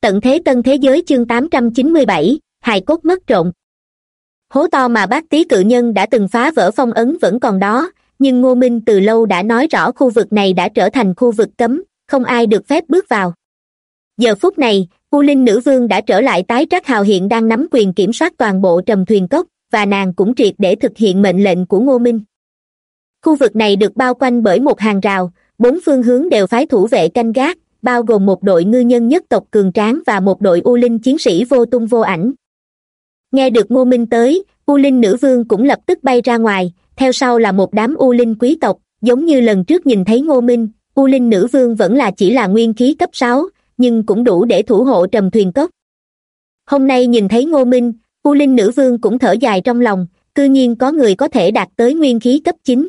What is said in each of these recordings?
tận thế tân thế giới chương tám trăm chín mươi bảy, hài cốt mất trộn hố to mà bác tý cự nhân đã từng phá vỡ phong ấn vẫn còn đó, nhưng ngô minh từ lâu đã nói rõ khu vực này đã trở thành khu vực cấm, không ai được phép bước vào. Giờ phút này, u linh nữ vương đã trở lại tái trắc hào hiện đang nắm quyền kiểm soát toàn bộ trầm thuyền cốc, và nàng cũng triệt để thực hiện mệnh lệnh của ngô minh. Khu vực này được bao quanh bởi một hàng rào, bốn phương hướng đều phái thủ vệ canh gác bao gồm một đội ngư nhân nhất tộc cường tráng và một đội u linh chiến sĩ vô tung vô ảnh. Nghe được ngô minh tới, u linh nữ vương cũng lập tức bay ra ngoài, theo sau là một đám u linh quý tộc, giống như lần trước nhìn thấy ngô minh, u linh nữ vương vẫn là chỉ là nguyên khí cấp sáu, nhưng cũng đủ để thủ hộ trầm thuyền cốc. Hôm nay nhìn thấy ngô minh, u linh nữ vương cũng thở dài trong lòng, cư nhiên có người có thể đạt tới nguyên khí cấp chín.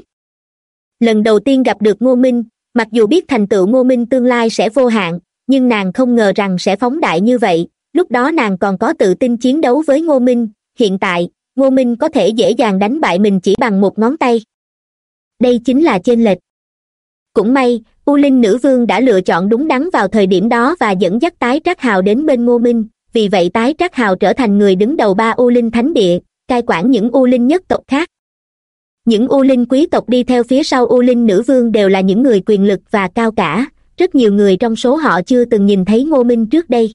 Lần đầu tiên gặp được ngô minh mặc dù biết thành tựu ngô minh tương lai sẽ vô hạn, nhưng nàng không ngờ rằng sẽ phóng đại như vậy. Lúc đó nàng còn có tự tin chiến đấu với ngô minh. Hiện tại, ngô minh có thể dễ dàng đánh bại mình chỉ bằng một ngón tay. Đây chính là chênh lệch. Cũng may, u linh nữ vương đã lựa chọn đúng đắn vào thời điểm đó và dẫn dắt tái trác hào đến bên ngô minh. Vì vậy tái trác hào trở thành người đứng đầu ba u linh thánh địa, cai quản những u linh nhất tộc khác những u linh quý tộc đi theo phía sau u linh nữ vương đều là những người quyền lực và cao cả. Rất nhiều người trong số họ chưa từng nhìn thấy ngô minh trước đây.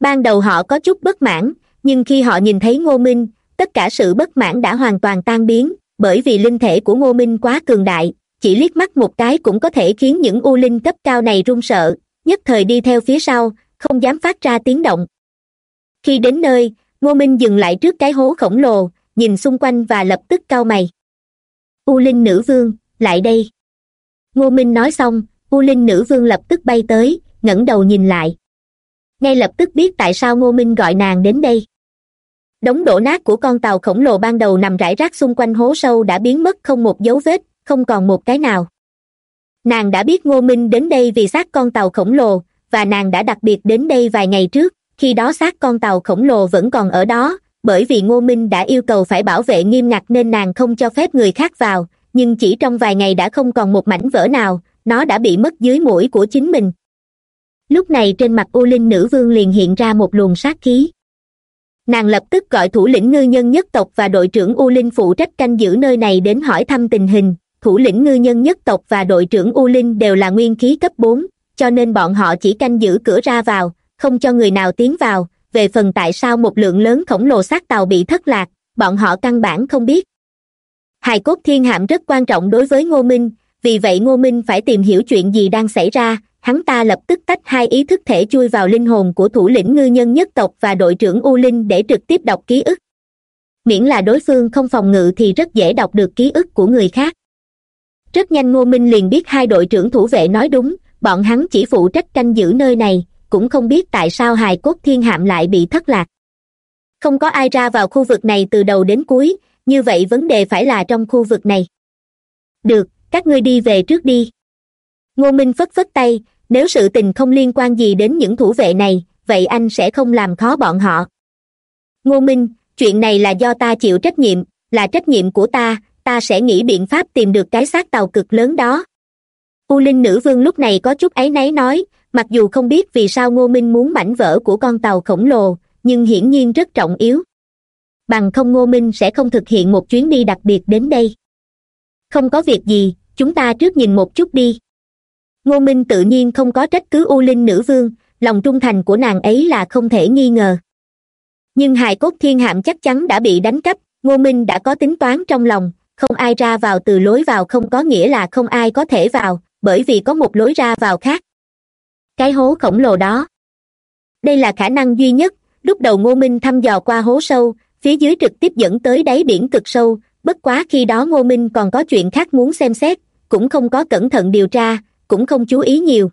Ban đầu họ có chút bất mãn, nhưng khi họ nhìn thấy ngô minh, tất cả sự bất mãn đã hoàn toàn tan biến, bởi vì linh thể của ngô minh quá cường đại. Chỉ liếc mắt một cái cũng có thể khiến những u linh cấp cao này run sợ, nhất thời đi theo phía sau, không dám phát ra tiếng động. Khi đến nơi, ngô minh dừng lại trước cái hố khổng lồ, nhìn xung quanh và lập tức cau mày u linh nữ vương, lại đây. Ngô minh nói xong, u linh nữ vương lập tức bay tới, ngẩng đầu nhìn lại. Ngay lập tức biết tại sao ngô minh gọi nàng đến đây. Đống đổ nát của con tàu khổng lồ ban đầu nằm rải rác xung quanh hố sâu đã biến mất không một dấu vết, không còn một cái nào. Nàng đã biết ngô minh đến đây vì xác con tàu khổng lồ, và nàng đã đặc biệt đến đây vài ngày trước, khi đó xác con tàu khổng lồ vẫn còn ở đó bởi vì ngô minh đã yêu cầu phải bảo vệ nghiêm ngặt nên nàng không cho phép người khác vào, nhưng chỉ trong vài ngày đã không còn một mảnh vỡ nào, nó đã bị mất dưới mũi của chính mình. Lúc này trên mặt u linh nữ vương liền hiện ra một luồng sát khí. Nàng lập tức gọi thủ lĩnh ngư nhân nhất tộc và đội trưởng u linh phụ trách canh giữ nơi này đến hỏi thăm tình hình. Thủ lĩnh ngư nhân nhất tộc và đội trưởng u linh đều là nguyên khí cấp bốn, cho nên bọn họ chỉ canh giữ cửa ra vào, không cho người nào tiến vào về phần tại sao một lượng lớn khổng lồ xác tàu bị thất lạc, bọn họ căn bản không biết. Hài cốt thiên hạm rất quan trọng đối với ngô minh, vì vậy ngô minh phải tìm hiểu chuyện gì đang xảy ra, hắn ta lập tức tách hai ý thức thể chui vào linh hồn của thủ lĩnh ngư nhân nhất tộc và đội trưởng u linh để trực tiếp đọc ký ức. Miễn là đối phương không phòng ngự thì rất dễ đọc được ký ức của người khác. Rất nhanh ngô minh liền biết hai đội trưởng thủ vệ nói đúng, bọn hắn chỉ phụ trách canh giữ nơi này cũng không biết tại sao hài cốt thiên hạm lại bị thất lạc. Không có ai ra vào khu vực này từ đầu đến cuối, như vậy vấn đề phải là trong khu vực này. Được, các ngươi đi về trước đi. Ngô minh phất phất tay, nếu sự tình không liên quan gì đến những thủ vệ này, vậy anh sẽ không làm khó bọn họ. Ngô minh, chuyện này là do ta chịu trách nhiệm, là trách nhiệm của ta ta sẽ nghĩ biện pháp tìm được cái xác tàu cực lớn đó. U linh nữ vương lúc này có chút áy náy nói mặc dù không biết vì sao ngô minh muốn mảnh vỡ của con tàu khổng lồ, nhưng hiển nhiên rất trọng yếu. Bằng không ngô minh sẽ không thực hiện một chuyến đi đặc biệt đến đây. Không có việc gì, chúng ta trước nhìn một chút đi. Ngô minh tự nhiên không có trách cứ u linh nữ vương, lòng trung thành của nàng ấy là không thể nghi ngờ. Nhưng hài cốt thiên hạm chắc chắn đã bị đánh cắp, ngô minh đã có tính toán trong lòng, không ai ra vào từ lối vào không có nghĩa là không ai có thể vào, bởi vì có một lối ra vào khác cái hố khổng lồ đó. Đây là khả năng duy nhất, lúc đầu ngô minh thăm dò qua hố sâu, phía dưới trực tiếp dẫn tới đáy biển cực sâu, bất quá khi đó ngô minh còn có chuyện khác muốn xem xét, cũng không có cẩn thận điều tra, cũng không chú ý nhiều.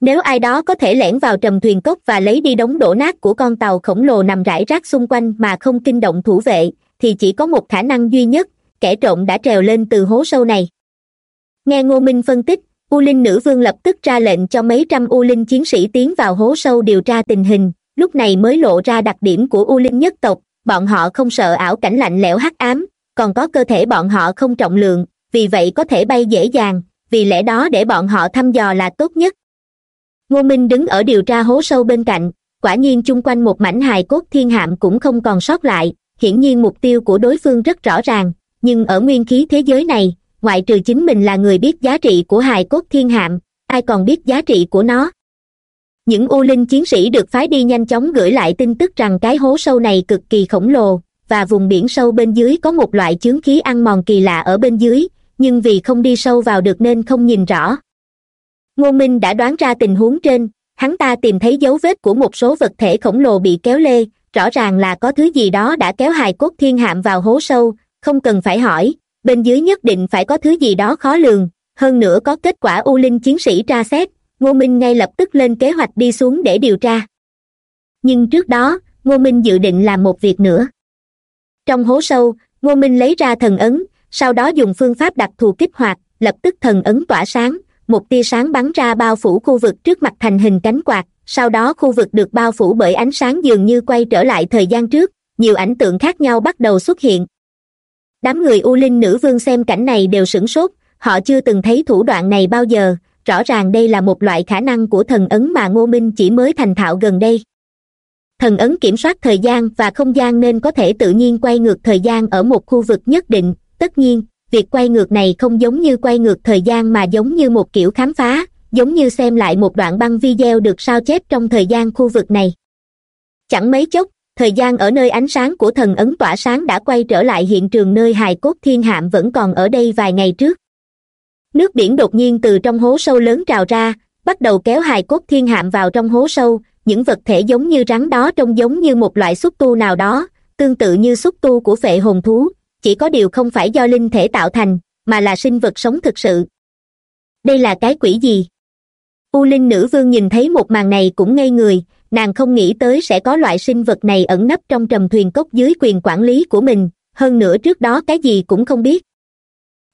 Nếu ai đó có thể lẻn vào trầm thuyền cốc và lấy đi đống đổ nát của con tàu khổng lồ nằm rải rác xung quanh mà không kinh động thủ vệ, thì chỉ có một khả năng duy nhất, kẻ trộm đã trèo lên từ hố sâu này. Nghe ngô minh phân tích u linh nữ vương lập tức ra lệnh cho mấy trăm u linh chiến sĩ tiến vào hố sâu điều tra tình hình. Lúc này mới lộ ra đặc điểm của u linh nhất tộc, bọn họ không sợ ảo cảnh lạnh lẽo hắc ám, còn có cơ thể bọn họ không trọng lượng, vì vậy có thể bay dễ dàng, vì lẽ đó để bọn họ thăm dò là tốt nhất. Ngô minh đứng ở điều tra hố sâu bên cạnh, quả nhiên chung quanh một mảnh hài cốt thiên hạm cũng không còn sót lại, hiển nhiên mục tiêu của đối phương rất rõ ràng, nhưng ở nguyên khí thế giới này ngoại trừ chính mình là người biết giá trị của hài cốt thiên hạm, ai còn biết giá trị của nó? Những u linh chiến sĩ được phái đi nhanh chóng gửi lại tin tức rằng cái hố sâu này cực kỳ khổng lồ, và vùng biển sâu bên dưới có một loại chướng khí ăn mòn kỳ lạ ở bên dưới, nhưng vì không đi sâu vào được nên không nhìn rõ. Ngô minh đã đoán ra tình huống trên, hắn ta tìm thấy dấu vết của một số vật thể khổng lồ bị kéo lê, rõ ràng là có thứ gì đó đã kéo hài cốt thiên hạm vào hố sâu, không cần phải hỏi bên dưới nhất định phải có thứ gì đó khó lường, hơn nữa có kết quả u linh chiến sĩ tra xét, ngô minh ngay lập tức lên kế hoạch đi xuống để điều tra. Nhưng trước đó, ngô minh dự định làm một việc nữa. Trong hố sâu, ngô minh lấy ra thần ấn, sau đó dùng phương pháp đặc thù kích hoạt, lập tức thần ấn tỏa sáng, một tia sáng bắn ra bao phủ khu vực trước mặt thành hình cánh quạt, sau đó khu vực được bao phủ bởi ánh sáng dường như quay trở lại thời gian trước, nhiều ảnh tượng khác nhau bắt đầu xuất hiện đám người u linh nữ vương xem cảnh này đều sửng sốt, họ chưa từng thấy thủ đoạn này bao giờ, rõ ràng đây là một loại khả năng của thần ấn mà ngô minh chỉ mới thành thạo gần đây. Thần ấn kiểm soát thời gian và không gian nên có thể tự nhiên quay ngược thời gian ở một khu vực nhất định, tất nhiên, việc quay ngược này không giống như quay ngược thời gian mà giống như một kiểu khám phá, giống như xem lại một đoạn băng video được sao chép trong thời gian khu vực này. Chẳng mấy chốc thời gian ở nơi ánh sáng của thần ấn tỏa sáng đã quay trở lại hiện trường nơi hài cốt thiên hạm vẫn còn ở đây vài ngày trước. Nước biển đột nhiên từ trong hố sâu lớn trào ra, bắt đầu kéo hài cốt thiên hạm vào trong hố sâu. Những vật thể giống như rắn đó trông giống như một loại xúc tu nào đó, tương tự như xúc tu của phệ hồn thú. Chỉ có điều không phải do linh thể tạo thành, mà là sinh vật sống thực sự. Đây là cái quỷ gì? U linh nữ vương nhìn thấy một màn này cũng ngây người nàng không nghĩ tới sẽ có loại sinh vật này ẩn nấp trong trầm thuyền cốc dưới quyền quản lý của mình, hơn nữa trước đó cái gì cũng không biết.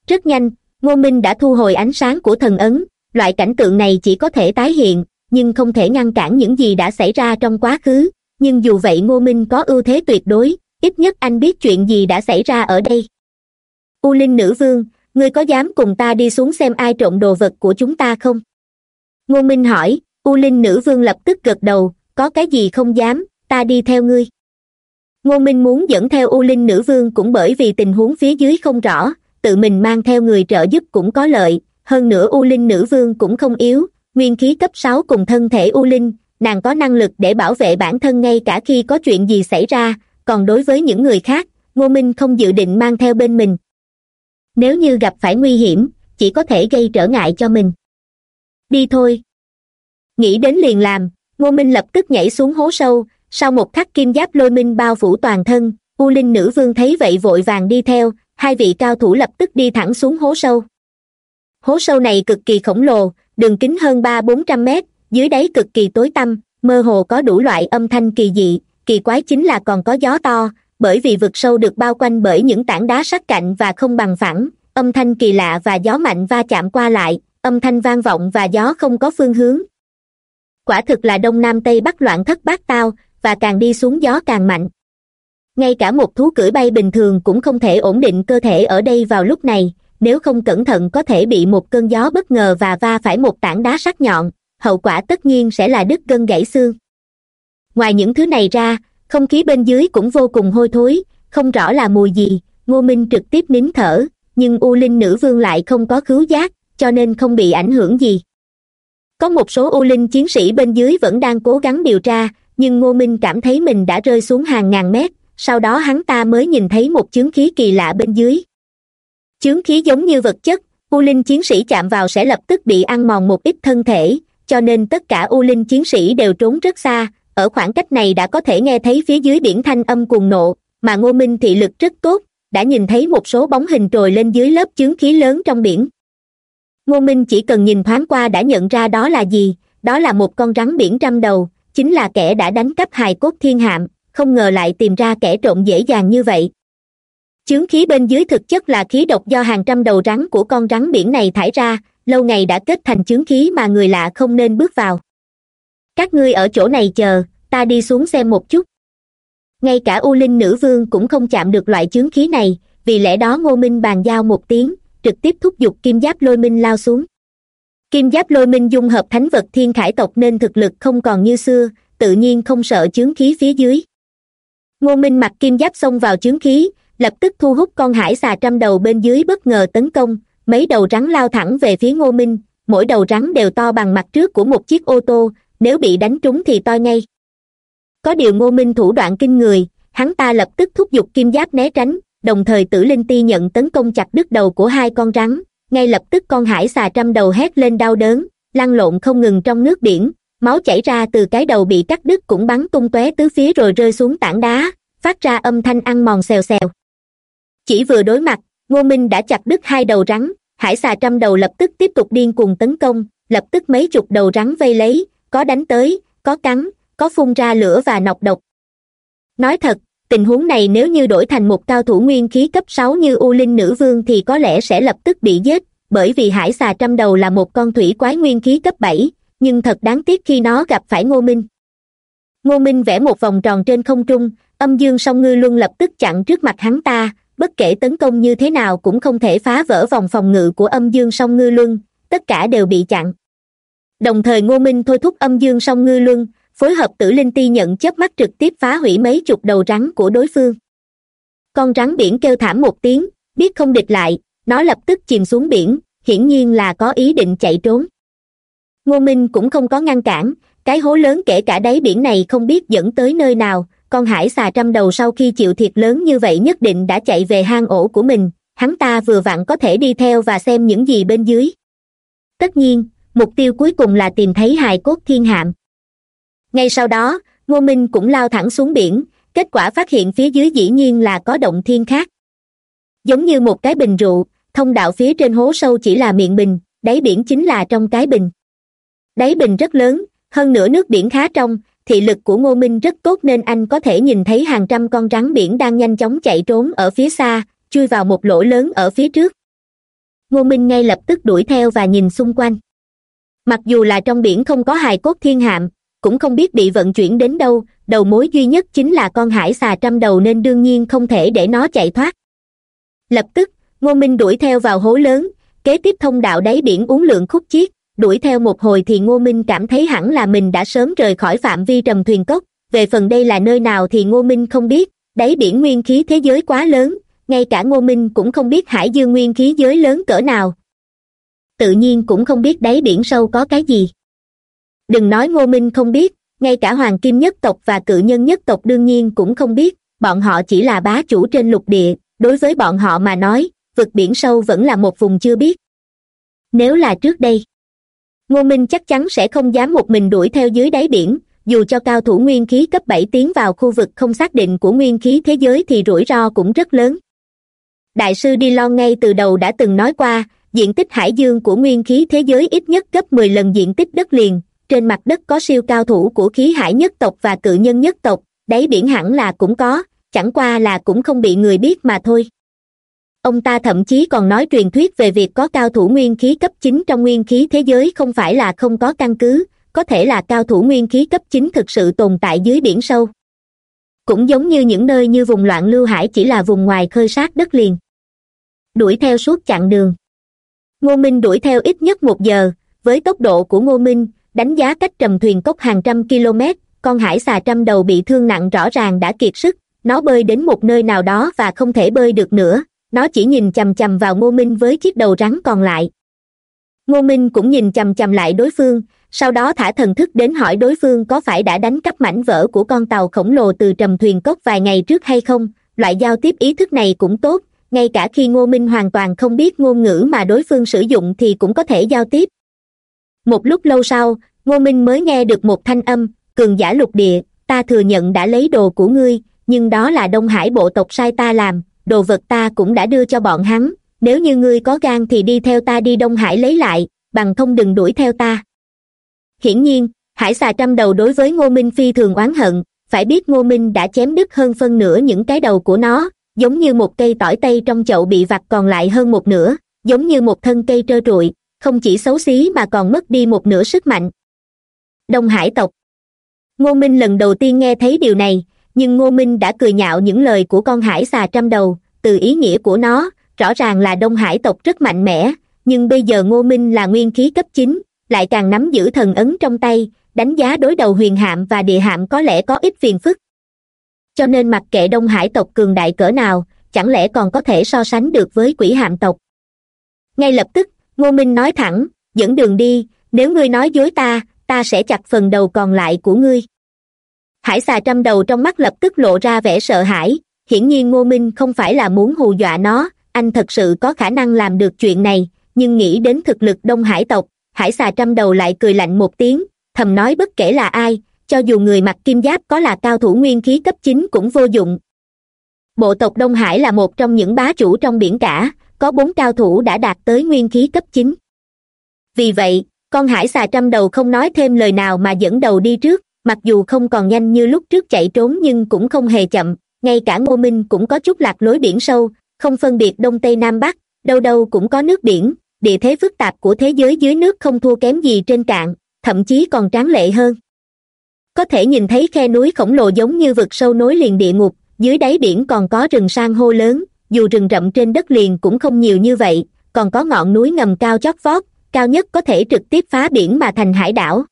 Rất nhanh, ngô minh đã thu hồi ánh sáng của thần ấn, loại cảnh tượng này chỉ có thể tái hiện, nhưng không thể ngăn cản những gì đã xảy ra trong quá khứ, nhưng dù vậy ngô minh có ưu thế tuyệt đối, ít nhất anh biết chuyện gì đã xảy ra ở đây. U linh nữ vương, ngươi có dám cùng ta đi xuống xem ai trộm đồ vật của chúng ta không? Ngô minh hỏi, u linh nữ vương lập tức gật đầu có cái gì không dám, ta đi theo ngươi. Ngô minh muốn dẫn theo u linh nữ vương cũng bởi vì tình huống phía dưới không rõ, tự mình mang theo người trợ giúp cũng có lợi, hơn nữa u linh nữ vương cũng không yếu, nguyên khí cấp sáu cùng thân thể u linh, nàng có năng lực để bảo vệ bản thân ngay cả khi có chuyện gì xảy ra, còn đối với những người khác, ngô minh không dự định mang theo bên mình. Nếu như gặp phải nguy hiểm, chỉ có thể gây trở ngại cho mình. Đi thôi. Nghĩ đến liền làm ngô minh lập tức nhảy xuống hố sâu, sau một khắc kim giáp lôi minh bao phủ toàn thân, u linh nữ vương thấy vậy vội vàng đi theo, hai vị cao thủ lập tức đi thẳng xuống hố sâu. Hố sâu này cực kỳ khổng lồ, đường kính hơn ba bốn trăm mét, dưới đáy cực kỳ tối tăm, mơ hồ có đủ loại âm thanh kỳ dị, kỳ quái chính là còn có gió to, bởi vì vực sâu được bao quanh bởi những tảng đá sắc cạnh và không bằng phẳng, âm thanh kỳ lạ và gió mạnh va chạm qua lại, âm thanh vang vọng và gió không có phương hướng quả thực là đông nam tây bắc loạn thất bát tao, và càng đi xuống gió càng mạnh. Ngay cả một thú cưỡi bay bình thường cũng không thể ổn định cơ thể ở đây vào lúc này, nếu không cẩn thận có thể bị một cơn gió bất ngờ và va phải một tảng đá sắc nhọn, hậu quả tất nhiên sẽ là đứt gân gãy xương. Ngoài những thứ này ra, không khí bên dưới cũng vô cùng hôi thối, không rõ là mùi gì, ngô minh trực tiếp nín thở, nhưng u linh nữ vương lại không có khứu giác, cho nên không bị ảnh hưởng gì có một số u linh chiến sĩ bên dưới vẫn đang cố gắng điều tra, nhưng ngô minh cảm thấy mình đã rơi xuống hàng ngàn mét, sau đó hắn ta mới nhìn thấy một chướng khí kỳ lạ bên dưới. Chướng khí giống như vật chất, u linh chiến sĩ chạm vào sẽ lập tức bị ăn mòn một ít thân thể, cho nên tất cả u linh chiến sĩ đều trốn rất xa, ở khoảng cách này đã có thể nghe thấy phía dưới biển thanh âm cuồng nộ, mà ngô minh thị lực rất tốt, đã nhìn thấy một số bóng hình trồi lên dưới lớp chướng khí lớn trong biển ngô minh chỉ cần nhìn thoáng qua đã nhận ra đó là gì, đó là một con rắn biển trăm đầu, chính là kẻ đã đánh cắp hài cốt thiên hạm, không ngờ lại tìm ra kẻ trộm dễ dàng như vậy. Chướng khí bên dưới thực chất là khí độc do hàng trăm đầu rắn của con rắn biển này thải ra, lâu ngày đã kết thành chướng khí mà người lạ không nên bước vào. Các ngươi ở chỗ này chờ, ta đi xuống xem một chút. Ngay cả u linh nữ vương cũng không chạm được loại chướng khí này, vì lẽ đó ngô minh bàn giao một tiếng trực tiếp thúc giục kim giáp lôi minh lao xuống. Kim giáp lôi minh dung hợp thánh vật thiên khải tộc nên thực lực không còn như xưa, tự nhiên không sợ chướng khí phía dưới. Ngô minh mặc kim giáp xông vào chướng khí, lập tức thu hút con hải xà trăm đầu bên dưới bất ngờ tấn công, mấy đầu rắn lao thẳng về phía ngô minh, mỗi đầu rắn đều to bằng mặt trước của một chiếc ô tô, nếu bị đánh trúng thì to ngay. Có điều ngô minh thủ đoạn kinh người, hắn ta lập tức thúc giục kim giáp né tránh đồng thời tử linh ti nhận tấn công chặt đứt đầu của hai con rắn. Ngay lập tức con hải xà trăm đầu hét lên đau đớn, lăn lộn không ngừng trong nước biển. Máu chảy ra từ cái đầu bị cắt đứt cũng bắn tung tóe tứ phía rồi rơi xuống tảng đá, phát ra âm thanh ăn mòn xèo xèo. Chỉ vừa đối mặt, ngô minh đã chặt đứt hai đầu rắn. Hải xà trăm đầu lập tức tiếp tục điên cuồng tấn công, lập tức mấy chục đầu rắn vây lấy, có đánh tới, có cắn, có phun ra lửa và nọc độc. Nói thật tình huống này nếu như đổi thành một cao thủ nguyên khí cấp sáu như u linh nữ vương thì có lẽ sẽ lập tức bị giết, bởi vì hải xà trăm đầu là một con thủy quái nguyên khí cấp bảy, nhưng thật đáng tiếc khi nó gặp phải ngô minh. Ngô minh vẽ một vòng tròn trên không trung, âm dương song ngư luân lập tức chặn trước mặt hắn ta, bất kể tấn công như thế nào cũng không thể phá vỡ vòng phòng ngự của âm dương song ngư luân, tất cả đều bị chặn. Đồng thời ngô minh thôi thúc âm dương song ngư luân phối hợp tử linh ti nhận chớp mắt trực tiếp phá hủy mấy chục đầu rắn của đối phương. Con rắn biển kêu thảm một tiếng, biết không địch lại, nó lập tức chìm xuống biển, hiển nhiên là có ý định chạy trốn. Ngô minh cũng không có ngăn cản, cái hố lớn kể cả đáy biển này không biết dẫn tới nơi nào, con hải xà trăm đầu sau khi chịu thiệt lớn như vậy nhất định đã chạy về hang ổ của mình, hắn ta vừa vặn có thể đi theo và xem những gì bên dưới. Tất nhiên, mục tiêu cuối cùng là tìm thấy hài cốt thiên hạm ngay sau đó, ngô minh cũng lao thẳng xuống biển, kết quả phát hiện phía dưới dĩ nhiên là có động thiên khác. Giống như một cái bình rượu, thông đạo phía trên hố sâu chỉ là miệng bình, đáy biển chính là trong cái bình. Đáy bình rất lớn, hơn nữa nước biển khá trong, thị lực của ngô minh rất tốt nên anh có thể nhìn thấy hàng trăm con rắn biển đang nhanh chóng chạy trốn ở phía xa, chui vào một lỗ lớn ở phía trước. Ngô minh ngay lập tức đuổi theo và nhìn xung quanh. Mặc dù là trong biển không có hài cốt thiên hạm cũng không biết bị vận chuyển đến đâu, đầu mối duy nhất chính là con hải xà trăm đầu nên đương nhiên không thể để nó chạy thoát. Lập tức, ngô minh đuổi theo vào hố lớn, kế tiếp thông đạo đáy biển uống lượng khúc chiết, đuổi theo một hồi thì ngô minh cảm thấy hẳn là mình đã sớm rời khỏi phạm vi trầm thuyền cốc. Về phần đây là nơi nào thì ngô minh không biết, đáy biển nguyên khí thế giới quá lớn, ngay cả ngô minh cũng không biết hải dương nguyên khí giới lớn cỡ nào. Tự nhiên cũng không biết đáy biển sâu có cái gì đừng nói ngô minh không biết, ngay cả hoàng kim nhất tộc và cự nhân nhất tộc đương nhiên cũng không biết, bọn họ chỉ là bá chủ trên lục địa, đối với bọn họ mà nói, vực biển sâu vẫn là một vùng chưa biết. Nếu là trước đây, ngô minh chắc chắn sẽ không dám một mình đuổi theo dưới đáy biển, dù cho cao thủ nguyên khí cấp bảy tiến vào khu vực không xác định của nguyên khí thế giới thì rủi ro cũng rất lớn. Đại sư đi lo ngay từ đầu đã từng nói qua, diện tích hải dương của nguyên khí thế giới ít nhất gấp mười lần diện tích đất liền trên mặt đất có siêu cao thủ của khí hải nhất tộc và cự nhân nhất tộc, đáy biển hẳn là cũng có, chẳng qua là cũng không bị người biết mà thôi. Ông ta thậm chí còn nói truyền thuyết về việc có cao thủ nguyên khí cấp chín trong nguyên khí thế giới không phải là không có căn cứ, có thể là cao thủ nguyên khí cấp chín thực sự tồn tại dưới biển sâu. Cũng giống như những nơi như vùng loạn lưu hải chỉ là vùng ngoài khơi sát đất liền. Đuổi theo suốt chặng đường. Ngô minh đuổi theo ít nhất một giờ, với tốc độ của ngô minh đánh giá cách trầm thuyền cốc hàng trăm km, con hải xà trăm đầu bị thương nặng rõ ràng đã kiệt sức, nó bơi đến một nơi nào đó và không thể bơi được nữa, nó chỉ nhìn chằm chằm vào ngô minh với chiếc đầu rắn còn lại. Ngô minh cũng nhìn chằm chằm lại đối phương, sau đó thả thần thức đến hỏi đối phương có phải đã đánh cắp mảnh vỡ của con tàu khổng lồ từ trầm thuyền cốc vài ngày trước hay không, loại giao tiếp ý thức này cũng tốt, ngay cả khi ngô minh hoàn toàn không biết ngôn ngữ mà đối phương sử dụng thì cũng có thể giao tiếp một lúc lâu sau, ngô minh mới nghe được một thanh âm, cường giả lục địa, ta thừa nhận đã lấy đồ của ngươi, nhưng đó là đông hải bộ tộc sai ta làm, đồ vật ta cũng đã đưa cho bọn hắn, nếu như ngươi có gan thì đi theo ta đi đông hải lấy lại, bằng không đừng đuổi theo ta. Hiển nhiên, hải xà trăm đầu đối với ngô minh phi thường oán hận, phải biết ngô minh đã chém đứt hơn phân nửa những cái đầu của nó, giống như một cây tỏi tây trong chậu bị vặt còn lại hơn một nửa, giống như một thân cây trơ trụi không chỉ xấu xí mà còn mất đi một nửa sức mạnh. Đông hải tộc. Ngô minh lần đầu tiên nghe thấy điều này, nhưng ngô minh đã cười nhạo những lời của con hải xà trăm đầu, từ ý nghĩa của nó, rõ ràng là đông hải tộc rất mạnh mẽ, nhưng bây giờ ngô minh là nguyên khí cấp chín, lại càng nắm giữ thần ấn trong tay, đánh giá đối đầu huyền hạm và địa hạm có lẽ có ít phiền phức. Cho nên mặc kệ đông hải tộc cường đại cỡ nào, chẳng lẽ còn có thể so sánh được với quỷ hạm tộc? Ngay lập tức ngô minh nói thẳng, dẫn đường đi, nếu ngươi nói dối ta ta sẽ chặt phần đầu còn lại của ngươi. Hải xà trăm đầu trong mắt lập tức lộ ra vẻ sợ hãi, hiển nhiên ngô minh không phải là muốn hù dọa nó, anh thật sự có khả năng làm được chuyện này, nhưng nghĩ đến thực lực đông hải tộc, hải xà trăm đầu lại cười lạnh một tiếng, thầm nói bất kể là ai, cho dù người mặc kim giáp có là cao thủ nguyên khí cấp chín cũng vô dụng. Bộ tộc đông hải là một trong những bá chủ trong biển cả có bốn cao thủ đã đạt tới nguyên khí cấp chín. Vì vậy, con hải xà trăm đầu không nói thêm lời nào mà dẫn đầu đi trước, mặc dù không còn nhanh như lúc trước chạy trốn nhưng cũng không hề chậm, ngay cả ngô minh cũng có chút lạc lối biển sâu, không phân biệt đông tây nam bắc, đâu đâu cũng có nước biển, địa thế phức tạp của thế giới dưới nước không thua kém gì trên cạn, thậm chí còn tráng lệ hơn. Có thể nhìn thấy khe núi khổng lồ giống như vực sâu nối liền địa ngục, dưới đáy biển còn có rừng san hô lớn dù rừng rậm trên đất liền cũng không nhiều như vậy, còn có ngọn núi ngầm cao chót vót, cao nhất có thể trực tiếp phá biển mà thành hải đảo.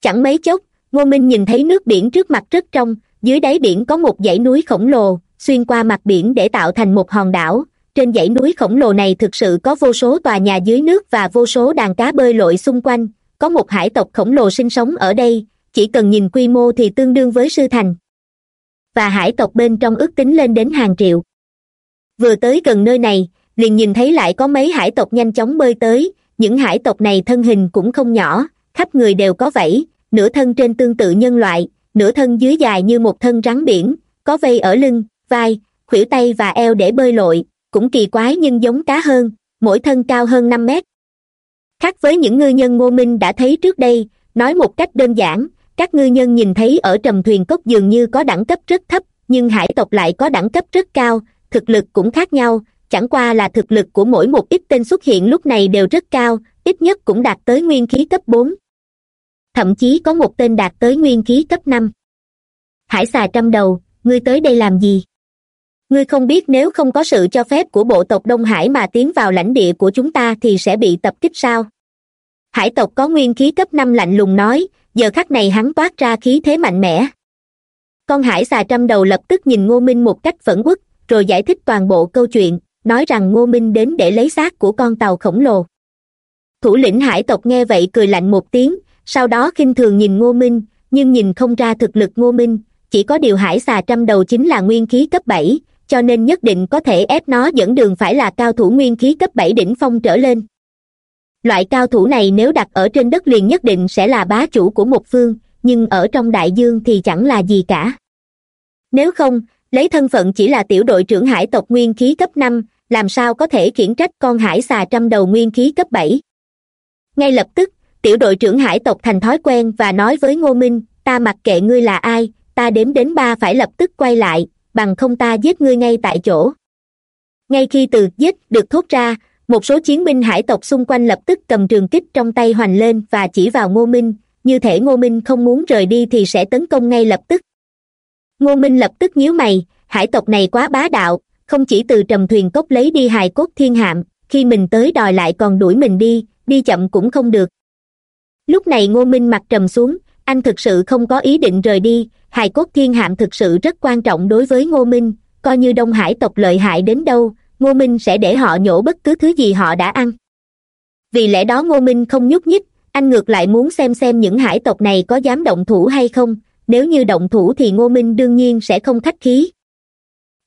Chẳng mấy chốc, ngô minh nhìn thấy nước biển trước mặt rất trong, dưới đáy biển có một dãy núi khổng lồ, xuyên qua mặt biển để tạo thành một hòn đảo. Trên dãy núi khổng lồ này thực sự có vô số tòa nhà dưới nước và vô số đàn cá bơi lội xung quanh. Có một hải tộc khổng lồ sinh sống ở đây, chỉ cần nhìn quy mô thì tương đương với sư thành. Và hải tộc bên trong ước tính lên đến hàng triệu vừa tới gần nơi này, liền nhìn thấy lại có mấy hải tộc nhanh chóng bơi tới. Những hải tộc này thân hình cũng không nhỏ, khắp người đều có vẫy, nửa thân trên tương tự nhân loại, nửa thân dưới dài như một thân rắn biển, có vây ở lưng, vai, khuỷu tay và eo để bơi lội, cũng kỳ quái nhưng giống cá hơn, mỗi thân cao hơn năm mét. Khác với những ngư nhân ngô minh đã thấy trước đây, nói một cách đơn giản, các ngư nhân nhìn thấy ở trầm thuyền cốc dường như có đẳng cấp rất thấp, nhưng hải tộc lại có đẳng cấp rất cao thực lực cũng khác nhau, chẳng qua là thực lực của mỗi một ít tên xuất hiện lúc này đều rất cao, ít nhất cũng đạt tới nguyên khí cấp bốn. Thậm chí có một tên đạt tới nguyên khí cấp năm. Hải xà trăm đầu, ngươi tới đây làm gì? Ngươi không biết nếu không có sự cho phép của bộ tộc đông hải mà tiến vào lãnh địa của chúng ta thì sẽ bị tập kích sao? Hải tộc có nguyên khí cấp năm lạnh lùng nói, giờ khắc này hắn toát ra khí thế mạnh mẽ. Con hải xà trăm đầu lập tức nhìn ngô minh một cách phẫn uất rồi giải thích toàn bộ câu chuyện, nói rằng ngô minh đến để lấy xác của con tàu khổng lồ. Thủ lĩnh hải tộc nghe vậy cười lạnh một tiếng, sau đó khinh thường nhìn ngô minh, nhưng nhìn không ra thực lực ngô minh, chỉ có điều hải xà trăm đầu chính là nguyên khí cấp bảy, cho nên nhất định có thể ép nó dẫn đường phải là cao thủ nguyên khí cấp bảy đỉnh phong trở lên. Loại cao thủ này nếu đặt ở trên đất liền nhất định sẽ là bá chủ của một phương, nhưng ở trong đại dương thì chẳng là gì cả. Nếu không lấy thân phận chỉ là tiểu đội trưởng hải tộc nguyên khí cấp năm, làm sao có thể khiển trách con hải xà trăm đầu nguyên khí cấp bảy? Ngay lập tức, tiểu đội trưởng hải tộc thành thói quen và nói với ngô minh, ta mặc kệ ngươi là ai, ta đếm đến ba phải lập tức quay lại, bằng không ta giết ngươi ngay tại chỗ. Ngay khi từ giết được thốt ra, một số chiến binh hải tộc xung quanh lập tức cầm trường kích trong tay hoành lên và chỉ vào ngô minh, như thể ngô minh không muốn rời đi thì sẽ tấn công ngay lập tức ngô minh lập tức nhíu mày, hải tộc này quá bá đạo, không chỉ từ trầm thuyền cốc lấy đi hài cốt thiên hạm, khi mình tới đòi lại còn đuổi mình đi đi chậm cũng không được. Lúc này ngô minh mặt trầm xuống, anh thực sự không có ý định rời đi, hài cốt thiên hạm thực sự rất quan trọng đối với ngô minh, coi như đông hải tộc lợi hại đến đâu, ngô minh sẽ để họ nhổ bất cứ thứ gì họ đã ăn. Vì lẽ đó ngô minh không nhúc nhích, anh ngược lại muốn xem xem những hải tộc này có dám động thủ hay không nếu như động thủ thì ngô minh đương nhiên sẽ không khách khí.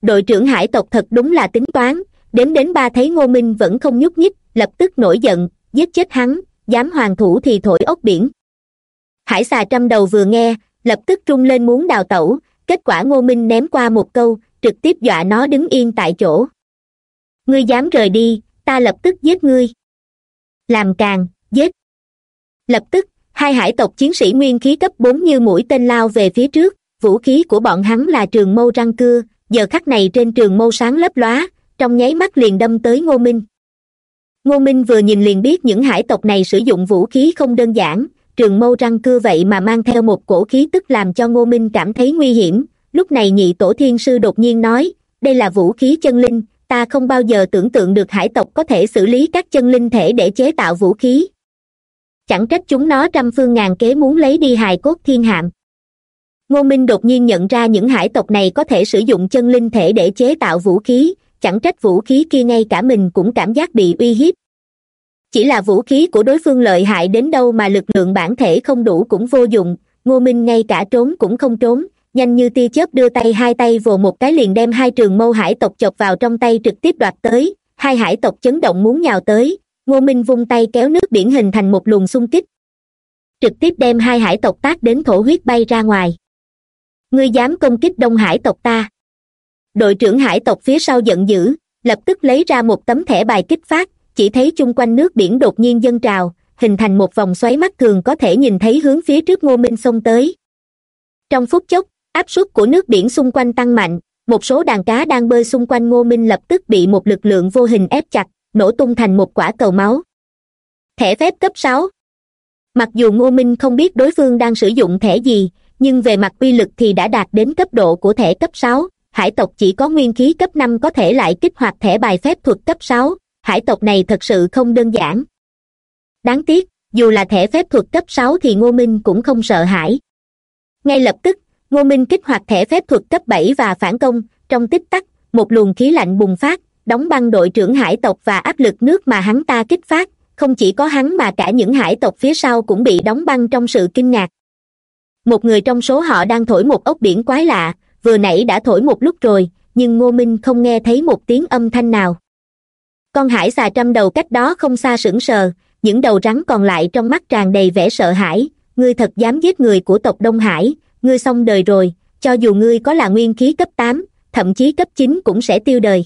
Đội trưởng hải tộc thật đúng là tính toán, đếm đến ba thấy ngô minh vẫn không nhúc nhích, lập tức nổi giận, giết chết hắn, dám hoàng thủ thì thổi ốc biển. Hải xà trăm đầu vừa nghe, lập tức trung lên muốn đào tẩu, kết quả ngô minh ném qua một câu, trực tiếp dọa nó đứng yên tại chỗ. Ngươi dám rời đi, ta lập tức giết ngươi. Làm càng, giết. Lập tức hai hải tộc chiến sĩ nguyên khí cấp bốn như mũi tên lao về phía trước, vũ khí của bọn hắn là trường mâu răng cưa, giờ khắc này trên trường mâu sáng lấp lóa, trong nháy mắt liền đâm tới ngô minh. Ngô minh vừa nhìn liền biết những hải tộc này sử dụng vũ khí không đơn giản, trường mâu răng cưa vậy mà mang theo một cổ khí tức làm cho ngô minh cảm thấy nguy hiểm. Lúc này nhị tổ thiên sư đột nhiên nói, đây là vũ khí chân linh, ta không bao giờ tưởng tượng được hải tộc có thể xử lý các chân linh thể để chế tạo vũ khí chẳng trách chúng nó trăm phương ngàn kế muốn lấy đi hài cốt thiên hạm. Ngô minh đột nhiên nhận ra những hải tộc này có thể sử dụng chân linh thể để chế tạo vũ khí, chẳng trách vũ khí kia ngay cả mình cũng cảm giác bị uy hiếp. Chỉ là vũ khí của đối phương lợi hại đến đâu mà lực lượng bản thể không đủ cũng vô dụng, ngô minh ngay cả trốn cũng không trốn, nhanh như tia chớp đưa tay hai tay vồ một cái liền đem hai trường mâu hải tộc chọc vào trong tay trực tiếp đoạt tới, hai hải tộc chấn động muốn nhào tới ngô minh vung tay kéo nước biển hình thành một luồng xung kích. Trực tiếp đem hai hải tộc tác đến thổ huyết bay ra ngoài. Ngươi dám công kích đông hải tộc ta. Đội trưởng hải tộc phía sau giận dữ, lập tức lấy ra một tấm thẻ bài kích phát, chỉ thấy chung quanh nước biển đột nhiên dâng trào, hình thành một vòng xoáy mắt thường có thể nhìn thấy hướng phía trước ngô minh xông tới. Trong phút chốc, áp suất của nước biển xung quanh tăng mạnh, một số đàn cá đang bơi xung quanh ngô minh lập tức bị một lực lượng vô hình ép chặt nổ tung thành một quả cầu máu. Thẻ phép cấp sáu. Mặc dù ngô minh không biết đối phương đang sử dụng thẻ gì, nhưng về mặt uy lực thì đã đạt đến cấp độ của thẻ cấp sáu. Hải tộc chỉ có nguyên khí cấp năm có thể lại kích hoạt thẻ bài phép thuật cấp sáu. Hải tộc này thật sự không đơn giản. Đáng tiếc, dù là thẻ phép thuật cấp sáu thì ngô minh cũng không sợ hãi. Ngay lập tức, ngô minh kích hoạt thẻ phép thuật cấp bảy và phản công. Trong tích tắc, một luồng khí lạnh bùng phát đóng băng đội trưởng hải tộc và áp lực nước mà hắn ta kích phát. Không chỉ có hắn mà cả những hải tộc phía sau cũng bị đóng băng trong sự kinh ngạc. Một người trong số họ đang thổi một ốc biển quái lạ. Vừa nãy đã thổi một lúc rồi, nhưng ngô minh không nghe thấy một tiếng âm thanh nào. Con hải xà trăm đầu cách đó không xa sững sờ, những đầu rắn còn lại trong mắt tràn đầy vẻ sợ hãi. Ngươi thật dám giết người của tộc đông hải, ngươi xong đời rồi, cho dù ngươi có là nguyên khí cấp tám, thậm chí cấp chín cũng sẽ tiêu đời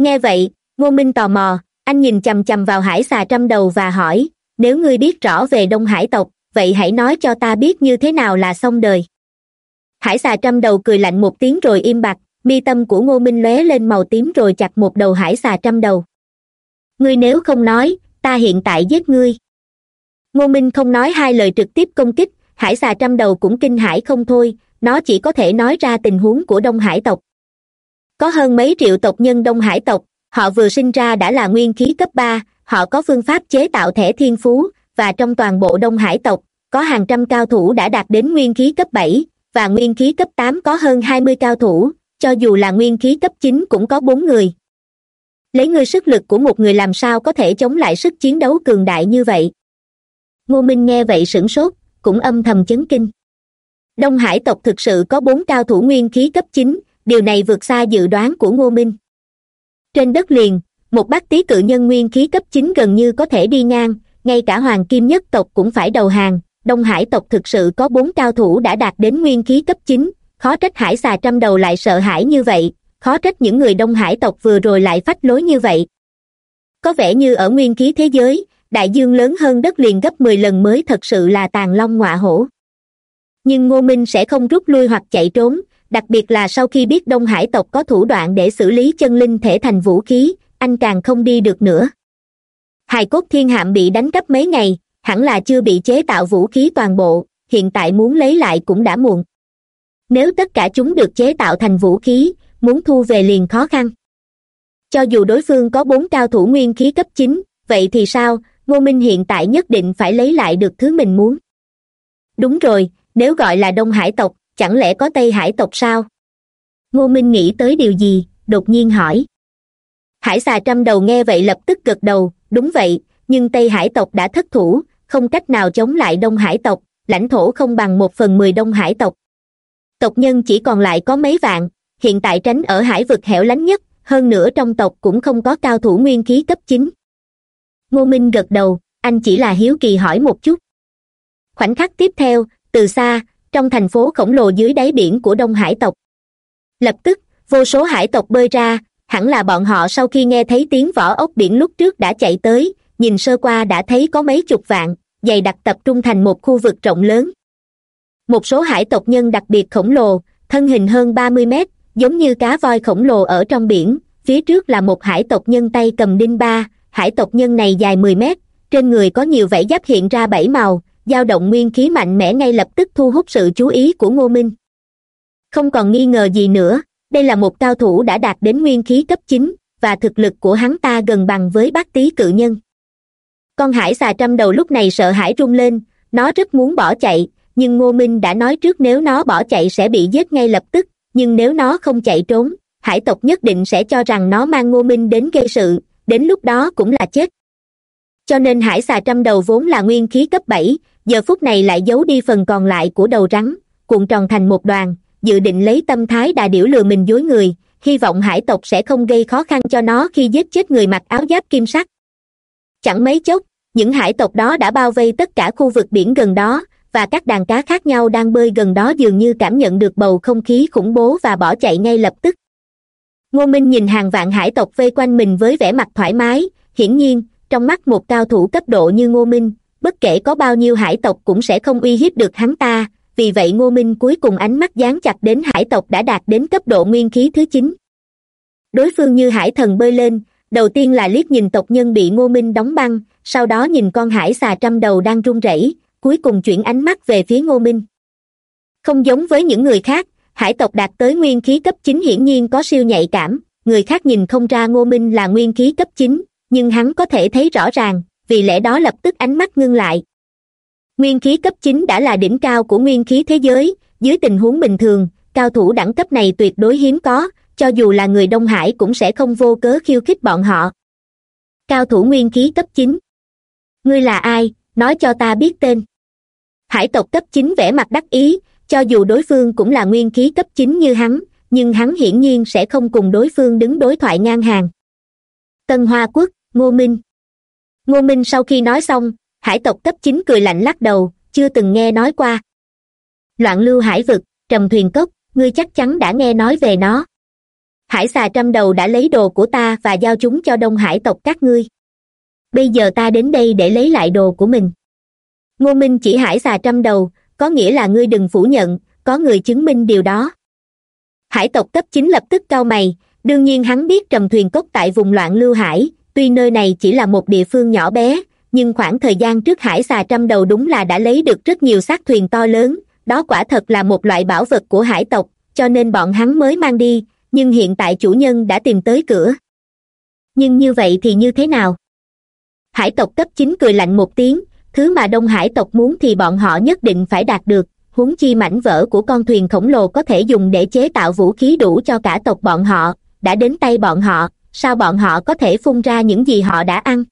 nghe vậy, ngô minh tò mò, anh nhìn chằm chằm vào hải xà trăm đầu và hỏi, nếu ngươi biết rõ về đông hải tộc, vậy hãy nói cho ta biết như thế nào là xong đời. Hải xà trăm đầu cười lạnh một tiếng rồi im bặt, mi tâm của ngô minh lóe lên màu tím rồi chặt một đầu hải xà trăm đầu. Ngươi nếu không nói, ta hiện tại giết ngươi. Ngô minh không nói hai lời trực tiếp công kích, hải xà trăm đầu cũng kinh hãi không thôi, nó chỉ có thể nói ra tình huống của đông hải tộc có hơn mấy triệu tộc nhân đông hải tộc, họ vừa sinh ra đã là nguyên khí cấp ba, họ có phương pháp chế tạo thẻ thiên phú, và trong toàn bộ đông hải tộc, có hàng trăm cao thủ đã đạt đến nguyên khí cấp bảy, và nguyên khí cấp tám có hơn hai mươi cao thủ, cho dù là nguyên khí cấp chín cũng có bốn người. Lấy ngươi sức lực của một người làm sao có thể chống lại sức chiến đấu cường đại như vậy? Ngô minh nghe vậy sửng sốt, cũng âm thầm chấn kinh. Đông hải tộc thực sự có bốn cao thủ nguyên khí cấp chín điều này vượt xa dự đoán của ngô minh. Trên đất liền, một bác tý cự nhân nguyên khí cấp chín gần như có thể đi ngang, ngay cả hoàng kim nhất tộc cũng phải đầu hàng, đông hải tộc thực sự có bốn cao thủ đã đạt đến nguyên khí cấp chín, khó trách hải xà trăm đầu lại sợ hãi như vậy, khó trách những người đông hải tộc vừa rồi lại phách lối như vậy. Có vẻ như ở nguyên khí thế giới, đại dương lớn hơn đất liền gấp mười lần mới thật sự là tàn long ngọa hổ. Nhưng ngô minh sẽ không rút lui hoặc chạy trốn đặc biệt là sau khi biết đông hải tộc có thủ đoạn để xử lý chân linh thể thành vũ khí, anh càng không đi được nữa. Hài cốt thiên hạm bị đánh cắp mấy ngày, hẳn là chưa bị chế tạo vũ khí toàn bộ, hiện tại muốn lấy lại cũng đã muộn. Nếu tất cả chúng được chế tạo thành vũ khí, muốn thu về liền khó khăn. Cho dù đối phương có bốn cao thủ nguyên khí cấp chín, vậy thì sao? Ngô minh hiện tại nhất định phải lấy lại được thứ mình muốn. Đúng rồi, nếu gọi là đông hải tộc chẳng lẽ có tây hải tộc sao? Ngô minh nghĩ tới điều gì, đột nhiên hỏi. Hải xà trăm đầu nghe vậy lập tức gật đầu, đúng vậy, nhưng tây hải tộc đã thất thủ, không cách nào chống lại đông hải tộc, lãnh thổ không bằng một phần mười đông hải tộc. Tộc nhân chỉ còn lại có mấy vạn, hiện tại tránh ở hải vực hẻo lánh nhất, hơn nữa trong tộc cũng không có cao thủ nguyên khí cấp chín. Ngô minh gật đầu, anh chỉ là hiếu kỳ hỏi một chút. Khoảnh khắc tiếp theo, từ xa trong thành phố khổng lồ dưới đáy biển của đông hải tộc. Lập tức, vô số hải tộc bơi ra, hẳn là bọn họ sau khi nghe thấy tiếng vỏ ốc biển lúc trước đã chạy tới, nhìn sơ qua đã thấy có mấy chục vạn, dày đặc tập trung thành một khu vực rộng lớn. Một số hải tộc nhân đặc biệt khổng lồ, thân hình hơn ba mươi mét, giống như cá voi khổng lồ ở trong biển, phía trước là một hải tộc nhân tay cầm đinh ba, hải tộc nhân này dài mười mét, trên người có nhiều vảy giáp hiện ra bảy màu dao động nguyên khí mạnh mẽ ngay lập tức thu hút sự chú ý của ngô minh. Không còn nghi ngờ gì nữa, đây là một cao thủ đã đạt đến nguyên khí cấp chín, và thực lực của hắn ta gần bằng với bác tý cự nhân. Con hải xà trăm đầu lúc này sợ hãi rung lên, nó rất muốn bỏ chạy, nhưng ngô minh đã nói trước nếu nó bỏ chạy sẽ bị giết ngay lập tức, nhưng nếu nó không chạy trốn, hải tộc nhất định sẽ cho rằng nó mang ngô minh đến gây sự, đến lúc đó cũng là chết. Cho nên hải xà trăm đầu vốn là nguyên khí cấp bảy giờ phút này lại giấu đi phần còn lại của đầu rắn, cuộn tròn thành một đoàn, dự định lấy tâm thái đà điểu lừa mình dối người, hy vọng hải tộc sẽ không gây khó khăn cho nó khi giết chết người mặc áo giáp kim sắc. Chẳng mấy chốc, những hải tộc đó đã bao vây tất cả khu vực biển gần đó, và các đàn cá khác nhau đang bơi gần đó dường như cảm nhận được bầu không khí khủng bố và bỏ chạy ngay lập tức. Ngô minh nhìn hàng vạn hải tộc vây quanh mình với vẻ mặt thoải mái, hiển nhiên, trong mắt một cao thủ cấp độ như ngô minh bất kể có bao nhiêu hải tộc cũng sẽ không uy hiếp được hắn ta. Vì vậy ngô minh cuối cùng ánh mắt dán chặt đến hải tộc đã đạt đến cấp độ nguyên khí thứ chín. Đối phương như hải thần bơi lên, đầu tiên là liếc nhìn tộc nhân bị ngô minh đóng băng, sau đó nhìn con hải xà trăm đầu đang run rẩy, cuối cùng chuyển ánh mắt về phía ngô minh. Không giống với những người khác, hải tộc đạt tới nguyên khí cấp chín hiển nhiên có siêu nhạy cảm, người khác nhìn không ra ngô minh là nguyên khí cấp chín, nhưng hắn có thể thấy rõ ràng vì lẽ đó lập tức ánh mắt ngưng lại. Nguyên khí cấp chín đã là đỉnh cao của nguyên khí thế giới, dưới tình huống bình thường, cao thủ đẳng cấp này tuyệt đối hiếm có, cho dù là người đông hải cũng sẽ không vô cớ khiêu khích bọn họ. Cao thủ nguyên khí cấp chín. Ngươi là ai? Nói cho ta biết tên. Hải tộc cấp chín vẻ mặt đắc ý, cho dù đối phương cũng là nguyên khí cấp chín như hắn, nhưng hắn hiển nhiên sẽ không cùng đối phương đứng đối thoại ngang hàng. Tân hoa quốc, ngô minh ngô minh sau khi nói xong, hải tộc cấp chín cười lạnh lắc đầu, chưa từng nghe nói qua. Loạn lưu hải vực, trầm thuyền cốc, ngươi chắc chắn đã nghe nói về nó. Hải xà trăm đầu đã lấy đồ của ta và giao chúng cho đông hải tộc các ngươi. Bây giờ ta đến đây để lấy lại đồ của mình. Ngô minh chỉ hải xà trăm đầu, có nghĩa là ngươi đừng phủ nhận, có người chứng minh điều đó. Hải tộc cấp chín lập tức cau mày, đương nhiên hắn biết trầm thuyền cốc tại vùng loạn lưu hải tuy nơi này chỉ là một địa phương nhỏ bé, nhưng khoảng thời gian trước hải xà trăm đầu đúng là đã lấy được rất nhiều xác thuyền to lớn, đó quả thật là một loại bảo vật của hải tộc, cho nên bọn hắn mới mang đi, nhưng hiện tại chủ nhân đã tìm tới cửa. Nhưng như vậy thì như thế nào? Hải tộc cấp chín cười lạnh một tiếng, thứ mà đông hải tộc muốn thì bọn họ nhất định phải đạt được, huống chi mảnh vỡ của con thuyền khổng lồ có thể dùng để chế tạo vũ khí đủ cho cả tộc bọn họ, đã đến tay bọn họ sao bọn họ có thể phun ra những gì họ đã ăn?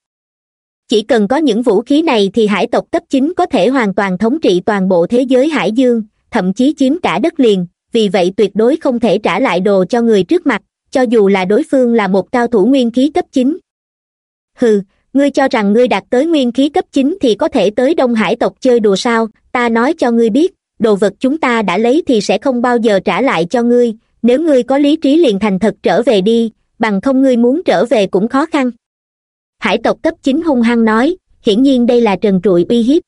Chỉ cần có những vũ khí này thì hải tộc cấp chín có thể hoàn toàn thống trị toàn bộ thế giới hải dương, thậm chí chiếm cả đất liền, vì vậy tuyệt đối không thể trả lại đồ cho người trước mặt, cho dù là đối phương là một cao thủ nguyên khí cấp chín. Hừ, ngươi cho rằng ngươi đạt tới nguyên khí cấp chín thì có thể tới đông hải tộc chơi đùa sao? Ta nói cho ngươi biết, đồ vật chúng ta đã lấy thì sẽ không bao giờ trả lại cho ngươi, nếu ngươi có lý trí liền thành thật trở về đi bằng không ngươi muốn trở về cũng khó khăn. Hải tộc cấp chín hung hăng nói, hiển nhiên đây là trần trụi uy hiếp.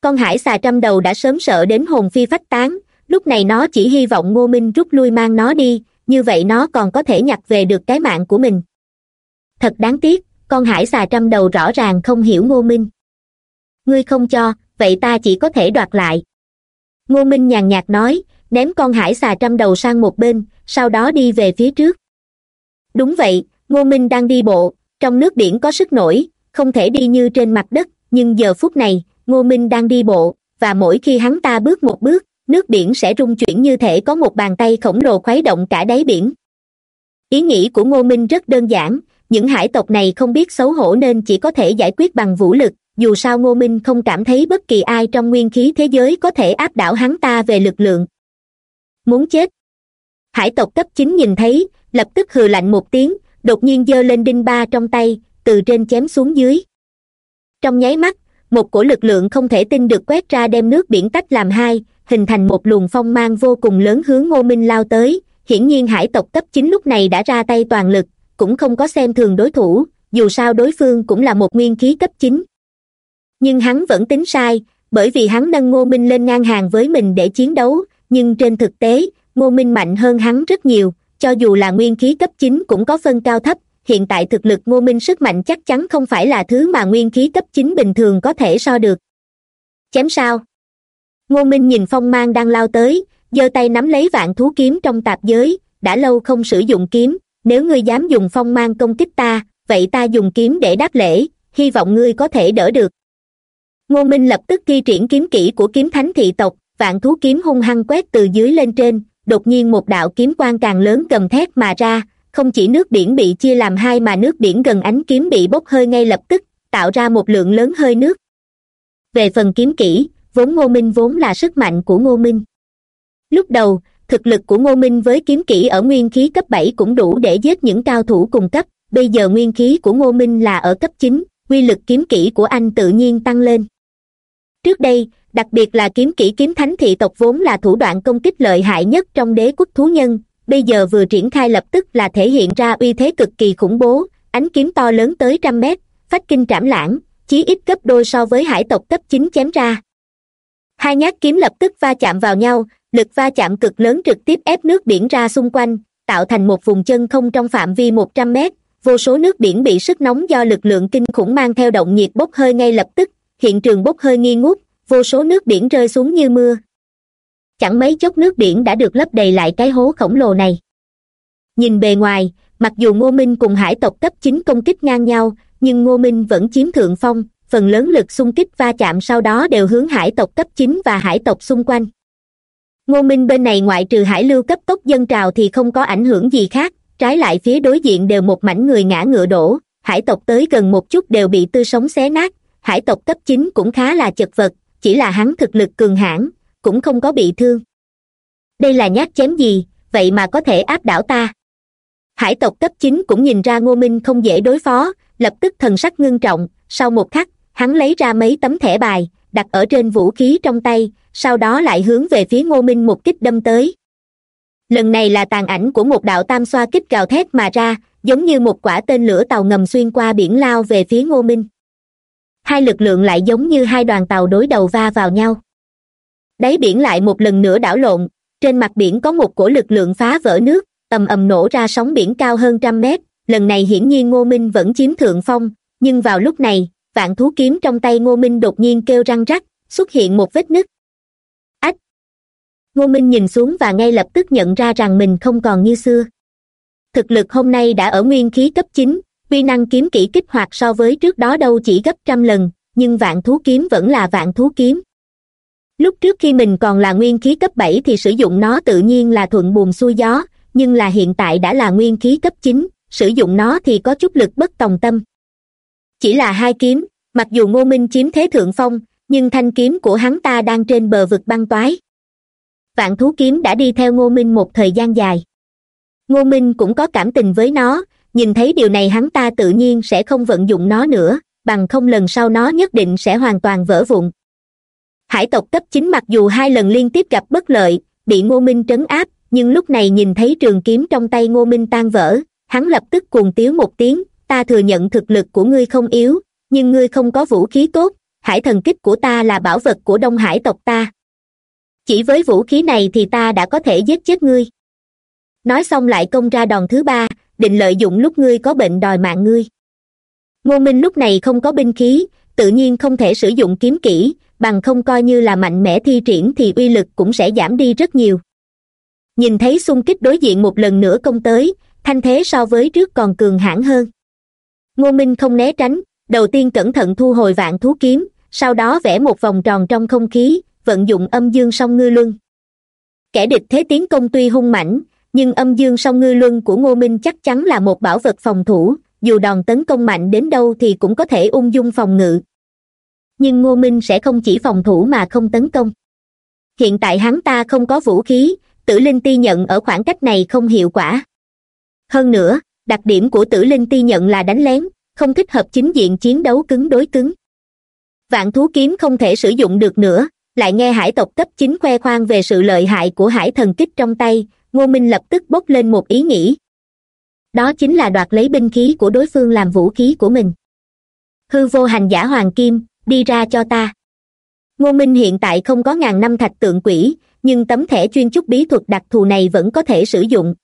Con hải xà trăm đầu đã sớm sợ đến hồn phi phách tán, lúc này nó chỉ hy vọng ngô minh rút lui mang nó đi, như vậy nó còn có thể nhặt về được cái mạng của mình. Thật đáng tiếc, con hải xà trăm đầu rõ ràng không hiểu ngô minh. Ngươi không cho, vậy ta chỉ có thể đoạt lại. Ngô minh nhàn nhạt nói, ném con hải xà trăm đầu sang một bên, sau đó đi về phía trước đúng vậy, ngô minh đang đi bộ, trong nước biển có sức nổi, không thể đi như trên mặt đất, nhưng giờ phút này, ngô minh đang đi bộ, và mỗi khi hắn ta bước một bước, nước biển sẽ rung chuyển như thể có một bàn tay khổng lồ khuấy động cả đáy biển. Ý nghĩ của ngô minh rất đơn giản, những hải tộc này không biết xấu hổ nên chỉ có thể giải quyết bằng vũ lực, dù sao ngô minh không cảm thấy bất kỳ ai trong nguyên khí thế giới có thể áp đảo hắn ta về lực lượng. Muốn chết hải tộc cấp chín nhìn thấy, lập tức hừ lạnh một tiếng, đột nhiên giơ lên đinh ba trong tay, từ trên chém xuống dưới. Trong nháy mắt, một cổ lực lượng không thể tin được quét ra đem nước biển tách làm hai, hình thành một luồng phong mang vô cùng lớn hướng ngô minh lao tới. Hiển nhiên hải tộc cấp chín lúc này đã ra tay toàn lực, cũng không có xem thường đối thủ, dù sao đối phương cũng là một nguyên khí cấp chín. Nhưng hắn vẫn tính sai, bởi vì hắn nâng ngô minh lên ngang hàng với mình để chiến đấu, nhưng trên thực tế ngô minh mạnh hơn hắn rất nhiều, cho dù là nguyên khí cấp chín cũng có phân cao thấp, hiện tại thực lực ngô minh sức mạnh chắc chắn không phải là thứ mà nguyên khí cấp chín bình thường có thể so được. Chém sao? Ngô minh nhìn phong mang đang lao tới, giơ tay nắm lấy vạn thú kiếm trong tạp giới, đã lâu không sử dụng kiếm, nếu ngươi dám dùng phong mang công kích ta, vậy ta dùng kiếm để đáp lễ, hy vọng ngươi có thể đỡ được. Ngô minh lập tức thi triển kiếm kỹ của kiếm thánh thị tộc, vạn thú kiếm hung hăng quét từ dưới lên trên đột nhiên một đạo kiếm quang càng lớn gầm thét mà ra, không chỉ nước biển bị chia làm hai mà nước biển gần ánh kiếm bị bốc hơi ngay lập tức, tạo ra một lượng lớn hơi nước. Về phần kiếm kỹ, vốn ngô minh vốn là sức mạnh của ngô minh. Lúc đầu, thực lực của ngô minh với kiếm kỹ ở nguyên khí cấp bảy cũng đủ để giết những cao thủ cùng cấp, bây giờ nguyên khí của ngô minh là ở cấp chín, quy lực kiếm kỹ của anh tự nhiên tăng lên. Trước đây đặc biệt là kiếm kỹ kiếm thánh thị tộc vốn là thủ đoạn công kích lợi hại nhất trong đế quốc thú nhân, bây giờ vừa triển khai lập tức là thể hiện ra uy thế cực kỳ khủng bố, ánh kiếm to lớn tới trăm mét phách kinh trảm lãng, chí ít gấp đôi so với hải tộc cấp chín chém ra. Hai nhát kiếm lập tức va chạm vào nhau, lực va chạm cực lớn trực tiếp ép nước biển ra xung quanh, tạo thành một vùng chân không trong phạm vi một trăm mét, vô số nước biển bị sức nóng do lực lượng kinh khủng mang theo động nhiệt bốc hơi ngay lập tức, hiện trường bốc hơi nghi ngút vô số nước biển rơi xuống như mưa. Chẳng mấy chốc nước biển đã được lấp đầy lại cái hố khổng lồ này. Nhìn bề ngoài, mặc dù ngô minh cùng hải tộc cấp chín công kích ngang nhau, nhưng ngô minh vẫn chiếm thượng phong, phần lớn lực xung kích va chạm sau đó đều hướng hải tộc cấp chín và hải tộc xung quanh. Ngô minh bên này ngoại trừ hải lưu cấp tốc dân trào thì không có ảnh hưởng gì khác, trái lại phía đối diện đều một mảnh người ngã ngựa đổ, hải tộc tới gần một chút đều bị tư sống xé nát, hải tộc cấp chín cũng khá là chật vật chỉ là hắn thực lực cường hãn, cũng không có bị thương. Đây là nhát chém gì, vậy mà có thể áp đảo ta? Hải tộc cấp chín cũng nhìn ra ngô minh không dễ đối phó, lập tức thần sắc ngưng trọng, sau một khắc, hắn lấy ra mấy tấm thẻ bài, đặt ở trên vũ khí trong tay, sau đó lại hướng về phía ngô minh một kích đâm tới. Lần này là tàn ảnh của một đạo tam xoa kích gào thét mà ra, giống như một quả tên lửa tàu ngầm xuyên qua biển lao về phía ngô minh hai lực lượng lại giống như hai đoàn tàu đối đầu va vào nhau. Đáy biển lại một lần nữa đảo lộn, trên mặt biển có một cổ lực lượng phá vỡ nước, ầm ầm nổ ra sóng biển cao hơn trăm mét, lần này hiển nhiên ngô minh vẫn chiếm thượng phong, nhưng vào lúc này, vạn thú kiếm trong tay ngô minh đột nhiên kêu răng rắc, xuất hiện một vết nứt. Ách! Ngô minh nhìn xuống và ngay lập tức nhận ra rằng mình không còn như xưa. Thực lực hôm nay đã ở nguyên khí cấp chín vi năng kiếm kỹ kích hoạt so với trước đó đâu chỉ gấp trăm lần, nhưng vạn thú kiếm vẫn là vạn thú kiếm. Lúc trước khi mình còn là nguyên khí cấp bảy thì sử dụng nó tự nhiên là thuận buồm xuôi gió, nhưng là hiện tại đã là nguyên khí cấp chín, sử dụng nó thì có chút lực bất tòng tâm. Chỉ là hai kiếm, mặc dù ngô minh chiếm thế thượng phong, nhưng thanh kiếm của hắn ta đang trên bờ vực băng toái. Vạn thú kiếm đã đi theo ngô minh một thời gian dài. Ngô minh cũng có cảm tình với nó nhìn thấy điều này hắn ta tự nhiên sẽ không vận dụng nó nữa, bằng không lần sau nó nhất định sẽ hoàn toàn vỡ vụn. Hải tộc cấp chính mặc dù hai lần liên tiếp gặp bất lợi, bị ngô minh trấn áp, nhưng lúc này nhìn thấy trường kiếm trong tay ngô minh tan vỡ, hắn lập tức cuồng tiếu một tiếng, ta thừa nhận thực lực của ngươi không yếu, nhưng ngươi không có vũ khí tốt, hải thần kích của ta là bảo vật của đông hải tộc ta. Chỉ với vũ khí này thì ta đã có thể giết chết ngươi. Nói xong lại công ra đòn thứ ba định lợi dụng lúc ngươi có bệnh đòi mạng ngươi. Ngô minh lúc này không có binh khí, tự nhiên không thể sử dụng kiếm kỹ, bằng không coi như là mạnh mẽ thi triển thì uy lực cũng sẽ giảm đi rất nhiều. Nhìn thấy xung kích đối diện một lần nữa công tới, thanh thế so với trước còn cường hãn hơn. Ngô minh không né tránh, đầu tiên cẩn thận thu hồi vạn thú kiếm, sau đó vẽ một vòng tròn trong không khí, vận dụng âm dương song ngư luân. Kẻ địch thế tiến công tuy hung mãnh nhưng âm dương song ngư luân của ngô minh chắc chắn là một bảo vật phòng thủ, dù đòn tấn công mạnh đến đâu thì cũng có thể ung dung phòng ngự. Nhưng ngô minh sẽ không chỉ phòng thủ mà không tấn công. Hiện tại hắn ta không có vũ khí, tử linh ti nhận ở khoảng cách này không hiệu quả. Hơn nữa, đặc điểm của tử linh ti nhận là đánh lén, không thích hợp chính diện chiến đấu cứng đối cứng. Vạn thú kiếm không thể sử dụng được nữa, lại nghe hải tộc cấp chính khoe khoang về sự lợi hại của hải thần kích trong tay ngô minh lập tức bốc lên một ý nghĩ. Đó chính là đoạt lấy binh khí của đối phương làm vũ khí của mình. Hư vô hành giả hoàng kim, đi ra cho ta. Ngô minh hiện tại không có ngàn năm thạch tượng quỷ, nhưng tấm thẻ chuyên chúc bí thuật đặc thù này vẫn có thể sử dụng.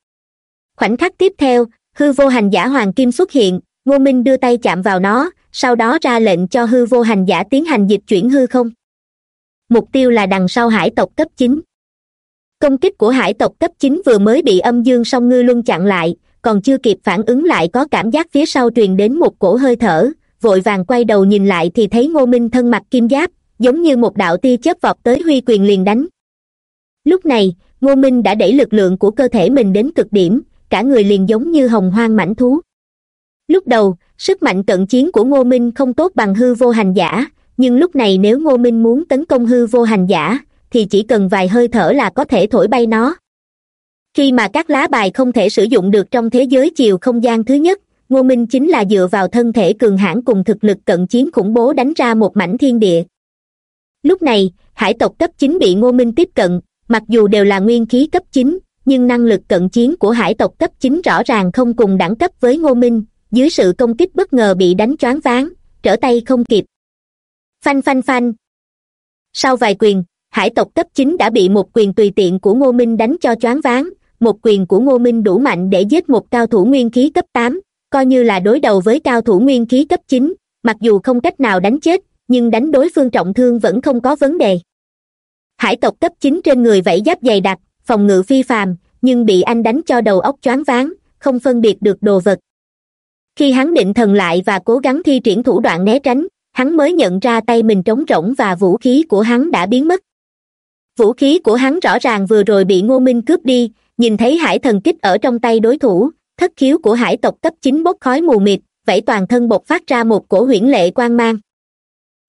Khoảnh khắc tiếp theo, hư vô hành giả hoàng kim xuất hiện, ngô minh đưa tay chạm vào nó, sau đó ra lệnh cho hư vô hành giả tiến hành dịch chuyển hư không. Mục tiêu là đằng sau hải tộc cấp chín công kích của hải tộc cấp chín vừa mới bị âm dương song ngư luân chặn lại, còn chưa kịp phản ứng lại có cảm giác phía sau truyền đến một cổ hơi thở, vội vàng quay đầu nhìn lại thì thấy ngô minh thân mặc kim giáp, giống như một đạo tia chớp vọt tới huy quyền liền đánh. Lúc này, ngô minh đã đẩy lực lượng của cơ thể mình đến cực điểm, cả người liền giống như hồng hoang mảnh thú. Lúc đầu, sức mạnh cận chiến của ngô minh không tốt bằng hư vô hành giả, nhưng lúc này nếu ngô minh muốn tấn công hư vô hành giả thì chỉ cần vài hơi thở là có thể thổi bay nó. Khi mà các lá bài không thể sử dụng được trong thế giới chiều không gian thứ nhất, ngô minh chính là dựa vào thân thể cường hãn cùng thực lực cận chiến khủng bố đánh ra một mảnh thiên địa. Lúc này, hải tộc cấp chín bị ngô minh tiếp cận, mặc dù đều là nguyên khí cấp chín, nhưng năng lực cận chiến của hải tộc cấp chín rõ ràng không cùng đẳng cấp với ngô minh, dưới sự công kích bất ngờ bị đánh choáng váng, trở tay không kịp. Phanh phanh phanh. Sau vài quyền hải tộc cấp chín đã bị một quyền tùy tiện của ngô minh đánh cho choáng váng, một quyền của ngô minh đủ mạnh để giết một cao thủ nguyên khí cấp tám, coi như là đối đầu với cao thủ nguyên khí cấp chín, mặc dù không cách nào đánh chết, nhưng đánh đối phương trọng thương vẫn không có vấn đề. Hải tộc cấp chín trên người vẫy giáp dày đặc, phòng ngự phi phàm, nhưng bị anh đánh cho đầu óc choáng váng, không phân biệt được đồ vật. Khi hắn định thần lại và cố gắng thi triển thủ đoạn né tránh, hắn mới nhận ra tay mình trống rỗng và vũ khí của hắn đã biến mất vũ khí của hắn rõ ràng vừa rồi bị ngô minh cướp đi, nhìn thấy hải thần kích ở trong tay đối thủ, thất khiếu của hải tộc cấp chín bốc khói mù mịt, vẫy toàn thân bộc phát ra một cổ huyễn lệ quan mang.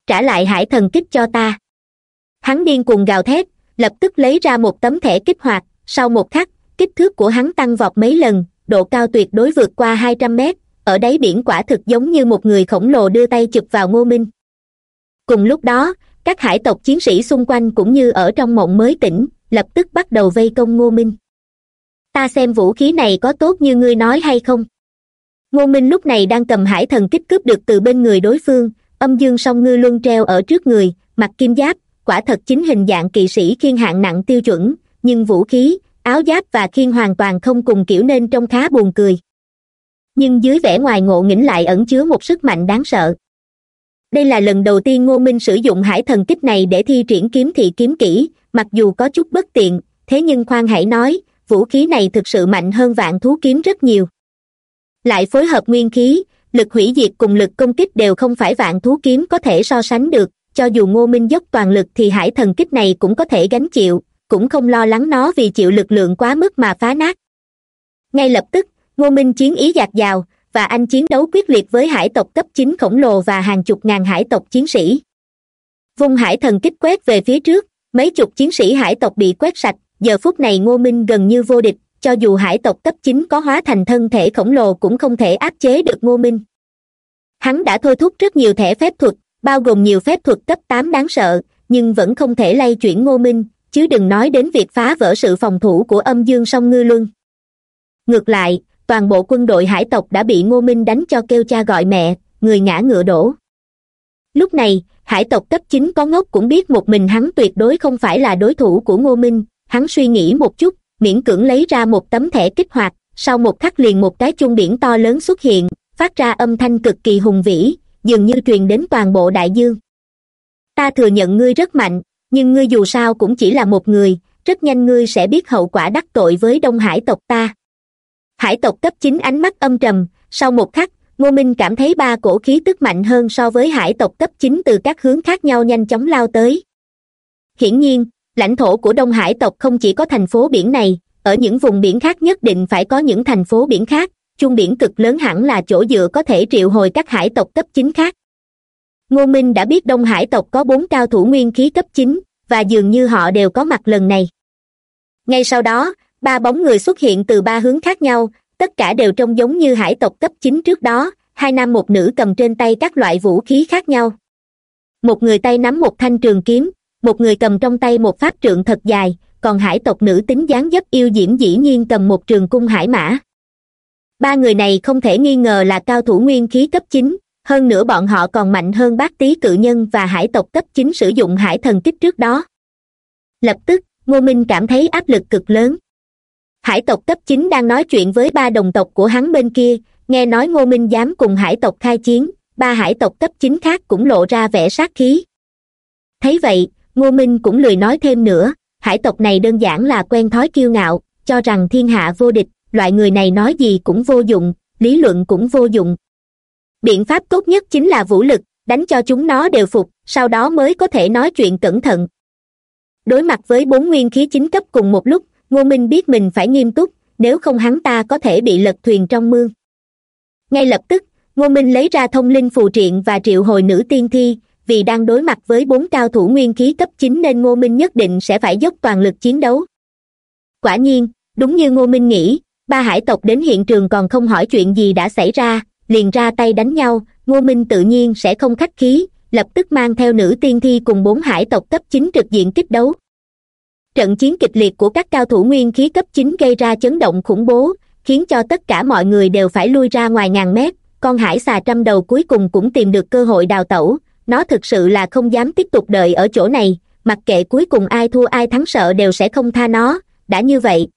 Trả lại hải thần kích cho ta. Hắn điên cuồng gào thét, lập tức lấy ra một tấm thẻ kích hoạt, sau một khắc, kích thước của hắn tăng vọt mấy lần, độ cao tuyệt đối vượt qua hai trăm mét, ở đáy biển quả thực giống như một người khổng lồ đưa tay chụp vào ngô minh. Cùng lúc đó các hải tộc chiến sĩ xung quanh cũng như ở trong mộng mới tỉnh, lập tức bắt đầu vây công ngô minh. Ta xem vũ khí này có tốt như ngươi nói hay không? Ngô minh lúc này đang cầm hải thần kích cướp được từ bên người đối phương, âm dương song ngư luân treo ở trước người, mặc kim giáp, quả thật chính hình dạng kỵ sĩ khiên hạng nặng tiêu chuẩn, nhưng vũ khí, áo giáp và khiên hoàn toàn không cùng kiểu nên trông khá buồn cười. Nhưng dưới vẻ ngoài ngộ nghĩnh lại ẩn chứa một sức mạnh đáng sợ đây là lần đầu tiên ngô minh sử dụng hải thần kích này để thi triển kiếm thị kiếm kỹ, mặc dù có chút bất tiện, thế nhưng khoan hãy nói, vũ khí này thực sự mạnh hơn vạn thú kiếm rất nhiều. Lại phối hợp nguyên khí, lực hủy diệt cùng lực công kích đều không phải vạn thú kiếm có thể so sánh được, cho dù ngô minh dốc toàn lực thì hải thần kích này cũng có thể gánh chịu, cũng không lo lắng nó vì chịu lực lượng quá mức mà phá nát. Ngay lập tức, ngô minh chiến ý dạt dào và anh chiến đấu quyết liệt với hải tộc cấp chín khổng lồ và hàng chục ngàn hải tộc chiến sĩ. Vung hải thần kích quét về phía trước, mấy chục chiến sĩ hải tộc bị quét sạch, giờ phút này ngô minh gần như vô địch, cho dù hải tộc cấp chín có hóa thành thân thể khổng lồ cũng không thể áp chế được ngô minh. Hắn đã thôi thúc rất nhiều thẻ phép thuật, bao gồm nhiều phép thuật cấp tám đáng sợ, nhưng vẫn không thể lay chuyển ngô minh, chứ đừng nói đến việc phá vỡ sự phòng thủ của âm dương song ngư luân. Ngược lại toàn bộ quân đội hải tộc đã bị ngô minh đánh cho kêu cha gọi mẹ, người ngã ngựa đổ. Lúc này, hải tộc cấp chín có ngốc cũng biết một mình hắn tuyệt đối không phải là đối thủ của ngô minh. Hắn suy nghĩ một chút, miễn cưỡng lấy ra một tấm thẻ kích hoạt, sau một khắc liền một cái chung biển to lớn xuất hiện, phát ra âm thanh cực kỳ hùng vĩ, dường như truyền đến toàn bộ đại dương. Ta thừa nhận ngươi rất mạnh, nhưng ngươi dù sao cũng chỉ là một người, rất nhanh ngươi sẽ biết hậu quả đắc tội với đông hải tộc ta hải tộc cấp chín ánh mắt âm trầm. Sau một khắc, ngô minh cảm thấy ba cổ khí tức mạnh hơn so với hải tộc cấp chín từ các hướng khác nhau nhanh chóng lao tới. Hiển nhiên, lãnh thổ của đông hải tộc không chỉ có thành phố biển này, ở những vùng biển khác nhất định phải có những thành phố biển khác, chung biển cực lớn hẳn là chỗ dựa có thể triệu hồi các hải tộc cấp chín khác. Ngô minh đã biết đông hải tộc có bốn cao thủ nguyên khí cấp chín, và dường như họ đều có mặt lần này. Ngay sau đó ba bóng người xuất hiện từ ba hướng khác nhau, tất cả đều trông giống như hải tộc cấp chín trước đó, hai nam một nữ cầm trên tay các loại vũ khí khác nhau. Một người tay nắm một thanh trường kiếm, một người cầm trong tay một pháp trượng thật dài, còn hải tộc nữ tính dáng dấp yêu diễm dĩ nhiên cầm một trường cung hải mã. Ba người này không thể nghi ngờ là cao thủ nguyên khí cấp chín, hơn nữa bọn họ còn mạnh hơn bác tý cự nhân và hải tộc cấp chín sử dụng hải thần kích trước đó. Lập tức, ngô minh cảm thấy áp lực cực lớn hải tộc cấp chín đang nói chuyện với ba đồng tộc của hắn bên kia, nghe nói ngô minh dám cùng hải tộc khai chiến, ba hải tộc cấp chín khác cũng lộ ra vẻ sát khí. Thấy vậy, ngô minh cũng lười nói thêm nữa, hải tộc này đơn giản là quen thói kiêu ngạo, cho rằng thiên hạ vô địch, loại người này nói gì cũng vô dụng, lý luận cũng vô dụng. Biện pháp tốt nhất chính là vũ lực, đánh cho chúng nó đều phục, sau đó mới có thể nói chuyện cẩn thận. Đối mặt với bốn nguyên khí chính cấp cùng một lúc ngô minh biết mình phải nghiêm túc, nếu không hắn ta có thể bị lật thuyền trong mương ngay lập tức, ngô minh lấy ra thông linh phù triện và triệu hồi nữ tiên thi, vì đang đối mặt với bốn cao thủ nguyên khí cấp chín nên ngô minh nhất định sẽ phải dốc toàn lực chiến đấu. Quả nhiên, đúng như ngô minh nghĩ, ba hải tộc đến hiện trường còn không hỏi chuyện gì đã xảy ra, liền ra tay đánh nhau, ngô minh tự nhiên sẽ không khách khí, lập tức mang theo nữ tiên thi cùng bốn hải tộc cấp chín trực diện kích đấu trận chiến kịch liệt của các cao thủ nguyên khí cấp chín gây ra chấn động khủng bố, khiến cho tất cả mọi người đều phải lui ra ngoài ngàn mét. Con hải xà trăm đầu cuối cùng cũng tìm được cơ hội đào tẩu. Nó thực sự là không dám tiếp tục đợi ở chỗ này. Mặc kệ cuối cùng ai thua ai thắng sợ đều sẽ không tha nó. Đã như vậy,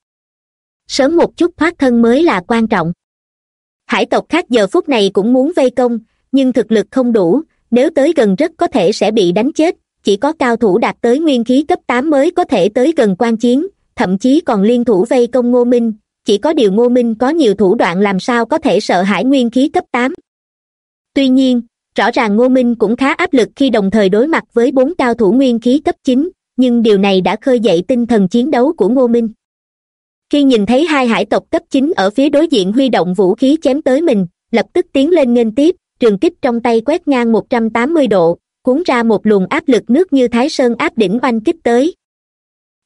sớm một chút thoát thân mới là quan trọng. Hải tộc khác giờ phút này cũng muốn vây công, nhưng thực lực không đủ. Nếu tới gần rất có thể sẽ bị đánh chết chỉ có cao thủ đạt tới nguyên khí cấp tám mới có thể tới gần quan chiến, thậm chí còn liên thủ vây công ngô minh. Chỉ có điều ngô minh có nhiều thủ đoạn làm sao có thể sợ hãi nguyên khí cấp tám. Tuy nhiên, rõ ràng ngô minh cũng khá áp lực khi đồng thời đối mặt với bốn cao thủ nguyên khí cấp chín, nhưng điều này đã khơi dậy tinh thần chiến đấu của ngô minh. Khi nhìn thấy hai hải tộc cấp chín ở phía đối diện huy động vũ khí chém tới mình, lập tức tiến lên nghênh tiếp, trường kích trong tay quét ngang một trăm tám mươi độ cuốn ra một luồng áp lực nước như thái sơn áp đỉnh oanh kích tới.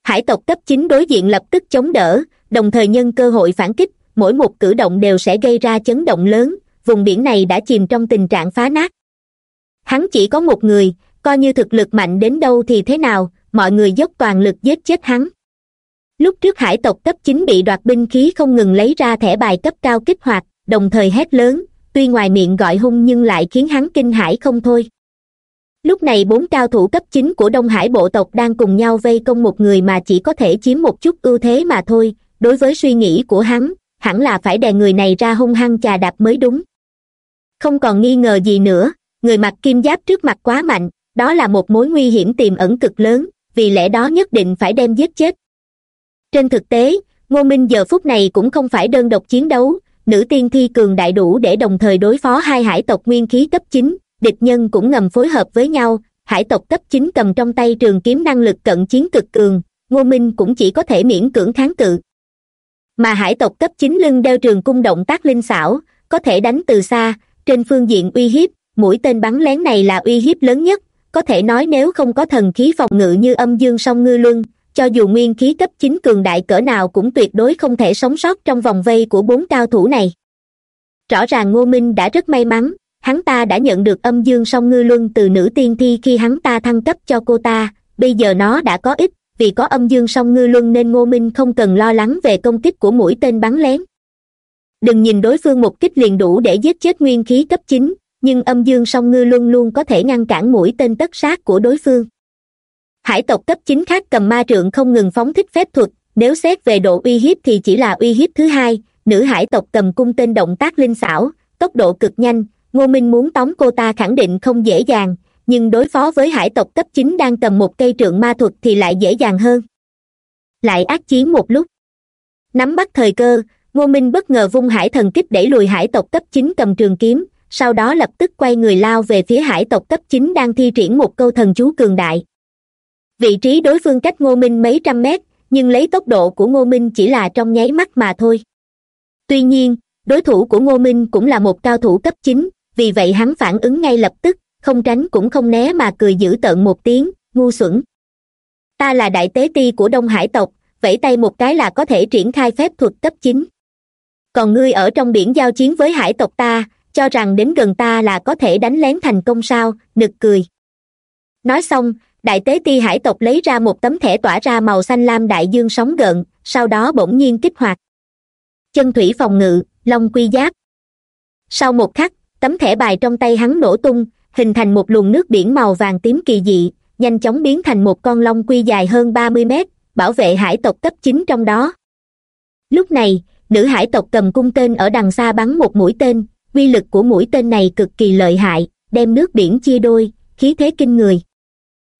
Hải tộc cấp chín đối diện lập tức chống đỡ, đồng thời nhân cơ hội phản kích, mỗi một cử động đều sẽ gây ra chấn động lớn, vùng biển này đã chìm trong tình trạng phá nát. Hắn chỉ có một người, coi như thực lực mạnh đến đâu thì thế nào, mọi người dốc toàn lực giết chết hắn. Lúc trước hải tộc cấp chín bị đoạt binh khí không ngừng lấy ra thẻ bài cấp cao kích hoạt, đồng thời hét lớn, tuy ngoài miệng gọi hung nhưng lại khiến hắn kinh hãi không thôi lúc này bốn cao thủ cấp chín của đông hải bộ tộc đang cùng nhau vây công một người mà chỉ có thể chiếm một chút ưu thế mà thôi. Đối với suy nghĩ của hắn, hẳn là phải đè người này ra hung hăng chà đạp mới đúng. Không còn nghi ngờ gì nữa, người mặc kim giáp trước mặt quá mạnh, đó là một mối nguy hiểm tiềm ẩn cực lớn, vì lẽ đó nhất định phải đem giết chết. Trên thực tế, ngô minh giờ phút này cũng không phải đơn độc chiến đấu, nữ tiên thi cường đại đủ để đồng thời đối phó hai hải tộc nguyên khí cấp chín địch nhân cũng ngầm phối hợp với nhau, hải tộc cấp chín cầm trong tay trường kiếm năng lực cận chiến cực cường, ngô minh cũng chỉ có thể miễn cưỡng kháng cự. Mà hải tộc cấp chín lưng đeo trường cung động tác linh xảo, có thể đánh từ xa, trên phương diện uy hiếp, mũi tên bắn lén này là uy hiếp lớn nhất, có thể nói nếu không có thần khí phòng ngự như âm dương song ngư luân, cho dù nguyên khí cấp chín cường đại cỡ nào cũng tuyệt đối không thể sống sót trong vòng vây của bốn cao thủ này. Rõ ràng ngô minh đã rất may mắn hắn ta đã nhận được âm dương song ngư luân từ nữ tiên thi khi hắn ta thăng cấp cho cô ta. Bây giờ nó đã có ích, vì có âm dương song ngư luân nên ngô minh không cần lo lắng về công kích của mũi tên bắn lén. Đừng nhìn đối phương một kích liền đủ để giết chết nguyên khí cấp chín, nhưng âm dương song ngư luân luôn có thể ngăn cản mũi tên tất sát của đối phương. Hải tộc cấp chín khác cầm ma trượng không ngừng phóng thích phép thuật, nếu xét về độ uy hiếp thì chỉ là uy hiếp thứ hai. Nữ hải tộc cầm cung tên động tác linh xảo, tốc độ cực nhanh ngô minh muốn tóm cô ta khẳng định không dễ dàng, nhưng đối phó với hải tộc cấp chín đang cầm một cây trượng ma thuật thì lại dễ dàng hơn. Lại ác chiến một lúc. Nắm bắt thời cơ, ngô minh bất ngờ vung hải thần kích đẩy lùi hải tộc cấp chín cầm trường kiếm, sau đó lập tức quay người lao về phía hải tộc cấp chín đang thi triển một câu thần chú cường đại. Vị trí đối phương cách ngô minh mấy trăm mét, nhưng lấy tốc độ của ngô minh chỉ là trong nháy mắt mà thôi. Tuy nhiên, đối thủ của ngô minh cũng là một cao thủ cấp chín vì vậy hắn phản ứng ngay lập tức, không tránh cũng không né mà cười dữ tợn một tiếng, ngu xuẩn. Ta là đại tế ti của đông hải tộc, vẫy tay một cái là có thể triển khai phép thuật cấp chín. Còn ngươi ở trong biển giao chiến với hải tộc ta, cho rằng đến gần ta là có thể đánh lén thành công sao? Nực cười. Nói xong, đại tế ti hải tộc lấy ra một tấm thẻ tỏa ra màu xanh lam đại dương sóng gợn, sau đó bỗng nhiên kích hoạt. Chân thủy phòng ngự, long quy giáp. Sau một khắc tấm thẻ bài trong tay hắn nổ tung, hình thành một luồng nước biển màu vàng tím kỳ dị, nhanh chóng biến thành một con long quy dài hơn ba mươi mét, bảo vệ hải tộc cấp chín trong đó. Lúc này, nữ hải tộc cầm cung tên ở đằng xa bắn một mũi tên uy lực của mũi tên này cực kỳ lợi hại, đem nước biển chia đôi, khí thế kinh người.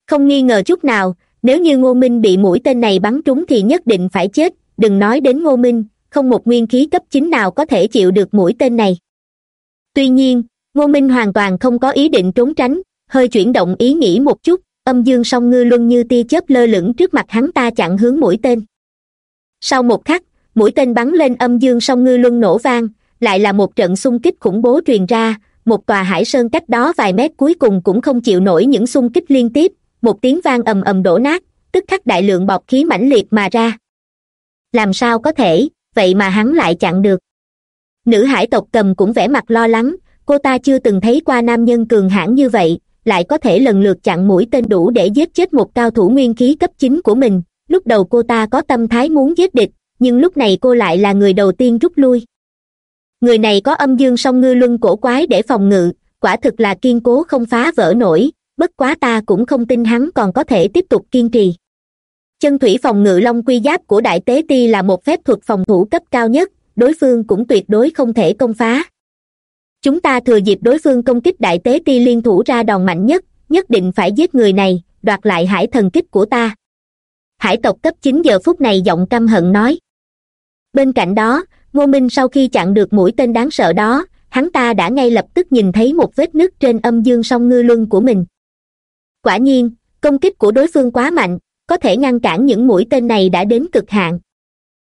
Không nghi ngờ chút nào, nếu như ngô minh bị mũi tên này bắn trúng thì nhất định phải chết, đừng nói đến ngô minh, không một nguyên khí cấp chín nào có thể chịu được mũi tên này tuy nhiên, ngô minh hoàn toàn không có ý định trốn tránh, hơi chuyển động ý nghĩ một chút, âm dương song ngư luân như tia chớp lơ lửng trước mặt hắn ta chặn hướng mũi tên. Sau một khắc, mũi tên bắn lên âm dương song ngư luân nổ vang, lại là một trận xung kích khủng bố truyền ra, một tòa hải sơn cách đó vài mét cuối cùng cũng không chịu nổi những xung kích liên tiếp, một tiếng vang ầm ầm đổ nát, tức khắc đại lượng bọc khí mãnh liệt mà ra. Làm sao có thể, vậy mà hắn lại chặn được? Nữ hải tộc cầm cũng vẻ mặt lo lắng, cô ta chưa từng thấy qua nam nhân cường hãn như vậy, lại có thể lần lượt chặn mũi tên đủ để giết chết một cao thủ nguyên khí cấp chín của mình. Lúc đầu cô ta có tâm thái muốn giết địch, nhưng lúc này cô lại là người đầu tiên rút lui. Người này có âm dương song ngư luân cổ quái để phòng ngự, quả thực là kiên cố không phá vỡ nổi, bất quá ta cũng không tin hắn còn có thể tiếp tục kiên trì. Chân thủy phòng ngự long quy giáp của đại tế ti là một phép thuật phòng thủ cấp cao nhất đối phương cũng tuyệt đối không thể công phá. Chúng ta thừa dịp đối phương công kích đại tế ti liên thủ ra đòn mạnh nhất nhất định phải giết người này, đoạt lại hải thần kích của ta. Hải tộc cấp chín giờ phút này giọng căm hận nói. Bên cạnh đó, ngô minh sau khi chặn được mũi tên đáng sợ đó, hắn ta đã ngay lập tức nhìn thấy một vết nứt trên âm dương song ngư luân của mình. Quả nhiên, công kích của đối phương quá mạnh, có thể ngăn cản những mũi tên này đã đến cực hạn.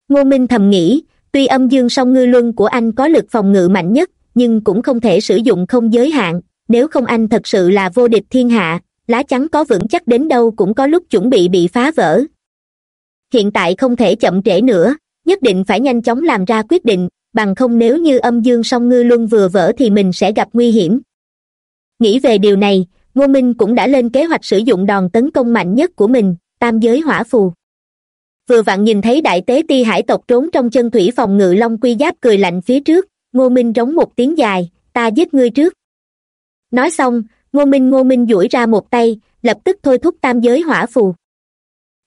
Ngô minh thầm nghĩ tuy âm dương song ngư luân của anh có lực phòng ngự mạnh nhất, nhưng cũng không thể sử dụng không giới hạn. Nếu không anh thật sự là vô địch thiên hạ, lá chắn có vững chắc đến đâu cũng có lúc chuẩn bị bị phá vỡ. Hiện tại không thể chậm trễ nữa, nhất định phải nhanh chóng làm ra quyết định, bằng không nếu như âm dương song ngư luân vừa vỡ thì mình sẽ gặp nguy hiểm. Nghĩ về điều này, ngô minh cũng đã lên kế hoạch sử dụng đòn tấn công mạnh nhất của mình, tam giới hỏa phù vừa vặn nhìn thấy đại tế ti hải tộc trốn trong chân thủy phòng ngự long quy giáp cười lạnh phía trước, ngô minh rống một tiếng dài, ta giết ngươi trước. Nói xong, ngô minh ngô minh duỗi ra một tay, lập tức thôi thúc tam giới hỏa phù.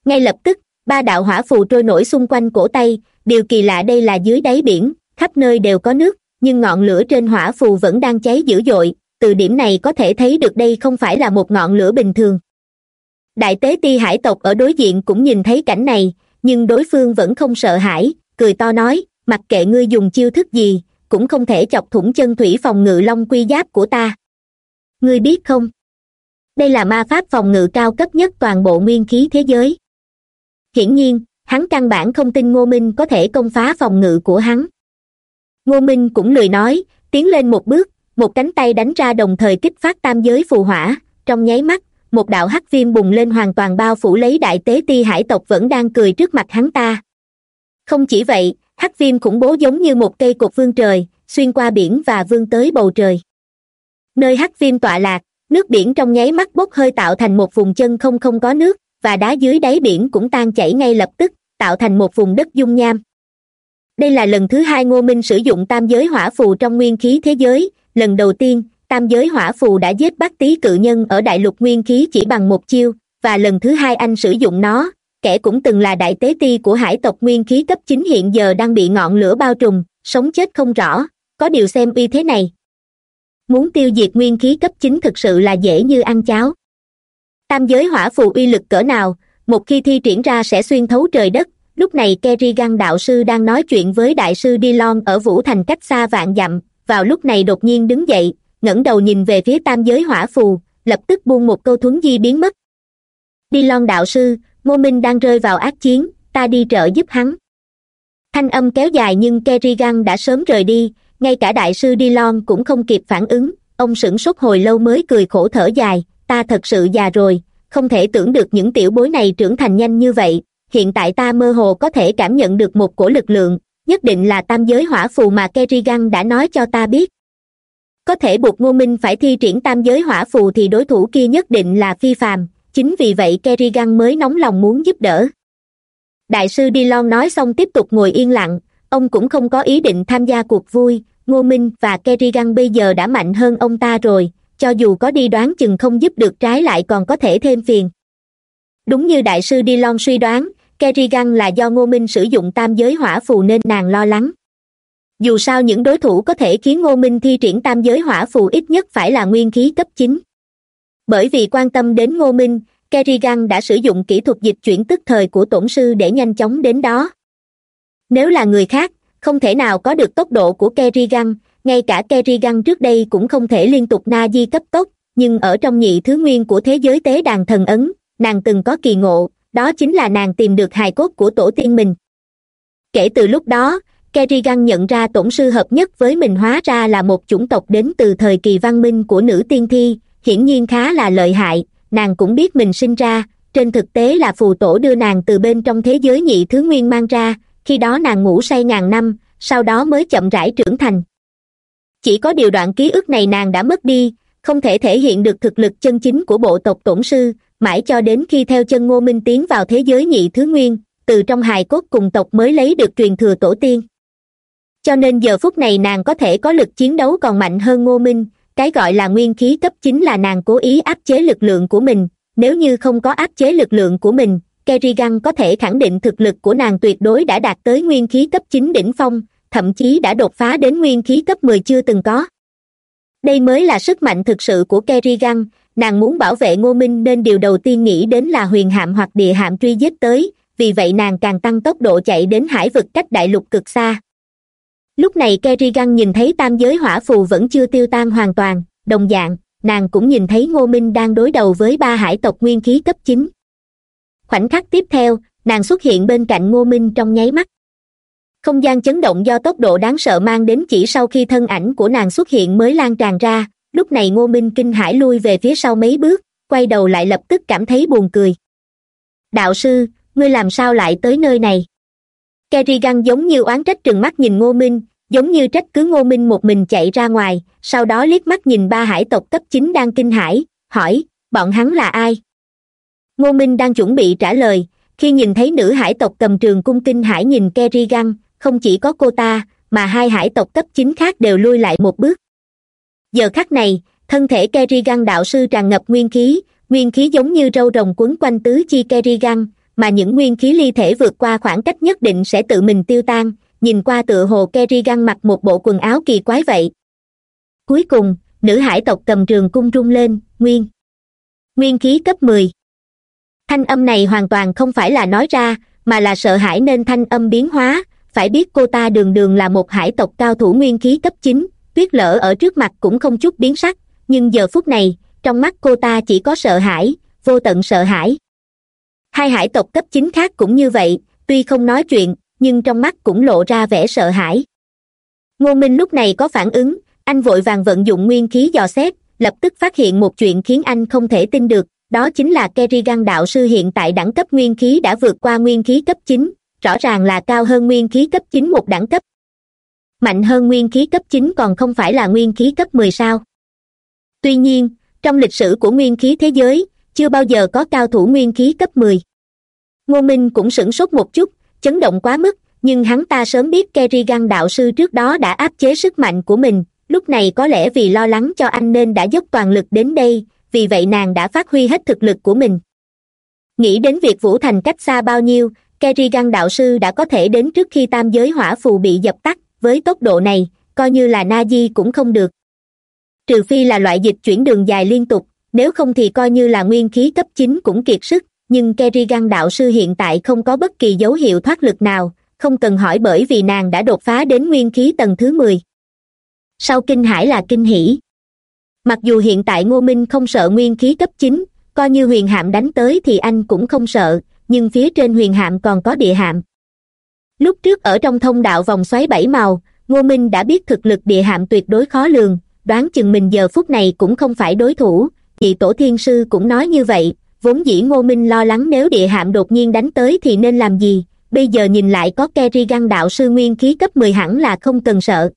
Ngay lập tức, ba đạo hỏa phù trôi nổi xung quanh cổ tay, điều kỳ lạ đây là dưới đáy biển, khắp nơi đều có nước, nhưng ngọn lửa trên hỏa phù vẫn đang cháy dữ dội, từ điểm này có thể thấy được đây không phải là một ngọn lửa bình thường. Đại tế ti hải tộc ở đối diện cũng nhìn thấy cảnh này nhưng đối phương vẫn không sợ hãi, cười to nói, mặc kệ ngươi dùng chiêu thức gì, cũng không thể chọc thủng chân thủy phòng ngự long quy giáp của ta. Ngươi biết không? Đây là ma pháp phòng ngự cao cấp nhất toàn bộ nguyên khí thế giới. Hiển nhiên, hắn căn bản không tin ngô minh có thể công phá phòng ngự của hắn. Ngô minh cũng lười nói, tiến lên một bước, một cánh tay đánh ra đồng thời kích phát tam giới phù hỏa, trong nháy mắt một đạo hắc viêm bùng lên hoàn toàn bao phủ lấy đại tế ti hải tộc vẫn đang cười trước mặt hắn ta. Không chỉ vậy, hắc viêm khủng bố giống như một cây cột vương trời, xuyên qua biển và vươn tới bầu trời. Nơi hắc viêm tọa lạc, nước biển trong nháy mắt bốc hơi tạo thành một vùng chân không không có nước, và đá dưới đáy biển cũng tan chảy ngay lập tức, tạo thành một vùng đất dung nham. Đây là lần thứ hai ngô minh sử dụng tam giới hỏa phù trong nguyên khí thế giới, lần đầu tiên tam giới hỏa phù đã giết bắt tý cự nhân ở đại lục nguyên khí chỉ bằng một chiêu, và lần thứ hai anh sử dụng nó. Kẻ cũng từng là đại tế ti của hải tộc nguyên khí cấp chín hiện giờ đang bị ngọn lửa bao trùm, sống chết không rõ. Có điều xem uy thế này. Muốn tiêu diệt nguyên khí cấp chín thực sự là dễ như ăn cháo. Tam giới hỏa phù uy lực cỡ nào, một khi thi triển ra sẽ xuyên thấu trời đất. Lúc này kerrigan đạo sư đang nói chuyện với đại sư Dillon ở vũ thành cách xa vạn dặm. Vào lúc này đột nhiên đứng dậy ngẩng đầu nhìn về phía tam giới hỏa phù, lập tức buông một câu thuấn di biến mất. Dillon đạo sư, ngô minh đang rơi vào ác chiến, ta đi trợ giúp hắn. Thanh âm kéo dài nhưng kerrigan đã sớm rời đi, ngay cả đại sư Dillon cũng không kịp phản ứng, ông sửng sốt hồi lâu mới cười khổ thở dài, ta thật sự già rồi, không thể tưởng được những tiểu bối này trưởng thành nhanh như vậy, hiện tại ta mơ hồ có thể cảm nhận được một cổ lực lượng, nhất định là tam giới hỏa phù mà kerrigan đã nói cho ta biết có thể buộc ngô minh phải thi triển tam giới hỏa phù thì đối thủ kia nhất định là phi phàm. Chính vì vậy kerrigan mới nóng lòng muốn giúp đỡ. Đại sư Dillon nói xong tiếp tục ngồi yên lặng. Ông cũng không có ý định tham gia cuộc vui. Ngô minh và kerrigan bây giờ đã mạnh hơn ông ta rồi. Cho dù có đi đoán chừng không giúp được trái lại còn có thể thêm phiền. Đúng như đại sư Dillon suy đoán kerrigan là do ngô minh sử dụng tam giới hỏa phù nên nàng lo lắng dù sao những đối thủ có thể khiến ngô minh thi triển tam giới hỏa phù ít nhất phải là nguyên khí cấp chín. Bởi vì quan tâm đến ngô minh, kerrigan đã sử dụng kỹ thuật dịch chuyển tức thời của tổn sư để nhanh chóng đến đó. Nếu là người khác, không thể nào có được tốc độ của kerrigan, ngay cả kerrigan trước đây cũng không thể liên tục na di cấp tốc, nhưng ở trong nhị thứ nguyên của thế giới tế đàn thần ấn, nàng từng có kỳ ngộ, đó chính là nàng tìm được hài cốt của tổ tiên mình. Kể từ lúc đó kerrigan nhận ra tổn sư hợp nhất với mình hóa ra là một chủng tộc đến từ thời kỳ văn minh của nữ tiên thi, hiển nhiên khá là lợi hại, nàng cũng biết mình sinh ra, trên thực tế là phù tổ đưa nàng từ bên trong thế giới nhị thứ nguyên mang ra, khi đó nàng ngủ say ngàn năm, sau đó mới chậm rãi trưởng thành. Chỉ có điều đoạn ký ức này nàng đã mất đi, không thể thể hiện được thực lực chân chính của bộ tộc tổn sư, mãi cho đến khi theo chân ngô minh tiến vào thế giới nhị thứ nguyên, từ trong hài cốt cùng tộc mới lấy được truyền thừa tổ tiên cho nên giờ phút này nàng có thể có lực chiến đấu còn mạnh hơn ngô minh, cái gọi là nguyên khí cấp chính là nàng cố ý áp chế lực lượng của mình. Nếu như không có áp chế lực lượng của mình, kerrigan có thể khẳng định thực lực của nàng tuyệt đối đã đạt tới nguyên khí cấp chín đỉnh phong, thậm chí đã đột phá đến nguyên khí cấp mười chưa từng có. Đây mới là sức mạnh thực sự của kerrigan, nàng muốn bảo vệ ngô minh nên điều đầu tiên nghĩ đến là huyền hạm hoặc địa hạm truy giết tới, vì vậy nàng càng tăng tốc độ chạy đến hải vực cách đại lục cực xa lúc này kerrigan nhìn thấy tam giới hỏa phù vẫn chưa tiêu tan hoàn toàn, đồng dạng, nàng cũng nhìn thấy ngô minh đang đối đầu với ba hải tộc nguyên khí cấp chín. Khoảnh khắc tiếp theo, nàng xuất hiện bên cạnh ngô minh trong nháy mắt. Không gian chấn động do tốc độ đáng sợ mang đến chỉ sau khi thân ảnh của nàng xuất hiện mới lan tràn ra, lúc này ngô minh kinh hãi lui về phía sau mấy bước, quay đầu lại lập tức cảm thấy buồn cười. Đạo sư, ngươi làm sao lại tới nơi này? Kerrigan giống như oán trách trừng mắt nhìn ngô minh, giống như trách cứ ngô minh một mình chạy ra ngoài, sau đó liếc mắt nhìn ba hải tộc cấp chín đang kinh hãi, hỏi, bọn hắn là ai? Ngô minh đang chuẩn bị trả lời, khi nhìn thấy nữ hải tộc cầm trường cung kinh hải nhìn kerrigan không chỉ có cô ta, mà hai hải tộc cấp chín khác đều lui lại một bước. Giờ khắc này, thân thể kerrigan đạo sư tràn ngập nguyên khí nguyên khí giống như râu rồng quấn quanh tứ chi kerrigan mà những nguyên khí ly thể vượt qua khoảng cách nhất định sẽ tự mình tiêu tan. Nhìn qua tựa hồ kerrigan mặc một bộ quần áo kỳ quái vậy. Cuối cùng, nữ hải tộc cầm trường cung rung lên, nguyên. Nguyên khí cấp mười. Thanh âm này hoàn toàn không phải là nói ra, mà là sợ hãi nên thanh âm biến hóa. Phải biết cô ta đường đường là một hải tộc cao thủ nguyên khí cấp chín, tuyết lở ở trước mặt cũng không chút biến sắc. Nhưng giờ phút này, trong mắt cô ta chỉ có sợ hãi, vô tận sợ hãi hai hải tộc cấp chín khác cũng như vậy, tuy không nói chuyện, nhưng trong mắt cũng lộ ra vẻ sợ hãi. Ngô minh lúc này có phản ứng, anh vội vàng vận dụng nguyên khí dò xét, lập tức phát hiện một chuyện khiến anh không thể tin được, đó chính là kerrigan đạo sư hiện tại đẳng cấp nguyên khí đã vượt qua nguyên khí cấp chín, rõ ràng là cao hơn nguyên khí cấp chín một đẳng cấp. Mạnh hơn nguyên khí cấp chín còn không phải là nguyên khí cấp mười sao. Tuy nhiên, trong lịch sử của nguyên khí thế giới chưa bao giờ có cao thủ nguyên khí cấp mười. Ngô minh cũng sửng sốt một chút, chấn động quá mức, nhưng hắn ta sớm biết kerrigan đạo sư trước đó đã áp chế sức mạnh của mình, lúc này có lẽ vì lo lắng cho anh nên đã dốc toàn lực đến đây, vì vậy nàng đã phát huy hết thực lực của mình. Nghĩ đến việc vũ thành cách xa bao nhiêu kerrigan đạo sư đã có thể đến trước khi tam giới hỏa phù bị dập tắt, với tốc độ này, coi như là na di cũng không được. Trừ phi là loại dịch chuyển đường dài liên tục nếu không thì coi như là nguyên khí cấp chín cũng kiệt sức, nhưng kerrigan đạo sư hiện tại không có bất kỳ dấu hiệu thoát lực nào, không cần hỏi bởi vì nàng đã đột phá đến nguyên khí tầng thứ mười. Sau kinh hải là kinh hỷ. Mặc dù hiện tại ngô minh không sợ nguyên khí cấp chín, coi như huyền hạm đánh tới thì anh cũng không sợ, nhưng phía trên huyền hạm còn có địa hạm. Lúc trước ở trong thông đạo vòng xoáy bảy màu, ngô minh đã biết thực lực địa hạm tuyệt đối khó lường, đoán chừng mình giờ phút này cũng không phải đối thủ chị tổ thiên sư cũng nói như vậy, vốn dĩ ngô minh lo lắng nếu địa hạm đột nhiên đánh tới thì nên làm gì, bây giờ nhìn lại có kerrigan đạo sư nguyên khí cấp mười hẳn là không cần sợ.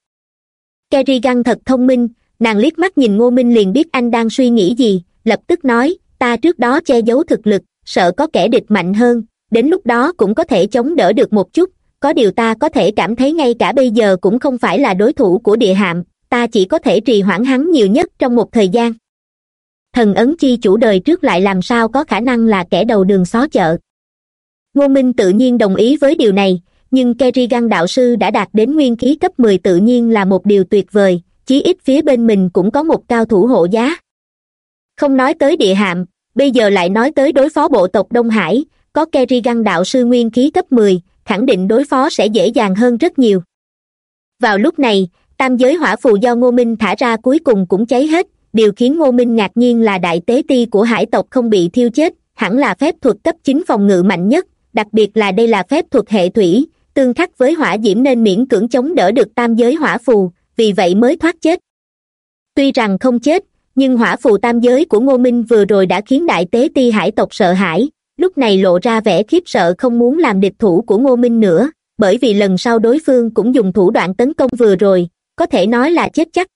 Kerrigan thật thông minh, nàng liếc mắt nhìn ngô minh liền biết anh đang suy nghĩ gì, lập tức nói, ta trước đó che giấu thực lực, sợ có kẻ địch mạnh hơn, đến lúc đó cũng có thể chống đỡ được một chút, có điều ta có thể cảm thấy ngay cả bây giờ cũng không phải là đối thủ của địa hạm, ta chỉ có thể trì hoãn hắn nhiều nhất trong một thời gian thần ấn chi chủ đời trước lại làm sao có khả năng là kẻ đầu đường xó chợ. Ngô minh tự nhiên đồng ý với điều này, nhưng kerrigan đạo sư đã đạt đến nguyên khí cấp mười tự nhiên là một điều tuyệt vời, chí ít phía bên mình cũng có một cao thủ hộ giá. Không nói tới địa hạm, bây giờ lại nói tới đối phó bộ tộc đông hải, có kerrigan đạo sư nguyên khí cấp mười, khẳng định đối phó sẽ dễ dàng hơn rất nhiều. Vào lúc này, tam giới hỏa phù do ngô minh thả ra cuối cùng cũng cháy hết điều khiến ngô minh ngạc nhiên là đại tế ti của hải tộc không bị thiêu chết, hẳn là phép thuật cấp chín phòng ngự mạnh nhất, đặc biệt là đây là phép thuật hệ thủy, tương khắc với hỏa diễm nên miễn cưỡng chống đỡ được tam giới hỏa phù, vì vậy mới thoát chết. Tuy rằng không chết, nhưng hỏa phù tam giới của ngô minh vừa rồi đã khiến đại tế ti hải tộc sợ hãi, lúc này lộ ra vẻ khiếp sợ không muốn làm địch thủ của ngô minh nữa, bởi vì lần sau đối phương cũng dùng thủ đoạn tấn công vừa rồi, có thể nói là chết chắc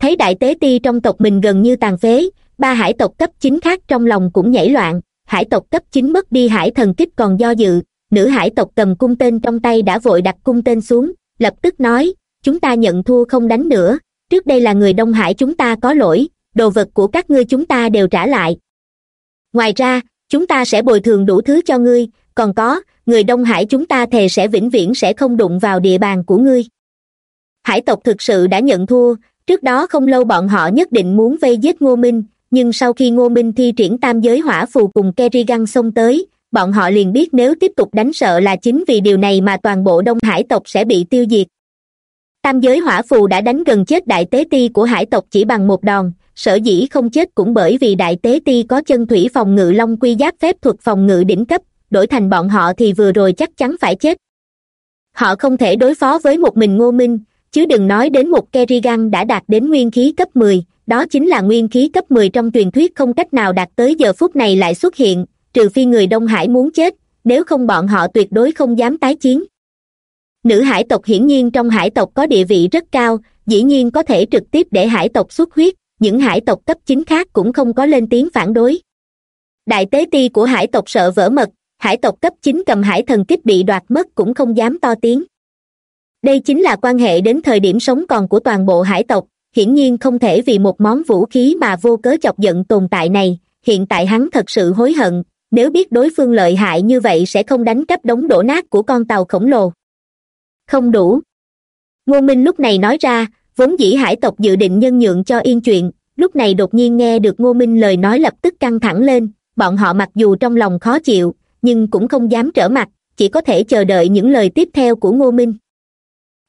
thấy đại tế ti trong tộc mình gần như tàn phế, ba hải tộc cấp chín khác trong lòng cũng nhảy loạn. Hải tộc cấp chín mất đi hải thần kích còn do dự, nữ hải tộc cầm cung tên trong tay đã vội đặt cung tên xuống, lập tức nói, chúng ta nhận thua không đánh nữa, trước đây là người đông hải chúng ta có lỗi, đồ vật của các ngươi chúng ta đều trả lại. Ngoài ra, chúng ta sẽ bồi thường đủ thứ cho ngươi, còn có, người đông hải chúng ta thề sẽ vĩnh viễn sẽ không đụng vào địa bàn của ngươi. Hải tộc thực sự đã nhận thua trước đó không lâu bọn họ nhất định muốn vây giết ngô minh, nhưng sau khi ngô minh thi triển tam giới hỏa phù cùng kerrigan xông tới, bọn họ liền biết nếu tiếp tục đánh sợ là chính vì điều này mà toàn bộ đông hải tộc sẽ bị tiêu diệt. Tam giới hỏa phù đã đánh gần chết đại tế ti của hải tộc chỉ bằng một đòn, sở dĩ không chết cũng bởi vì đại tế ti có chân thủy phòng ngự long quy giáp phép thuật phòng ngự đỉnh cấp, đổi thành bọn họ thì vừa rồi chắc chắn phải chết. Họ không thể đối phó với một mình ngô minh chứ đừng nói đến một kerrigan đã đạt đến nguyên khí cấp mười, đó chính là nguyên khí cấp mười trong truyền thuyết không cách nào đạt tới giờ phút này lại xuất hiện, trừ phi người đông hải muốn chết, nếu không bọn họ tuyệt đối không dám tái chiến. Nữ hải tộc hiển nhiên trong hải tộc có địa vị rất cao, dĩ nhiên có thể trực tiếp để hải tộc xuất huyết, những hải tộc cấp chính khác cũng không có lên tiếng phản đối. Đại tế ti của hải tộc sợ vỡ mật, hải tộc cấp chính cầm hải thần kích bị đoạt mất cũng không dám to tiếng đây chính là quan hệ đến thời điểm sống còn của toàn bộ hải tộc. Hiển nhiên không thể vì một món vũ khí mà vô cớ chọc giận tồn tại này. Hiện tại hắn thật sự hối hận. Nếu biết đối phương lợi hại như vậy sẽ không đánh cắp đống đổ nát của con tàu khổng lồ. Không đủ. Ngô minh lúc này nói ra, vốn dĩ hải tộc dự định nhân nhượng cho yên chuyện. Lúc này đột nhiên nghe được ngô minh lời nói lập tức căng thẳng lên. Bọn họ mặc dù trong lòng khó chịu, nhưng cũng không dám trở mặt, chỉ có thể chờ đợi những lời tiếp theo của ngô minh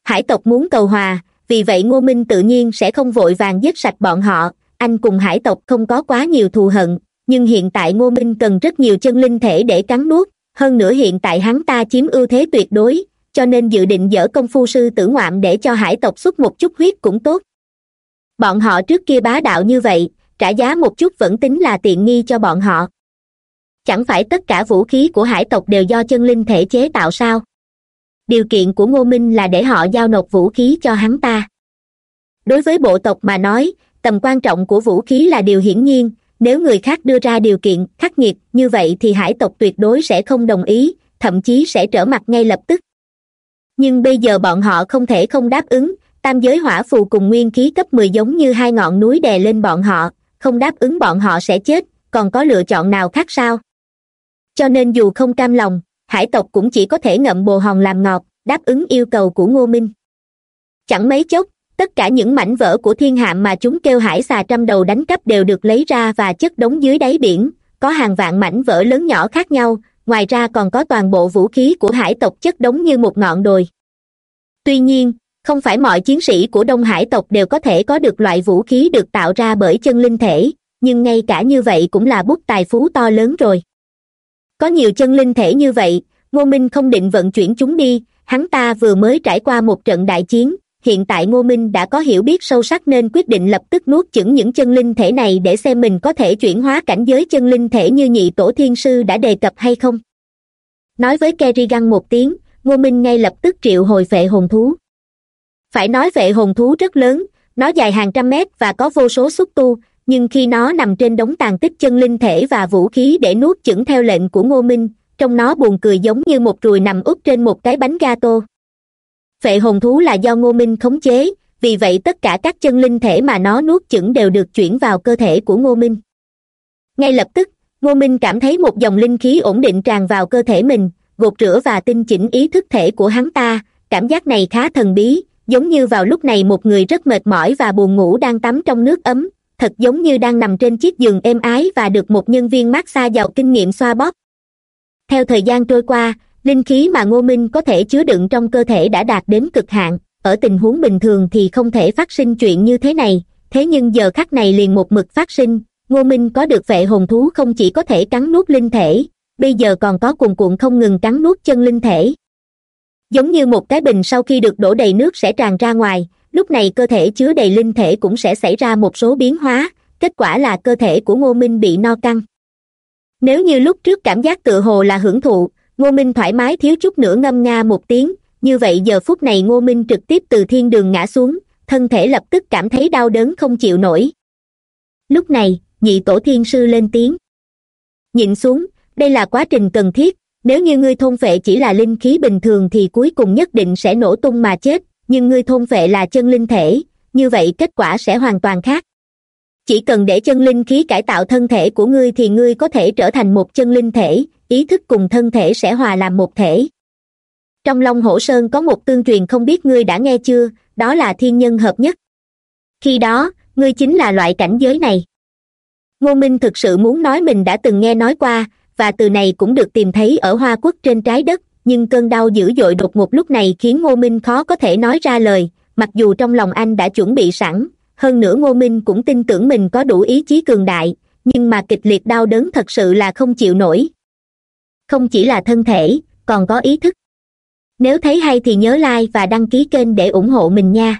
hải tộc muốn cầu hòa, vì vậy ngô minh tự nhiên sẽ không vội vàng giết sạch bọn họ. Anh cùng hải tộc không có quá nhiều thù hận, nhưng hiện tại ngô minh cần rất nhiều chân linh thể để cắn nuốt. Hơn nữa hiện tại hắn ta chiếm ưu thế tuyệt đối, cho nên dự định dở công phu sư tử ngoạm để cho hải tộc xuất một chút huyết cũng tốt. Bọn họ trước kia bá đạo như vậy, trả giá một chút vẫn tính là tiện nghi cho bọn họ. Chẳng phải tất cả vũ khí của hải tộc đều do chân linh thể chế tạo sao? Điều kiện của ngô minh là để họ giao nộp vũ khí cho hắn ta. Đối với bộ tộc mà nói, tầm quan trọng của vũ khí là điều hiển nhiên, nếu người khác đưa ra điều kiện khắc nghiệt như vậy thì hải tộc tuyệt đối sẽ không đồng ý, thậm chí sẽ trở mặt ngay lập tức. Nhưng bây giờ bọn họ không thể không đáp ứng, tam giới hỏa phù cùng nguyên khí cấp mười giống như hai ngọn núi đè lên bọn họ, không đáp ứng bọn họ sẽ chết, còn có lựa chọn nào khác sao? Cho nên dù không cam lòng hải tộc cũng chỉ có thể ngậm bồ hòn làm ngọt, đáp ứng yêu cầu của ngô minh. Chẳng mấy chốc, tất cả những mảnh vỡ của thiên hạm mà chúng kêu hải xà trăm đầu đánh cắp đều được lấy ra và chất đống dưới đáy biển, có hàng vạn mảnh vỡ lớn nhỏ khác nhau, ngoài ra còn có toàn bộ vũ khí của hải tộc chất đống như một ngọn đồi. Tuy nhiên, không phải mọi chiến sĩ của đông hải tộc đều có thể có được loại vũ khí được tạo ra bởi chân linh thể, nhưng ngay cả như vậy cũng là bút tài phú to lớn rồi có nhiều chân linh thể như vậy, ngô minh không định vận chuyển chúng đi, hắn ta vừa mới trải qua một trận đại chiến, hiện tại ngô minh đã có hiểu biết sâu sắc nên quyết định lập tức nuốt chửng những chân linh thể này để xem mình có thể chuyển hóa cảnh giới chân linh thể như nhị tổ thiên sư đã đề cập hay không. Nói với kerrigan một tiếng, ngô minh ngay lập tức triệu hồi vệ hồn thú. Phải nói vệ hồn thú rất lớn, nó dài hàng trăm mét và có vô số xúc tu nhưng khi nó nằm trên đống tàn tích chân linh thể và vũ khí để nuốt chửng theo lệnh của ngô minh, trong nó buồn cười giống như một ruồi nằm úp trên một cái bánh ga tô phệ hồn thú là do ngô minh khống chế, vì vậy tất cả các chân linh thể mà nó nuốt chửng đều được chuyển vào cơ thể của ngô minh. Ngay lập tức, ngô minh cảm thấy một dòng linh khí ổn định tràn vào cơ thể mình, gột rửa và tinh chỉnh ý thức thể của hắn ta. Cảm giác này khá thần bí, giống như vào lúc này một người rất mệt mỏi và buồn ngủ đang tắm trong nước ấm thật giống như đang nằm trên chiếc giường êm ái và được một nhân viên massage giàu kinh nghiệm xoa bóp. Theo thời gian trôi qua, linh khí mà ngô minh có thể chứa đựng trong cơ thể đã đạt đến cực hạn. Ở tình huống bình thường thì không thể phát sinh chuyện như thế này, thế nhưng giờ khắc này liền một mực phát sinh, ngô minh có được vệ hồn thú không chỉ có thể cắn nuốt linh thể, bây giờ còn có cuồn cuộn không ngừng cắn nuốt chân linh thể. Giống như một cái bình sau khi được đổ đầy nước sẽ tràn ra ngoài lúc này cơ thể chứa đầy linh thể cũng sẽ xảy ra một số biến hóa, kết quả là cơ thể của ngô minh bị no căng. Nếu như lúc trước cảm giác tự hồ là hưởng thụ, ngô minh thoải mái thiếu chút nữa ngâm nga một tiếng, như vậy giờ phút này ngô minh trực tiếp từ thiên đường ngã xuống, thân thể lập tức cảm thấy đau đớn không chịu nổi. Lúc này, nhị tổ thiên sư lên tiếng. Nhịn xuống, đây là quá trình cần thiết, nếu như ngươi thôn vệ chỉ là linh khí bình thường thì cuối cùng nhất định sẽ nổ tung mà chết nhưng ngươi thôn vệ là chân linh thể, như vậy kết quả sẽ hoàn toàn khác. Chỉ cần để chân linh khí cải tạo thân thể của ngươi thì ngươi có thể trở thành một chân linh thể, ý thức cùng thân thể sẽ hòa làm một thể. Trong long hổ sơn có một tương truyền không biết ngươi đã nghe chưa, đó là thiên nhân hợp nhất. Khi đó, ngươi chính là loại cảnh giới này. Ngô minh thực sự muốn nói mình đã từng nghe nói qua, và từ này cũng được tìm thấy ở hoa quốc trên trái đất nhưng cơn đau dữ dội đột ngột lúc này khiến ngô minh khó có thể nói ra lời. Mặc dù trong lòng anh đã chuẩn bị sẵn, hơn nữa ngô minh cũng tin tưởng mình có đủ ý chí cường đại, nhưng mà kịch liệt đau đớn thật sự là không chịu nổi. Không chỉ là thân thể, còn có ý thức. Nếu thấy hay thì nhớ like và đăng ký kênh để ủng hộ mình nha.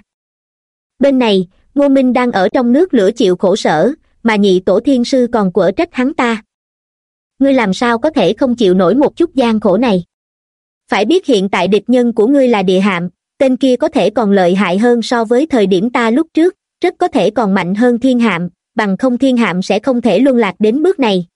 Bên này, ngô minh đang ở trong nước lửa chịu khổ sở, mà nhị tổ thiên sư còn quở trách hắn ta. Ngươi làm sao có thể không chịu nổi một chút gian khổ này? Phải biết hiện tại địch nhân của ngươi là địa hạm, tên kia có thể còn lợi hại hơn so với thời điểm ta lúc trước, rất có thể còn mạnh hơn thiên hạm, bằng không thiên hạm sẽ không thể luân lạc đến bước này.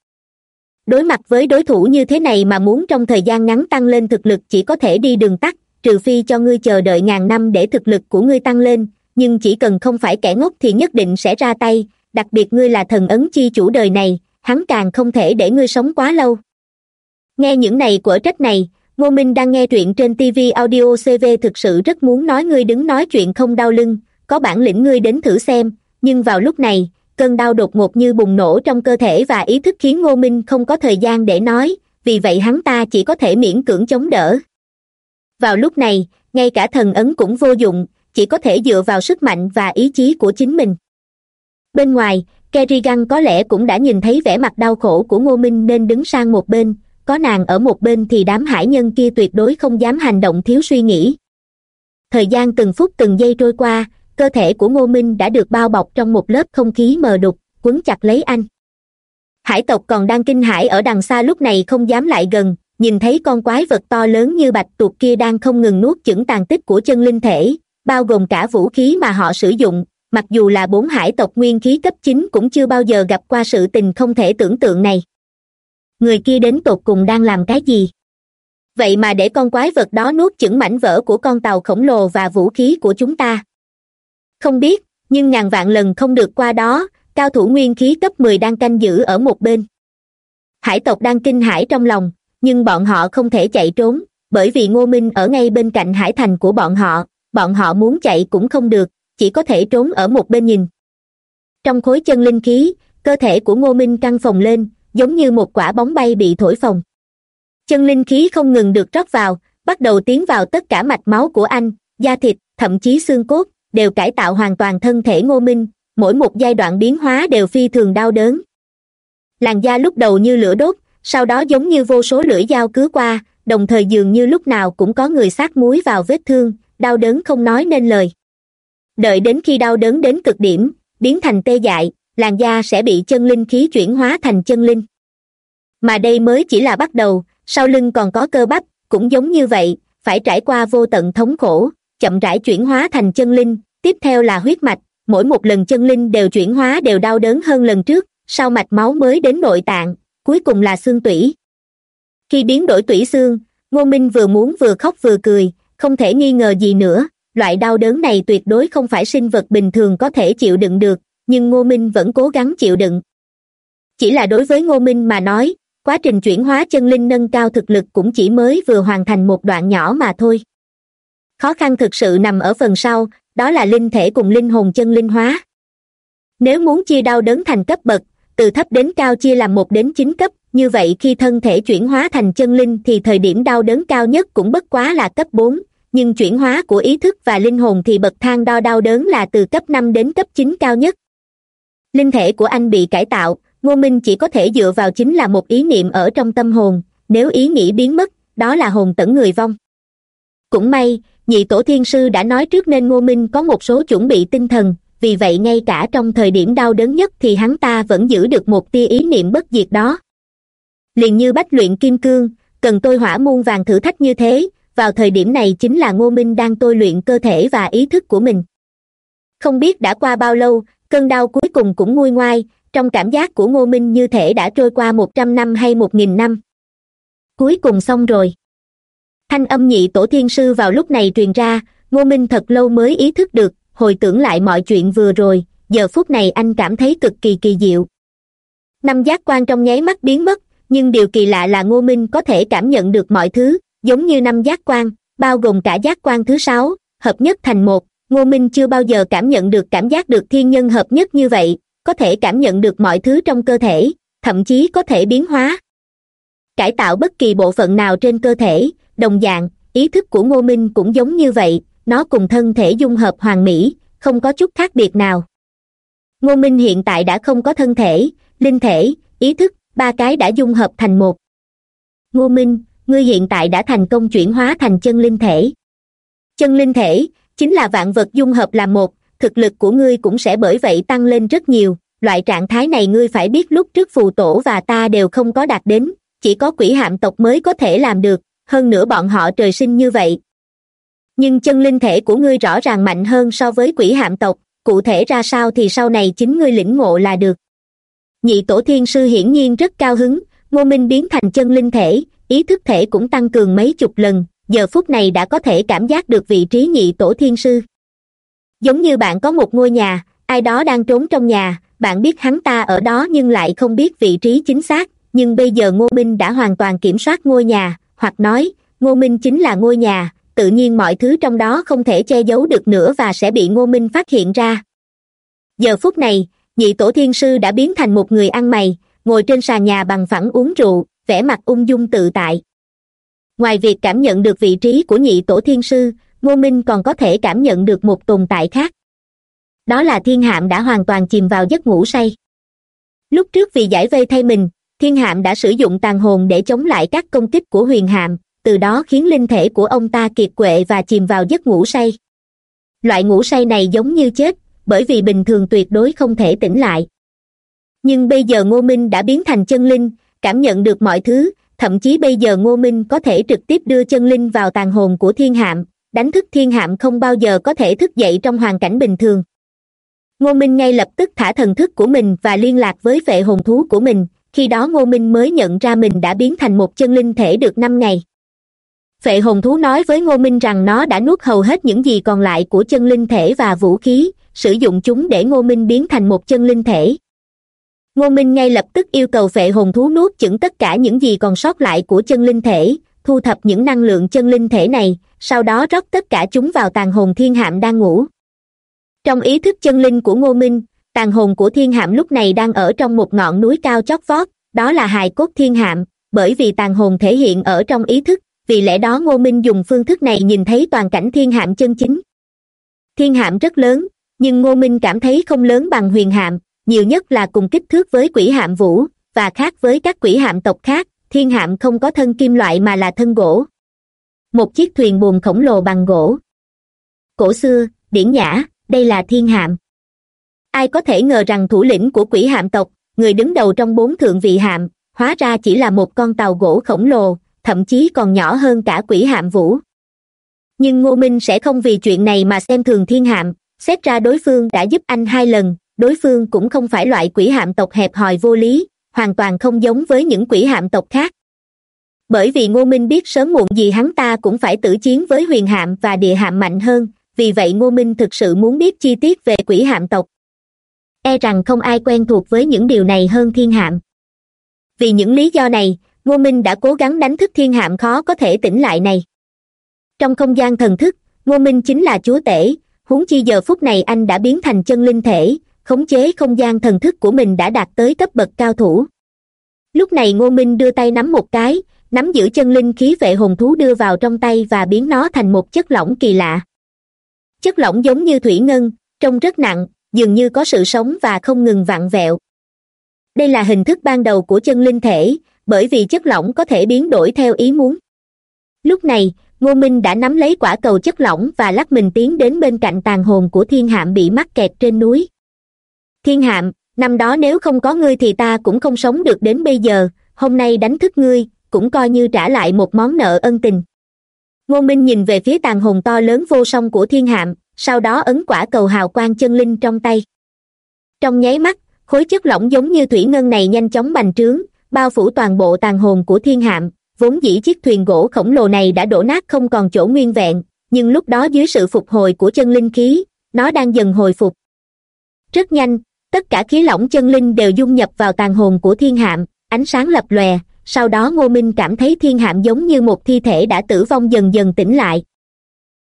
Đối mặt với đối thủ như thế này mà muốn trong thời gian ngắn tăng lên thực lực chỉ có thể đi đường tắt, trừ phi cho ngươi chờ đợi ngàn năm để thực lực của ngươi tăng lên, nhưng chỉ cần không phải kẻ ngốc thì nhất định sẽ ra tay, đặc biệt ngươi là thần ấn chi chủ đời này, hắn càng không thể để ngươi sống quá lâu. Nghe những này của trách này ngô minh đang nghe truyện trên tv audio cv thực sự rất muốn nói ngươi đứng nói chuyện không đau lưng, có bản lĩnh ngươi đến thử xem, nhưng vào lúc này, cơn đau đột ngột như bùng nổ trong cơ thể và ý thức khiến ngô minh không có thời gian để nói, vì vậy hắn ta chỉ có thể miễn cưỡng chống đỡ. Vào lúc này, ngay cả thần ấn cũng vô dụng, chỉ có thể dựa vào sức mạnh và ý chí của chính mình. Bên ngoài, kerrigan có lẽ cũng đã nhìn thấy vẻ mặt đau khổ của ngô minh nên đứng sang một bên có nàng ở một bên thì đám hải nhân kia tuyệt đối không dám hành động thiếu suy nghĩ. Thời gian từng phút từng giây trôi qua, cơ thể của ngô minh đã được bao bọc trong một lớp không khí mờ đục, quấn chặt lấy anh. Hải tộc còn đang kinh hãi ở đằng xa lúc này không dám lại gần, nhìn thấy con quái vật to lớn như bạch tuộc kia đang không ngừng nuốt chửng tàn tích của chân linh thể, bao gồm cả vũ khí mà họ sử dụng, mặc dù là bốn hải tộc nguyên khí cấp chín cũng chưa bao giờ gặp qua sự tình không thể tưởng tượng này người kia đến tột cùng đang làm cái gì? Vậy mà để con quái vật đó nuốt chửng mảnh vỡ của con tàu khổng lồ và vũ khí của chúng ta. Không biết, nhưng ngàn vạn lần không được qua đó, cao thủ nguyên khí cấp mười đang canh giữ ở một bên. Hải tộc đang kinh hãi trong lòng, nhưng bọn họ không thể chạy trốn, bởi vì ngô minh ở ngay bên cạnh hải thành của bọn họ bọn họ muốn chạy cũng không được, chỉ có thể trốn ở một bên nhìn. Trong khối chân linh khí, cơ thể của ngô minh căng phồng lên giống như một quả bóng bay bị thổi phồng. Chân linh khí không ngừng được rót vào, bắt đầu tiến vào tất cả mạch máu của anh, da thịt, thậm chí xương cốt, đều cải tạo hoàn toàn thân thể ngô minh, mỗi một giai đoạn biến hóa đều phi thường đau đớn. Làn da lúc đầu như lửa đốt, sau đó giống như vô số lưỡi dao cứ qua, đồng thời dường như lúc nào cũng có người sát muối vào vết thương, đau đớn không nói nên lời. Đợi đến khi đau đớn đến cực điểm, biến thành tê dại làn da sẽ bị chân linh khí chuyển hóa thành chân linh. Mà đây mới chỉ là bắt đầu, sau lưng còn có cơ bắp, cũng giống như vậy, phải trải qua vô tận thống khổ, chậm rãi chuyển hóa thành chân linh. Tiếp theo là huyết mạch, mỗi một lần chân linh đều chuyển hóa đều đau đớn hơn lần trước, sau mạch máu mới đến nội tạng, cuối cùng là xương tủy. Khi biến đổi tủy xương, ngô minh vừa muốn vừa khóc vừa cười, không thể nghi ngờ gì nữa, loại đau đớn này tuyệt đối không phải sinh vật bình thường có thể chịu đựng được nhưng ngô minh vẫn cố gắng chịu đựng. Chỉ là đối với ngô minh mà nói, quá trình chuyển hóa chân linh nâng cao thực lực cũng chỉ mới vừa hoàn thành một đoạn nhỏ mà thôi. Khó khăn thực sự nằm ở phần sau, đó là linh thể cùng linh hồn chân linh hóa. Nếu muốn chia đau đớn thành cấp bậc, từ thấp đến cao chia làm một đến chín cấp, như vậy khi thân thể chuyển hóa thành chân linh thì thời điểm đau đớn cao nhất cũng bất quá là cấp bốn, nhưng chuyển hóa của ý thức và linh hồn thì bậc thang đo đau đớn là từ cấp năm đến cấp chín cao nhất linh thể của anh bị cải tạo, ngô minh chỉ có thể dựa vào chính là một ý niệm ở trong tâm hồn, nếu ý nghĩ biến mất, đó là hồn tẩn người vong. Cũng may, nhị tổ thiên sư đã nói trước nên ngô minh có một số chuẩn bị tinh thần, vì vậy ngay cả trong thời điểm đau đớn nhất thì hắn ta vẫn giữ được một tia ý niệm bất diệt đó. Liền như bách luyện kim cương, cần tôi hỏa muôn vàng thử thách như thế, vào thời điểm này chính là ngô minh đang tôi luyện cơ thể và ý thức của mình. Không biết đã qua bao lâu cơn đau cuối cùng cũng nguôi ngoai, trong cảm giác của ngô minh như thể đã trôi qua một trăm năm hay một nghìn năm. Cuối cùng xong rồi. Thanh âm nhị tổ thiên sư vào lúc này truyền ra, ngô minh thật lâu mới ý thức được, hồi tưởng lại mọi chuyện vừa rồi, giờ phút này anh cảm thấy cực kỳ kỳ diệu. Năm giác quan trong nháy mắt biến mất, nhưng điều kỳ lạ là ngô minh có thể cảm nhận được mọi thứ, giống như năm giác quan, bao gồm cả giác quan thứ sáu, hợp nhất thành một ngô minh chưa bao giờ cảm nhận được cảm giác được thiên nhân hợp nhất như vậy, có thể cảm nhận được mọi thứ trong cơ thể, thậm chí có thể biến hóa. Cải tạo bất kỳ bộ phận nào trên cơ thể, đồng dạng, ý thức của ngô minh cũng giống như vậy, nó cùng thân thể dung hợp hoàn mỹ, không có chút khác biệt nào. Ngô minh hiện tại đã không có thân thể, linh thể, ý thức, ba cái đã dung hợp thành một. Ngô minh, ngươi hiện tại đã thành công chuyển hóa thành chân linh thể. Chân linh thể chính là vạn vật dung hợp làm một, thực lực của ngươi cũng sẽ bởi vậy tăng lên rất nhiều. Loại trạng thái này ngươi phải biết lúc trước phù tổ và ta đều không có đạt đến, chỉ có quỷ hạm tộc mới có thể làm được, hơn nữa bọn họ trời sinh như vậy. Nhưng chân linh thể của ngươi rõ ràng mạnh hơn so với quỷ hạm tộc, cụ thể ra sao thì sau này chính ngươi lĩnh ngộ là được. Nhị tổ thiên sư hiển nhiên rất cao hứng, ngô minh biến thành chân linh thể, ý thức thể cũng tăng cường mấy chục lần giờ phút này đã có thể cảm giác được vị trí nhị tổ thiên sư. Giống như bạn có một ngôi nhà, ai đó đang trốn trong nhà, bạn biết hắn ta ở đó nhưng lại không biết vị trí chính xác. Nhưng bây giờ ngô minh đã hoàn toàn kiểm soát ngôi nhà, hoặc nói, ngô minh chính là ngôi nhà, tự nhiên mọi thứ trong đó không thể che giấu được nữa và sẽ bị ngô minh phát hiện ra. Giờ phút này, nhị tổ thiên sư đã biến thành một người ăn mày, ngồi trên sàn nhà bằng phẳng uống rượu, vẻ mặt ung dung tự tại ngoài việc cảm nhận được vị trí của nhị tổ thiên sư, ngô minh còn có thể cảm nhận được một tồn tại khác. Đó là thiên hạm đã hoàn toàn chìm vào giấc ngủ say. Lúc trước vì giải vây thay mình, thiên hạm đã sử dụng tàn hồn để chống lại các công kích của huyền hạm, từ đó khiến linh thể của ông ta kiệt quệ và chìm vào giấc ngủ say. Loại ngủ say này giống như chết, bởi vì bình thường tuyệt đối không thể tỉnh lại. Nhưng bây giờ ngô minh đã biến thành chân linh, cảm nhận được mọi thứ thậm chí bây giờ ngô minh có thể trực tiếp đưa chân linh vào tàn hồn của thiên hạm, đánh thức thiên hạm không bao giờ có thể thức dậy trong hoàn cảnh bình thường. Ngô minh ngay lập tức thả thần thức của mình và liên lạc với vệ hồn thú của mình, khi đó ngô minh mới nhận ra mình đã biến thành một chân linh thể được năm ngày. Vệ hồn thú nói với ngô minh rằng nó đã nuốt hầu hết những gì còn lại của chân linh thể và vũ khí, sử dụng chúng để ngô minh biến thành một chân linh thể ngô minh ngay lập tức yêu cầu vệ hồn thú nuốt chửng tất cả những gì còn sót lại của chân linh thể, thu thập những năng lượng chân linh thể này, sau đó rót tất cả chúng vào tàn hồn thiên hạm đang ngủ. Trong ý thức chân linh của ngô minh, tàn hồn của thiên hạm lúc này đang ở trong một ngọn núi cao chót vót, đó là hài cốt thiên hạm, bởi vì tàn hồn thể hiện ở trong ý thức, vì lẽ đó ngô minh dùng phương thức này nhìn thấy toàn cảnh thiên hạm chân chính. Thiên hạm rất lớn, nhưng ngô minh cảm thấy không lớn bằng huyền hạm nhiều nhất là cùng kích thước với quỷ hạm vũ, và khác với các quỷ hạm tộc khác, thiên hạm không có thân kim loại mà là thân gỗ. Một chiếc thuyền buồm khổng lồ bằng gỗ. Cổ xưa, điển nhã, đây là thiên hạm. Ai có thể ngờ rằng thủ lĩnh của quỷ hạm tộc, người đứng đầu trong bốn thượng vị hạm, hóa ra chỉ là một con tàu gỗ khổng lồ, thậm chí còn nhỏ hơn cả quỷ hạm vũ. Nhưng ngô minh sẽ không vì chuyện này mà xem thường thiên hạm, xét ra đối phương đã giúp anh hai lần đối phương cũng không phải loại quỷ hạm tộc hẹp hòi vô lý, hoàn toàn không giống với những quỷ hạm tộc khác. Bởi vì ngô minh biết sớm muộn gì hắn ta cũng phải tử chiến với huyền hạm và địa hạm mạnh hơn, vì vậy ngô minh thực sự muốn biết chi tiết về quỷ hạm tộc. E rằng không ai quen thuộc với những điều này hơn thiên hạm. Vì những lý do này, ngô minh đã cố gắng đánh thức thiên hạm khó có thể tỉnh lại này. Trong không gian thần thức, ngô minh chính là chúa tể, huống chi giờ phút này anh đã biến thành chân linh thể khống chế không gian thần thức của mình đã đạt tới cấp bậc cao thủ. Lúc này ngô minh đưa tay nắm một cái, nắm giữ chân linh khí vệ hồn thú đưa vào trong tay và biến nó thành một chất lỏng kỳ lạ. Chất lỏng giống như thủy ngân, trông rất nặng, dường như có sự sống và không ngừng vặn vẹo. Đây là hình thức ban đầu của chân linh thể, bởi vì chất lỏng có thể biến đổi theo ý muốn. Lúc này, ngô minh đã nắm lấy quả cầu chất lỏng và lắc mình tiến đến bên cạnh tàn hồn của thiên hạm bị mắc kẹt trên núi thiên hạm, năm đó nếu không có ngươi thì ta cũng không sống được đến bây giờ, hôm nay đánh thức ngươi, cũng coi như trả lại một món nợ ân tình. Ngô minh nhìn về phía tàn hồn to lớn vô song của thiên hạm, sau đó ấn quả cầu hào quang chân linh trong tay. Trong nháy mắt, khối chất lỏng giống như thủy ngân này nhanh chóng bành trướng, bao phủ toàn bộ tàn hồn của thiên hạm, vốn dĩ chiếc thuyền gỗ khổng lồ này đã đổ nát không còn chỗ nguyên vẹn, nhưng lúc đó dưới sự phục hồi của chân linh khí, nó đang dần hồi phục. Rất nhanh tất cả khí lỏng chân linh đều dung nhập vào tàn hồn của thiên hạm, ánh sáng lập lòe, sau đó ngô minh cảm thấy thiên hạm giống như một thi thể đã tử vong dần dần tỉnh lại.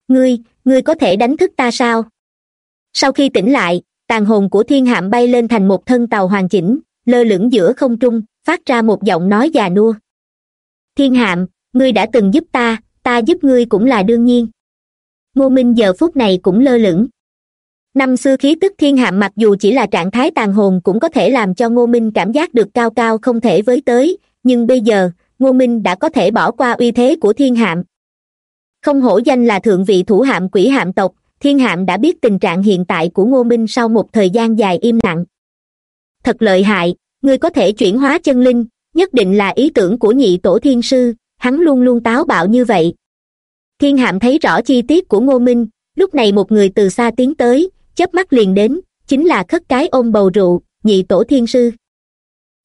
Ngươi ngươi có thể đánh thức ta sao? Sau khi tỉnh lại, tàn hồn của thiên hạm bay lên thành một thân tàu hoàn chỉnh, lơ lửng giữa không trung, phát ra một giọng nói già nua. Thiên hạm, ngươi đã từng giúp ta ta giúp ngươi cũng là đương nhiên. Ngô minh giờ phút này cũng lơ lửng năm xưa khí tức thiên hạm mặc dù chỉ là trạng thái tàn hồn cũng có thể làm cho ngô minh cảm giác được cao cao không thể với tới, nhưng bây giờ, ngô minh đã có thể bỏ qua uy thế của thiên hạm. Không hổ danh là thượng vị thủ hạm quỷ hạm tộc, thiên hạm đã biết tình trạng hiện tại của ngô minh sau một thời gian dài im lặng. Thật lợi hại ngươi có thể chuyển hóa chân linh, nhất định là ý tưởng của nhị tổ thiên sư, hắn luôn luôn táo bạo như vậy. Thiên hạm thấy rõ chi tiết của ngô minh, lúc này một người từ xa tiến tới chớp mắt liền đến, chính là khất cái ôm bầu rượu, nhị tổ thiên sư.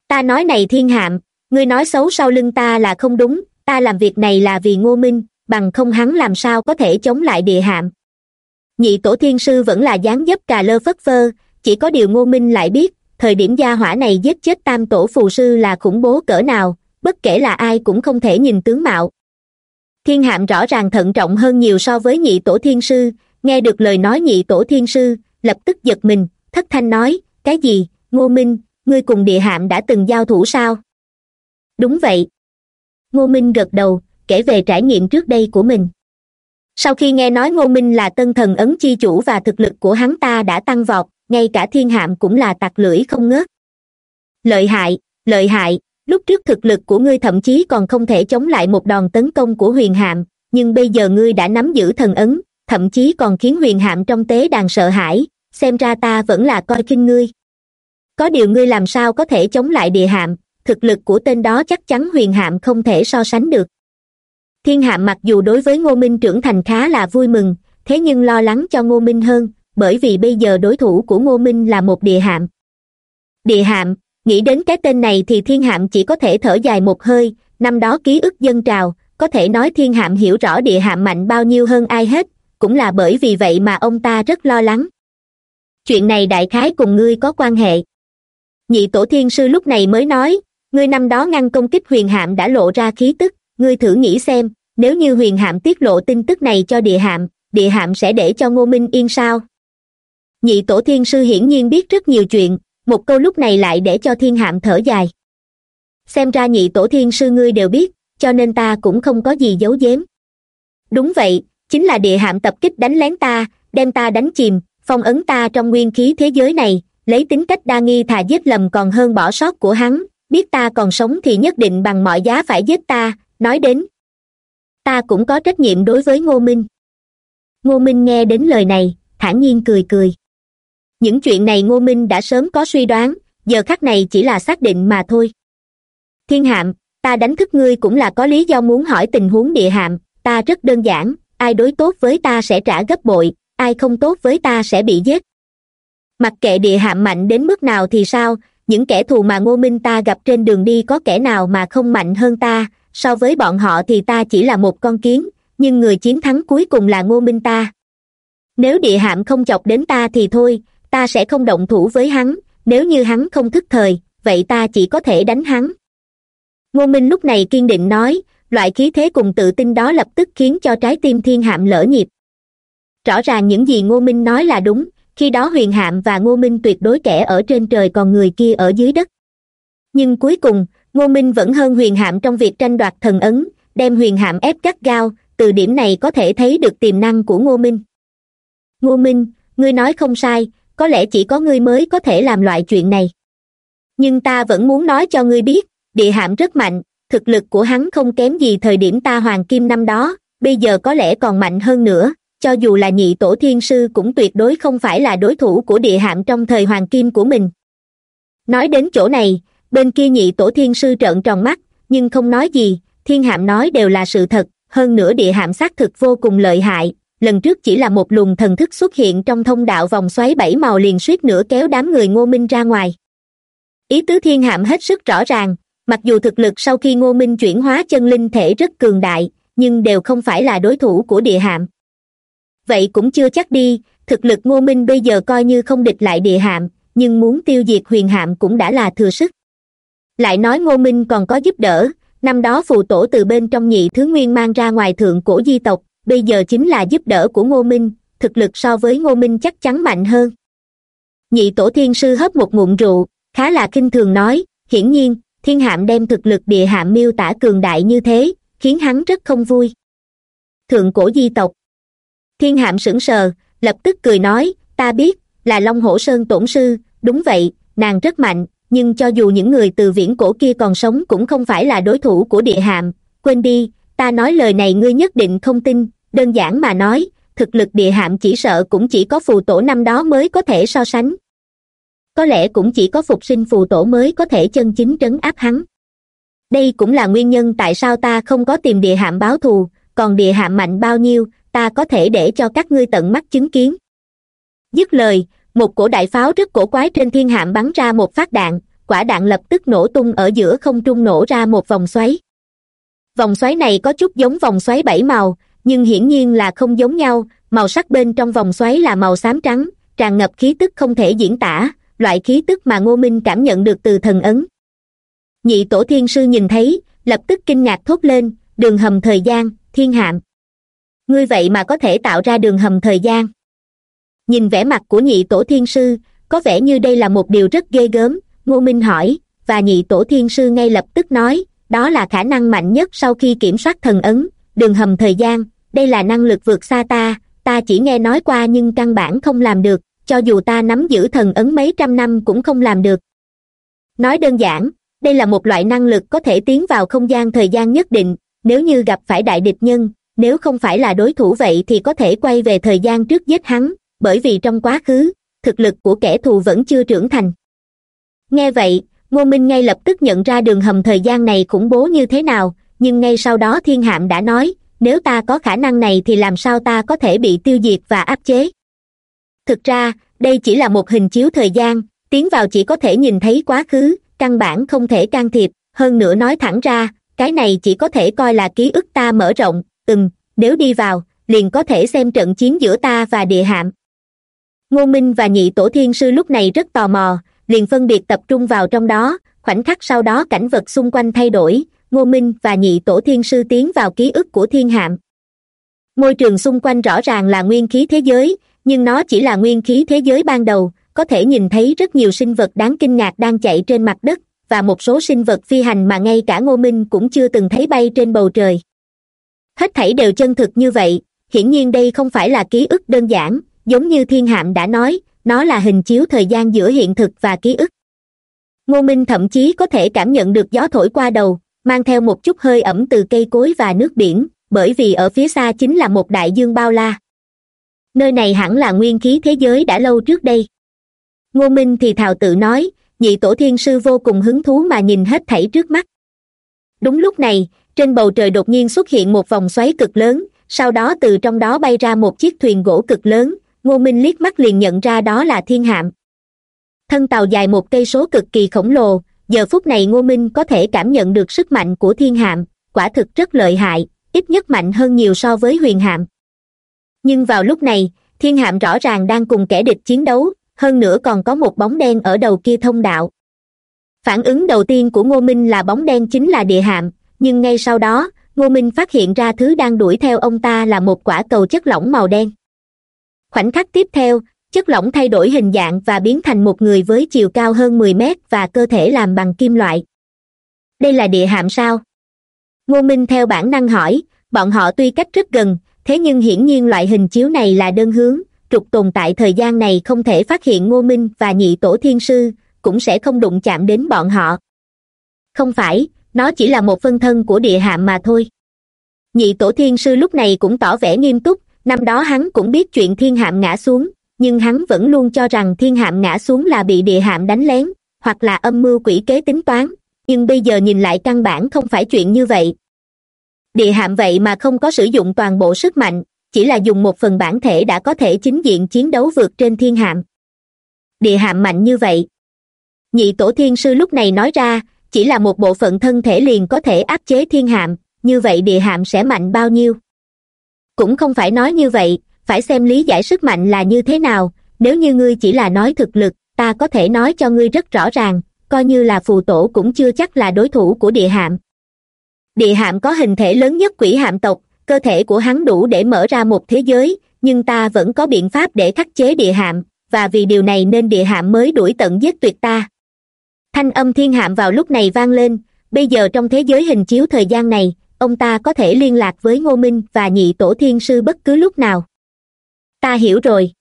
Ta nói này thiên hạm, ngươi nói xấu sau lưng ta là không đúng, ta làm việc này là vì ngô minh, bằng không hắn làm sao có thể chống lại địa hạm. Nhị tổ thiên sư vẫn là dáng dấp cà lơ phất phơ, chỉ có điều ngô minh lại biết, thời điểm gia hỏa này giết chết tam tổ phù sư là khủng bố cỡ nào, bất kể là ai cũng không thể nhìn tướng mạo. Thiên hạm rõ ràng thận trọng hơn nhiều so với nhị tổ thiên sư nghe được lời nói nhị tổ thiên sư, lập tức giật mình, thất thanh nói, cái gì, ngô minh, ngươi cùng địa hạm đã từng giao thủ sao? Đúng vậy. Ngô minh gật đầu, kể về trải nghiệm trước đây của mình. Sau khi nghe nói ngô minh là tân thần ấn chi chủ và thực lực của hắn ta đã tăng vọt, ngay cả thiên hạm cũng là tặc lưỡi không ngớt. Lợi hại lợi hại, lúc trước thực lực của ngươi thậm chí còn không thể chống lại một đòn tấn công của huyền hạm, nhưng bây giờ ngươi đã nắm giữ thần ấn thậm chí còn khiến huyền hạm trong tế đàn sợ hãi, xem ra ta vẫn là coi khinh ngươi. Có điều ngươi làm sao có thể chống lại địa hạm, thực lực của tên đó chắc chắn huyền hạm không thể so sánh được. Thiên hạm mặc dù đối với ngô minh trưởng thành khá là vui mừng, thế nhưng lo lắng cho ngô minh hơn, bởi vì bây giờ đối thủ của ngô minh là một địa hạm. Địa hạm, nghĩ đến cái tên này thì thiên hạm chỉ có thể thở dài một hơi, năm đó ký ức dân trào, có thể nói thiên hạm hiểu rõ địa hạm mạnh bao nhiêu hơn ai hết cũng là bởi vì vậy mà ông ta rất lo lắng. Chuyện này đại khái cùng ngươi có quan hệ. Nhị tổ thiên sư lúc này mới nói, ngươi năm đó ngăn công kích huyền hạm đã lộ ra khí tức, ngươi thử nghĩ xem, nếu như huyền hạm tiết lộ tin tức này cho địa hạm địa hạm sẽ để cho ngô minh yên sao? Nhị tổ thiên sư hiển nhiên biết rất nhiều chuyện, một câu lúc này lại để cho thiên hạm thở dài. Xem ra nhị tổ thiên sư ngươi đều biết, cho nên ta cũng không có gì giấu giếm. Đúng vậy chính là địa hạm tập kích đánh lén ta, đem ta đánh chìm, phong ấn ta trong nguyên khí thế giới này, lấy tính cách đa nghi thà giết lầm còn hơn bỏ sót của hắn, biết ta còn sống thì nhất định bằng mọi giá phải giết ta, nói đến. Ta cũng có trách nhiệm đối với ngô minh. Ngô minh nghe đến lời này thản nhiên cười cười. Những chuyện này ngô minh đã sớm có suy đoán, giờ khắc này chỉ là xác định mà thôi. Thiên hạm, ta đánh thức ngươi cũng là có lý do muốn hỏi tình huống địa hạm, ta rất đơn giản ai đối tốt với ta sẽ trả gấp bội, ai không tốt với ta sẽ bị giết. Mặc kệ địa hạm mạnh đến mức nào thì sao, những kẻ thù mà ngô minh ta gặp trên đường đi có kẻ nào mà không mạnh hơn ta, so với bọn họ thì ta chỉ là một con kiến, nhưng người chiến thắng cuối cùng là ngô minh ta. Nếu địa hạm không chọc đến ta thì thôi, ta sẽ không động thủ với hắn, nếu như hắn không thức thời, vậy ta chỉ có thể đánh hắn. Ngô minh lúc này kiên định nói loại khí thế cùng tự tin đó lập tức khiến cho trái tim thiên hạm lỡ nhịp. Rõ ràng những gì ngô minh nói là đúng, khi đó huyền hạm và ngô minh tuyệt đối kẻ ở trên trời còn người kia ở dưới đất. Nhưng cuối cùng, ngô minh vẫn hơn huyền hạm trong việc tranh đoạt thần ấn, đem huyền hạm ép gắt gao, từ điểm này có thể thấy được tiềm năng của ngô minh. Ngô minh, ngươi nói không sai, có lẽ chỉ có ngươi mới có thể làm loại chuyện này. Nhưng ta vẫn muốn nói cho ngươi biết, địa hạm rất mạnh thực lực của hắn không kém gì thời điểm ta hoàng kim năm đó, bây giờ có lẽ còn mạnh hơn nữa, cho dù là nhị tổ thiên sư cũng tuyệt đối không phải là đối thủ của địa hạm trong thời hoàng kim của mình. Nói đến chỗ này, bên kia nhị tổ thiên sư trợn tròn mắt, nhưng không nói gì, thiên hạm nói đều là sự thật, hơn nữa địa hạm xác thực vô cùng lợi hại, lần trước chỉ là một luồng thần thức xuất hiện trong thông đạo vòng xoáy bảy màu liền suýt nữa kéo đám người ngô minh ra ngoài. Ý tứ thiên hạm hết sức rõ ràng mặc dù thực lực sau khi ngô minh chuyển hóa chân linh thể rất cường đại, nhưng đều không phải là đối thủ của địa hạm. Vậy cũng chưa chắc đi, thực lực ngô minh bây giờ coi như không địch lại địa hạm, nhưng muốn tiêu diệt huyền hạm cũng đã là thừa sức. Lại nói ngô minh còn có giúp đỡ, năm đó phù tổ từ bên trong nhị thứ nguyên mang ra ngoài thượng cổ di tộc, bây giờ chính là giúp đỡ của ngô minh, thực lực so với ngô minh chắc chắn mạnh hơn. Nhị tổ thiên sư hớp một ngụm rượu, khá là kinh thường nói, hiển nhiên thiên hạm đem thực lực địa hạm miêu tả cường đại như thế, khiến hắn rất không vui. Thượng cổ di tộc. Thiên hạm sững sờ, lập tức cười nói, ta biết là long hổ sơn tổn sư, đúng vậy, nàng rất mạnh, nhưng cho dù những người từ viễn cổ kia còn sống cũng không phải là đối thủ của địa hạm. Quên đi, ta nói lời này ngươi nhất định không tin, đơn giản mà nói, thực lực địa hạm chỉ sợ cũng chỉ có phù tổ năm đó mới có thể so sánh có lẽ cũng chỉ có phục sinh phù tổ mới có thể chân chính trấn áp hắn. Đây cũng là nguyên nhân tại sao ta không có tìm địa hạm báo thù, còn địa hạm mạnh bao nhiêu, ta có thể để cho các ngươi tận mắt chứng kiến. Dứt lời, một cổ đại pháo rất cổ quái trên thiên hạm bắn ra một phát đạn, quả đạn lập tức nổ tung ở giữa không trung nổ ra một vòng xoáy. Vòng xoáy này có chút giống vòng xoáy bảy màu, nhưng hiển nhiên là không giống nhau, màu sắc bên trong vòng xoáy là màu xám trắng, tràn ngập khí tức không thể diễn tả loại khí tức mà ngô minh cảm nhận được từ thần ấn. Nhị tổ thiên sư nhìn thấy, lập tức kinh ngạc thốt lên, đường hầm thời gian, thiên hạm. Ngươi vậy mà có thể tạo ra đường hầm thời gian. Nhìn vẻ mặt của nhị tổ thiên sư, có vẻ như đây là một điều rất ghê gớm, ngô minh hỏi, và nhị tổ thiên sư ngay lập tức nói, đó là khả năng mạnh nhất sau khi kiểm soát thần ấn, đường hầm thời gian, đây là năng lực vượt xa ta ta chỉ nghe nói qua nhưng căn bản không làm được cho dù ta nắm giữ thần ấn mấy trăm năm cũng không làm được. Nói đơn giản, đây là một loại năng lực có thể tiến vào không gian thời gian nhất định, nếu như gặp phải đại địch nhân, nếu không phải là đối thủ vậy thì có thể quay về thời gian trước giết hắn, bởi vì trong quá khứ, thực lực của kẻ thù vẫn chưa trưởng thành. Nghe vậy, ngô minh ngay lập tức nhận ra đường hầm thời gian này khủng bố như thế nào, nhưng ngay sau đó thiên hạm đã nói, nếu ta có khả năng này thì làm sao ta có thể bị tiêu diệt và áp chế? Thực ra, đây chỉ là một hình chiếu thời gian, tiến vào chỉ có thể nhìn thấy quá khứ, căn bản không thể can thiệp. Hơn nữa nói thẳng ra, cái này chỉ có thể coi là ký ức ta mở rộng, ừm, nếu đi vào, liền có thể xem trận chiến giữa ta và địa hạm. Ngô minh và nhị tổ thiên sư lúc này rất tò mò, liền phân biệt tập trung vào trong đó, khoảnh khắc sau đó cảnh vật xung quanh thay đổi, ngô minh và nhị tổ thiên sư tiến vào ký ức của thiên hạm. Môi trường xung quanh rõ ràng là nguyên khí thế giới nhưng nó chỉ là nguyên khí thế giới ban đầu, có thể nhìn thấy rất nhiều sinh vật đáng kinh ngạc đang chạy trên mặt đất, và một số sinh vật phi hành mà ngay cả ngô minh cũng chưa từng thấy bay trên bầu trời. Hết thảy đều chân thực như vậy, hiển nhiên đây không phải là ký ức đơn giản, giống như thiên hạm đã nói, nó là hình chiếu thời gian giữa hiện thực và ký ức. Ngô minh thậm chí có thể cảm nhận được gió thổi qua đầu, mang theo một chút hơi ẩm từ cây cối và nước biển, bởi vì ở phía xa chính là một đại dương bao la nơi này hẳn là nguyên khí thế giới đã lâu trước đây. Ngô minh thì thào tự nói, nhị tổ thiên sư vô cùng hứng thú mà nhìn hết thảy trước mắt. Đúng lúc này, trên bầu trời đột nhiên xuất hiện một vòng xoáy cực lớn, sau đó từ trong đó bay ra một chiếc thuyền gỗ cực lớn, ngô minh liếc mắt liền nhận ra đó là thiên hạm. Thân tàu dài một cây số cực kỳ khổng lồ, giờ phút này ngô minh có thể cảm nhận được sức mạnh của thiên hạm, quả thực rất lợi hại, ít nhất mạnh hơn nhiều so với huyền hạm nhưng vào lúc này, thiên hạm rõ ràng đang cùng kẻ địch chiến đấu, hơn nữa còn có một bóng đen ở đầu kia thông đạo. Phản ứng đầu tiên của ngô minh là bóng đen chính là địa hạm, nhưng ngay sau đó, ngô minh phát hiện ra thứ đang đuổi theo ông ta là một quả cầu chất lỏng màu đen. Khoảnh khắc tiếp theo, chất lỏng thay đổi hình dạng và biến thành một người với chiều cao hơn mười mét và cơ thể làm bằng kim loại. Đây là địa hạm sao? Ngô minh theo bản năng hỏi, bọn họ tuy cách rất gần thế nhưng hiển nhiên loại hình chiếu này là đơn hướng, trục tồn tại thời gian này không thể phát hiện ngô minh và nhị tổ thiên sư, cũng sẽ không đụng chạm đến bọn họ. Không phải, nó chỉ là một phân thân của địa hạm mà thôi. Nhị tổ thiên sư lúc này cũng tỏ vẻ nghiêm túc, năm đó hắn cũng biết chuyện thiên hạm ngã xuống, nhưng hắn vẫn luôn cho rằng thiên hạm ngã xuống là bị địa hạm đánh lén, hoặc là âm mưu quỷ kế tính toán. Nhưng bây giờ nhìn lại căn bản không phải chuyện như vậy địa hạm vậy mà không có sử dụng toàn bộ sức mạnh, chỉ là dùng một phần bản thể đã có thể chính diện chiến đấu vượt trên thiên hạm. Địa hạm mạnh như vậy. Nhị tổ thiên sư lúc này nói ra, chỉ là một bộ phận thân thể liền có thể áp chế thiên hạm, như vậy địa hạm sẽ mạnh bao nhiêu? Cũng không phải nói như vậy, phải xem lý giải sức mạnh là như thế nào, nếu như ngươi chỉ là nói thực lực, ta có thể nói cho ngươi rất rõ ràng, coi như là phù tổ cũng chưa chắc là đối thủ của địa hạm địa hạm có hình thể lớn nhất quỷ hạm tộc, cơ thể của hắn đủ để mở ra một thế giới, nhưng ta vẫn có biện pháp để khắc chế địa hạm, và vì điều này nên địa hạm mới đuổi tận giết tuyệt ta. Thanh âm thiên hạm vào lúc này vang lên, bây giờ trong thế giới hình chiếu thời gian này, ông ta có thể liên lạc với ngô minh và nhị tổ thiên sư bất cứ lúc nào. Ta hiểu rồi.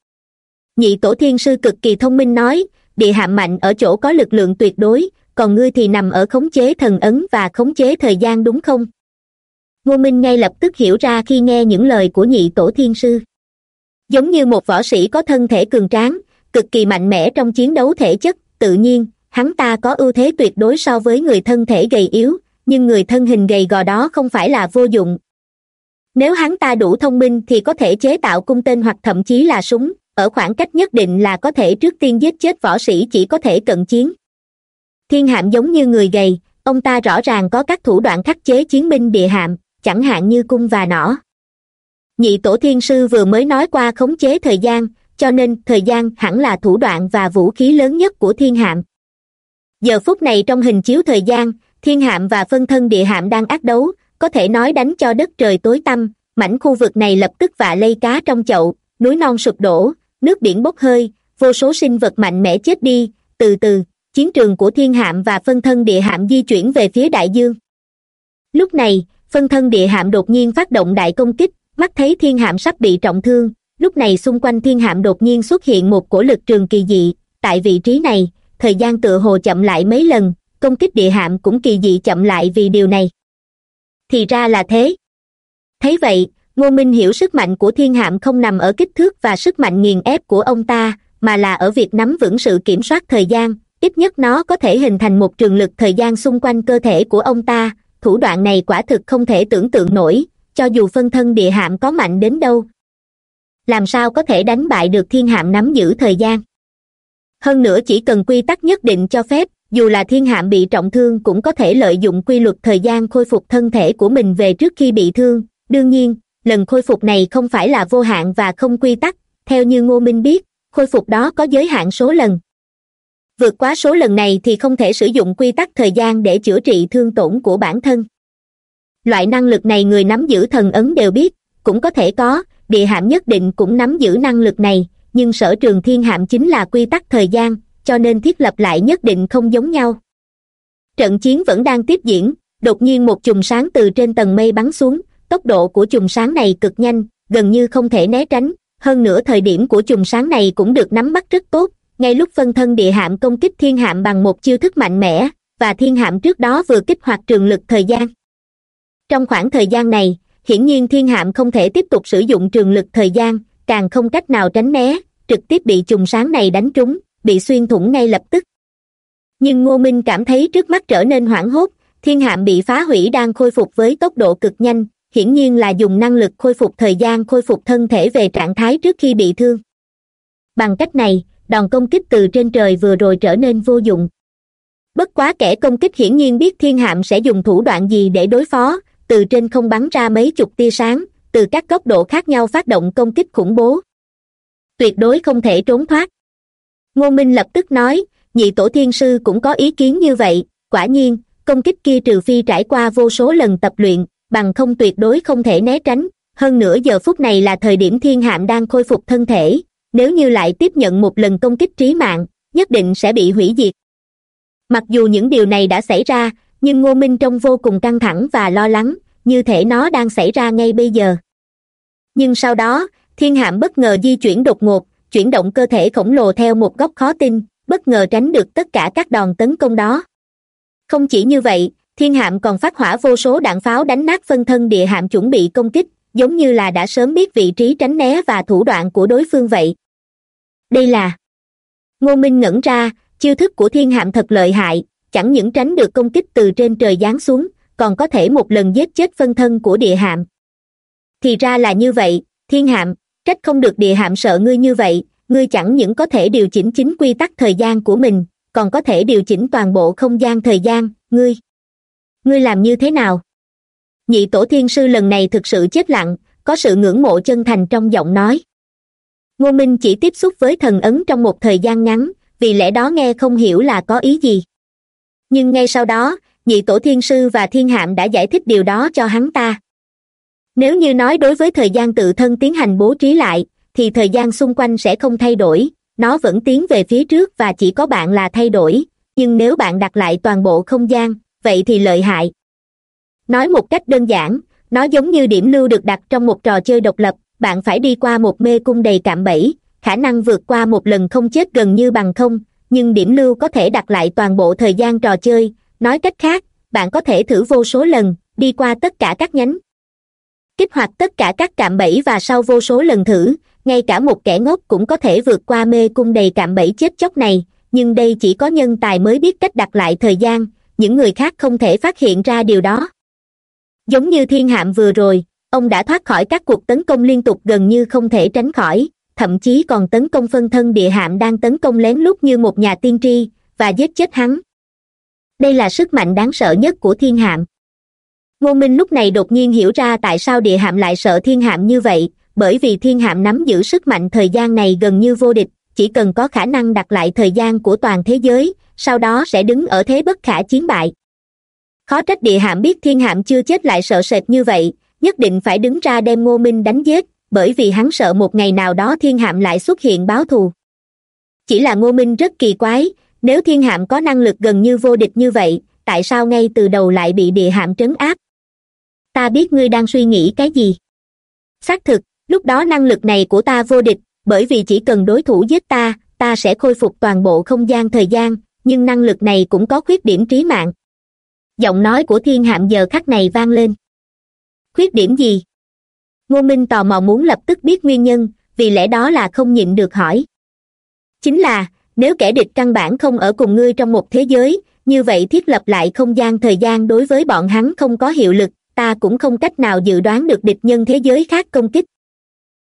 Nhị tổ thiên sư cực kỳ thông minh nói, địa hạm mạnh ở chỗ có lực lượng tuyệt đối còn ngươi thì nằm ở khống chế thần ấn và khống chế thời gian đúng không? Ngô minh ngay lập tức hiểu ra khi nghe những lời của nhị tổ thiên sư. Giống như một võ sĩ có thân thể cường tráng, cực kỳ mạnh mẽ trong chiến đấu thể chất, tự nhiên, hắn ta có ưu thế tuyệt đối so với người thân thể gầy yếu, nhưng người thân hình gầy gò đó không phải là vô dụng. Nếu hắn ta đủ thông minh thì có thể chế tạo cung tên hoặc thậm chí là súng, ở khoảng cách nhất định là có thể trước tiên giết chết võ sĩ chỉ có thể cận chiến thiên hạm giống như người gầy, ông ta rõ ràng có các thủ đoạn khắc chế chiến binh địa hạm, chẳng hạn như cung và nỏ. Nhị tổ thiên sư vừa mới nói qua khống chế thời gian, cho nên thời gian hẳn là thủ đoạn và vũ khí lớn nhất của thiên hạm. Giờ phút này trong hình chiếu thời gian, thiên hạm và phân thân địa hạm đang ác đấu, có thể nói đánh cho đất trời tối tăm, mảnh khu vực này lập tức vạ lây cá trong chậu, núi non sụp đổ, nước biển bốc hơi, vô số sinh vật mạnh mẽ chết đi, từ từ chiến trường của thiên hạm và phân thân địa hạm di chuyển về phía đại dương. Lúc này, phân thân địa hạm đột nhiên phát động đại công kích, mắt thấy thiên hạm sắp bị trọng thương. Lúc này xung quanh thiên hạm đột nhiên xuất hiện một cổ lực trường kỳ dị. Tại vị trí này, thời gian tựa hồ chậm lại mấy lần, công kích địa hạm cũng kỳ dị chậm lại vì điều này. Thì ra là thế. Thấy vậy, ngô minh hiểu sức mạnh của thiên hạm không nằm ở kích thước và sức mạnh nghiền ép của ông ta, mà là ở việc nắm vững sự kiểm soát thời gian ít nhất nó có thể hình thành một trường lực thời gian xung quanh cơ thể của ông ta. Thủ đoạn này quả thực không thể tưởng tượng nổi, cho dù phân thân địa hạm có mạnh đến đâu. Làm sao có thể đánh bại được thiên hạm nắm giữ thời gian? Hơn nữa chỉ cần quy tắc nhất định cho phép, dù là thiên hạm bị trọng thương cũng có thể lợi dụng quy luật thời gian khôi phục thân thể của mình về trước khi bị thương. Đương nhiên, lần khôi phục này không phải là vô hạn và không quy tắc, theo như ngô minh biết, khôi phục đó có giới hạn số lần vượt quá số lần này thì không thể sử dụng quy tắc thời gian để chữa trị thương tổn của bản thân. Loại năng lực này người nắm giữ thần ấn đều biết, cũng có thể có, địa hạm nhất định cũng nắm giữ năng lực này, nhưng sở trường thiên hạm chính là quy tắc thời gian, cho nên thiết lập lại nhất định không giống nhau. Trận chiến vẫn đang tiếp diễn, đột nhiên một chùm sáng từ trên tầng mây bắn xuống, tốc độ của chùm sáng này cực nhanh, gần như không thể né tránh, hơn nữa thời điểm của chùm sáng này cũng được nắm bắt rất tốt ngay lúc phân thân địa hạm công kích thiên hạm bằng một chiêu thức mạnh mẽ, và thiên hạm trước đó vừa kích hoạt trường lực thời gian. Trong khoảng thời gian này, hiển nhiên thiên hạm không thể tiếp tục sử dụng trường lực thời gian, càng không cách nào tránh né, trực tiếp bị chùm sáng này đánh trúng, bị xuyên thủng ngay lập tức. Nhưng ngô minh cảm thấy trước mắt trở nên hoảng hốt, thiên hạm bị phá hủy đang khôi phục với tốc độ cực nhanh, hiển nhiên là dùng năng lực khôi phục thời gian khôi phục thân thể về trạng thái trước khi bị thương. Bằng cách này đòn công kích từ trên trời vừa rồi trở nên vô dụng. Bất quá kẻ công kích hiển nhiên biết thiên hạm sẽ dùng thủ đoạn gì để đối phó, từ trên không bắn ra mấy chục tia sáng, từ các góc độ khác nhau phát động công kích khủng bố. Tuyệt đối không thể trốn thoát. Ngô minh lập tức nói, nhị tổ thiên sư cũng có ý kiến như vậy, quả nhiên, công kích kia trừ phi trải qua vô số lần tập luyện, bằng không tuyệt đối không thể né tránh, hơn nữa giờ phút này là thời điểm thiên hạm đang khôi phục thân thể nếu như lại tiếp nhận một lần công kích trí mạng, nhất định sẽ bị hủy diệt. Mặc dù những điều này đã xảy ra, nhưng ngô minh trông vô cùng căng thẳng và lo lắng, như thể nó đang xảy ra ngay bây giờ. Nhưng sau đó, thiên hạm bất ngờ di chuyển đột ngột, chuyển động cơ thể khổng lồ theo một góc khó tin, bất ngờ tránh được tất cả các đòn tấn công đó. Không chỉ như vậy, thiên hạm còn phát hỏa vô số đạn pháo đánh nát phân thân địa hạm chuẩn bị công kích giống như là đã sớm biết vị trí tránh né và thủ đoạn của đối phương vậy. Đây là ngô minh ngẩn ra, chiêu thức của thiên hạm thật lợi hại, chẳng những tránh được công kích từ trên trời giáng xuống, còn có thể một lần giết chết phân thân của địa hạm. Thì ra là như vậy, thiên hạm, trách không được địa hạm sợ ngươi như vậy, ngươi chẳng những có thể điều chỉnh chính quy tắc thời gian của mình, còn có thể điều chỉnh toàn bộ không gian thời gian, ngươi. Ngươi làm như thế nào? Nhị tổ thiên sư lần này thực sự chết lặng, có sự ngưỡng mộ chân thành trong giọng nói. Ngô minh chỉ tiếp xúc với thần ấn trong một thời gian ngắn, vì lẽ đó nghe không hiểu là có ý gì. Nhưng ngay sau đó, nhị tổ thiên sư và thiên hạm đã giải thích điều đó cho hắn ta. Nếu như nói đối với thời gian tự thân tiến hành bố trí lại, thì thời gian xung quanh sẽ không thay đổi, nó vẫn tiến về phía trước và chỉ có bạn là thay đổi, nhưng nếu bạn đặt lại toàn bộ không gian, vậy thì lợi hại nói một cách đơn giản, nó giống như điểm lưu được đặt trong một trò chơi độc lập, bạn phải đi qua một mê cung đầy cạm bẫy, khả năng vượt qua một lần không chết gần như bằng không, nhưng điểm lưu có thể đặt lại toàn bộ thời gian trò chơi. Nói cách khác, bạn có thể thử vô số lần, đi qua tất cả các nhánh. Kích hoạt tất cả các cạm bẫy và sau vô số lần thử, ngay cả một kẻ ngốc cũng có thể vượt qua mê cung đầy cạm bẫy chết chóc này. Nhưng đây chỉ có nhân tài mới biết cách đặt lại thời gian, những người khác không thể phát hiện ra điều đó giống như thiên hạm vừa rồi, ông đã thoát khỏi các cuộc tấn công liên tục gần như không thể tránh khỏi, thậm chí còn tấn công phân thân địa hạm đang tấn công lén lút như một nhà tiên tri, và giết chết hắn. Đây là sức mạnh đáng sợ nhất của thiên hạm. Ngô minh lúc này đột nhiên hiểu ra tại sao địa hạm lại sợ thiên hạm như vậy, bởi vì thiên hạm nắm giữ sức mạnh thời gian này gần như vô địch, chỉ cần có khả năng đặt lại thời gian của toàn thế giới, sau đó sẽ đứng ở thế bất khả chiến bại khó trách địa hạm biết thiên hạm chưa chết lại sợ sệt như vậy, nhất định phải đứng ra đem ngô minh đánh giết, bởi vì hắn sợ một ngày nào đó thiên hạm lại xuất hiện báo thù. Chỉ là ngô minh rất kỳ quái, nếu thiên hạm có năng lực gần như vô địch như vậy, tại sao ngay từ đầu lại bị địa hạm trấn áp? Ta biết ngươi đang suy nghĩ cái gì. Xác thực, lúc đó năng lực này của ta vô địch, bởi vì chỉ cần đối thủ giết ta ta sẽ khôi phục toàn bộ không gian thời gian, nhưng năng lực này cũng có khuyết điểm trí mạng giọng nói của thiên hạm giờ khắc này vang lên. Khuyết điểm gì? Ngô minh tò mò muốn lập tức biết nguyên nhân, vì lẽ đó là không nhịn được hỏi. Chính là, nếu kẻ địch căn bản không ở cùng ngươi trong một thế giới, như vậy thiết lập lại không gian thời gian đối với bọn hắn không có hiệu lực, ta cũng không cách nào dự đoán được địch nhân thế giới khác công kích.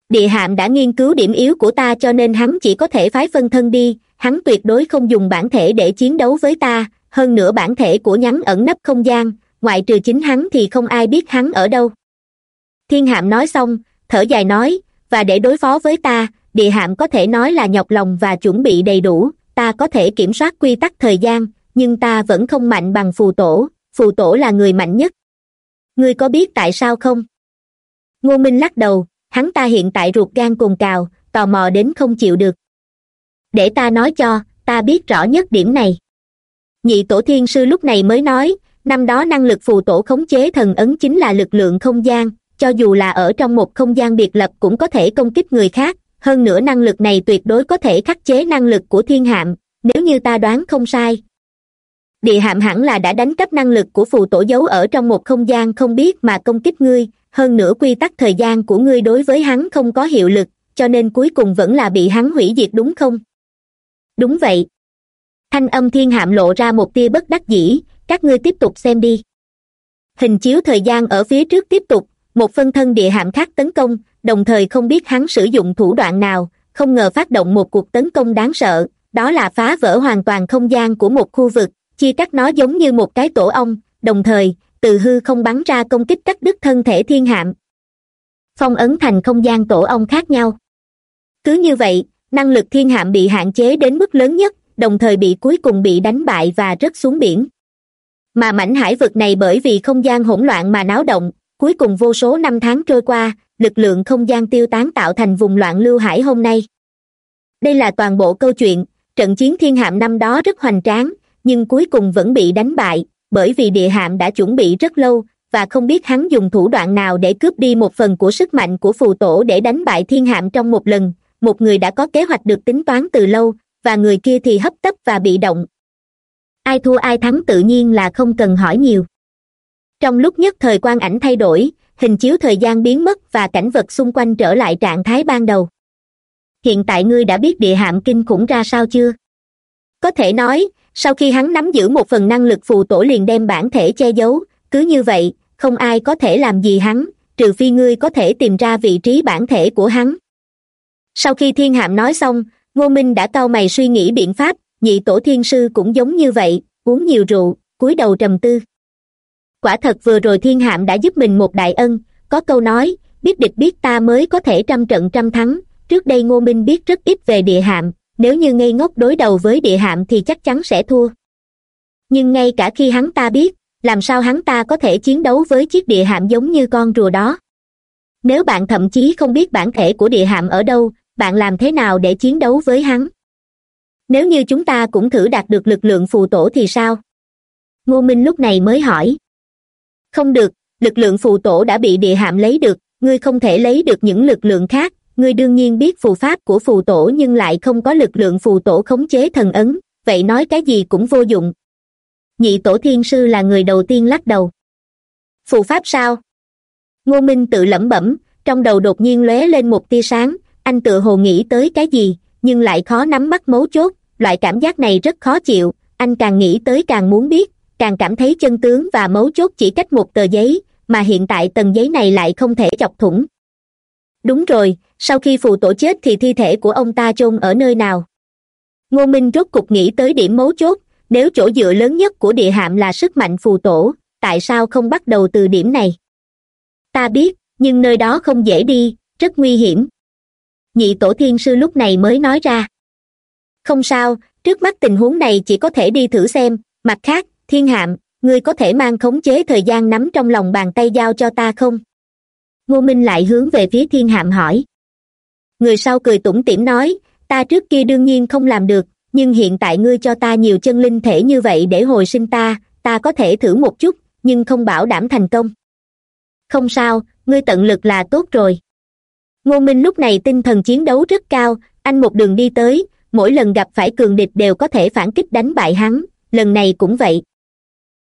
Địa hạm đã nghiên cứu điểm yếu của ta cho nên hắn chỉ có thể phái phân thân đi, hắn tuyệt đối không dùng bản thể để chiến đấu với ta hơn nữa bản thể của nhắn ẩn nấp không gian, ngoại trừ chính hắn thì không ai biết hắn ở đâu. Thiên hạm nói xong, thở dài nói, và để đối phó với ta, địa hạm có thể nói là nhọc lòng và chuẩn bị đầy đủ, ta có thể kiểm soát quy tắc thời gian, nhưng ta vẫn không mạnh bằng phù tổ phù tổ là người mạnh nhất. Ngươi có biết tại sao không? Ngô minh lắc đầu, hắn ta hiện tại ruột gan cồn cào, tò mò đến không chịu được. Để ta nói cho, ta biết rõ nhất điểm này nhị tổ thiên sư lúc này mới nói, năm đó năng lực phù tổ khống chế thần ấn chính là lực lượng không gian, cho dù là ở trong một không gian biệt lập cũng có thể công kích người khác, hơn nữa năng lực này tuyệt đối có thể khắc chế năng lực của thiên hạm, nếu như ta đoán không sai. Địa hạm hẳn là đã đánh cắp năng lực của phù tổ giấu ở trong một không gian không biết mà công kích ngươi, hơn nữa quy tắc thời gian của ngươi đối với hắn không có hiệu lực, cho nên cuối cùng vẫn là bị hắn hủy diệt đúng không? Đúng vậy thanh âm thiên hạm lộ ra một tia bất đắc dĩ, các ngươi tiếp tục xem đi. Hình chiếu thời gian ở phía trước tiếp tục, một phân thân địa hạm khác tấn công, đồng thời không biết hắn sử dụng thủ đoạn nào, không ngờ phát động một cuộc tấn công đáng sợ, đó là phá vỡ hoàn toàn không gian của một khu vực, chia cắt nó giống như một cái tổ ong, đồng thời, từ hư không bắn ra công kích cắt đứt thân thể thiên hạm. Phong ấn thành không gian tổ ong khác nhau. Cứ như vậy, năng lực thiên hạm bị hạn chế đến mức lớn nhất đồng thời bị cuối cùng bị đánh bại và rớt xuống biển. Mà mảnh hải vực này bởi vì không gian hỗn loạn mà náo động, cuối cùng vô số năm tháng trôi qua, lực lượng không gian tiêu tán tạo thành vùng loạn lưu hải hôm nay. Đây là toàn bộ câu chuyện, trận chiến thiên hạm năm đó rất hoành tráng, nhưng cuối cùng vẫn bị đánh bại, bởi vì địa hạm đã chuẩn bị rất lâu, và không biết hắn dùng thủ đoạn nào để cướp đi một phần của sức mạnh của phù tổ để đánh bại thiên hạm trong một lần, một người đã có kế hoạch được tính toán từ lâu và người kia thì hấp tấp và bị động. Ai thua ai thắng tự nhiên là không cần hỏi nhiều. Trong lúc nhất thời quan ảnh thay đổi, hình chiếu thời gian biến mất và cảnh vật xung quanh trở lại trạng thái ban đầu. Hiện tại ngươi đã biết địa hạm kinh khủng ra sao chưa? Có thể nói, sau khi hắn nắm giữ một phần năng lực phù tổ liền đem bản thể che giấu, cứ như vậy, không ai có thể làm gì hắn, trừ phi ngươi có thể tìm ra vị trí bản thể của hắn. Sau khi thiên hạm nói xong ngô minh đã cau mày suy nghĩ biện pháp, nhị tổ thiên sư cũng giống như vậy, uống nhiều rượu, cúi đầu trầm tư. Quả thật vừa rồi thiên hạm đã giúp mình một đại ân, có câu nói, biết địch biết ta mới có thể trăm trận trăm thắng. Trước đây ngô minh biết rất ít về địa hạm, nếu như ngây ngốc đối đầu với địa hạm thì chắc chắn sẽ thua. Nhưng ngay cả khi hắn ta biết, làm sao hắn ta có thể chiến đấu với chiếc địa hạm giống như con rùa đó? Nếu bạn thậm chí không biết bản thể của địa hạm ở đâu bạn làm thế nào để chiến đấu với hắn? Nếu như chúng ta cũng thử đạt được lực lượng phù tổ thì sao? Ngô minh lúc này mới hỏi. Không được, lực lượng phù tổ đã bị địa hạm lấy được, ngươi không thể lấy được những lực lượng khác. Ngươi đương nhiên biết phù pháp của phù tổ nhưng lại không có lực lượng phù tổ khống chế thần ấn, vậy nói cái gì cũng vô dụng. Nhị tổ thiên sư là người đầu tiên lắc đầu. Phù pháp sao? Ngô minh tự lẩm bẩm, trong đầu đột nhiên lóe lên một tia sáng anh tự hồ nghĩ tới cái gì, nhưng lại khó nắm bắt mấu chốt, loại cảm giác này rất khó chịu. Anh càng nghĩ tới càng muốn biết, càng cảm thấy chân tướng và mấu chốt chỉ cách một tờ giấy, mà hiện tại tầng giấy này lại không thể chọc thủng. Đúng rồi, sau khi phù tổ chết thì thi thể của ông ta chôn ở nơi nào? Ngô minh rốt cục nghĩ tới điểm mấu chốt, nếu chỗ dựa lớn nhất của địa hạm là sức mạnh phù tổ, tại sao không bắt đầu từ điểm này? Ta biết, nhưng nơi đó không dễ đi, rất nguy hiểm nhị tổ thiên sư lúc này mới nói ra. Không sao, trước mắt tình huống này chỉ có thể đi thử xem, mặt khác, thiên hạm, ngươi có thể mang khống chế thời gian nắm trong lòng bàn tay giao cho ta không? Ngô minh lại hướng về phía thiên hạm hỏi. Người sau cười tủm tỉm nói, ta trước kia đương nhiên không làm được, nhưng hiện tại ngươi cho ta nhiều chân linh thể như vậy để hồi sinh ta ta có thể thử một chút, nhưng không bảo đảm thành công. Không sao, ngươi tận lực là tốt rồi ngô minh lúc này tinh thần chiến đấu rất cao, anh một đường đi tới, mỗi lần gặp phải cường địch đều có thể phản kích đánh bại hắn, lần này cũng vậy.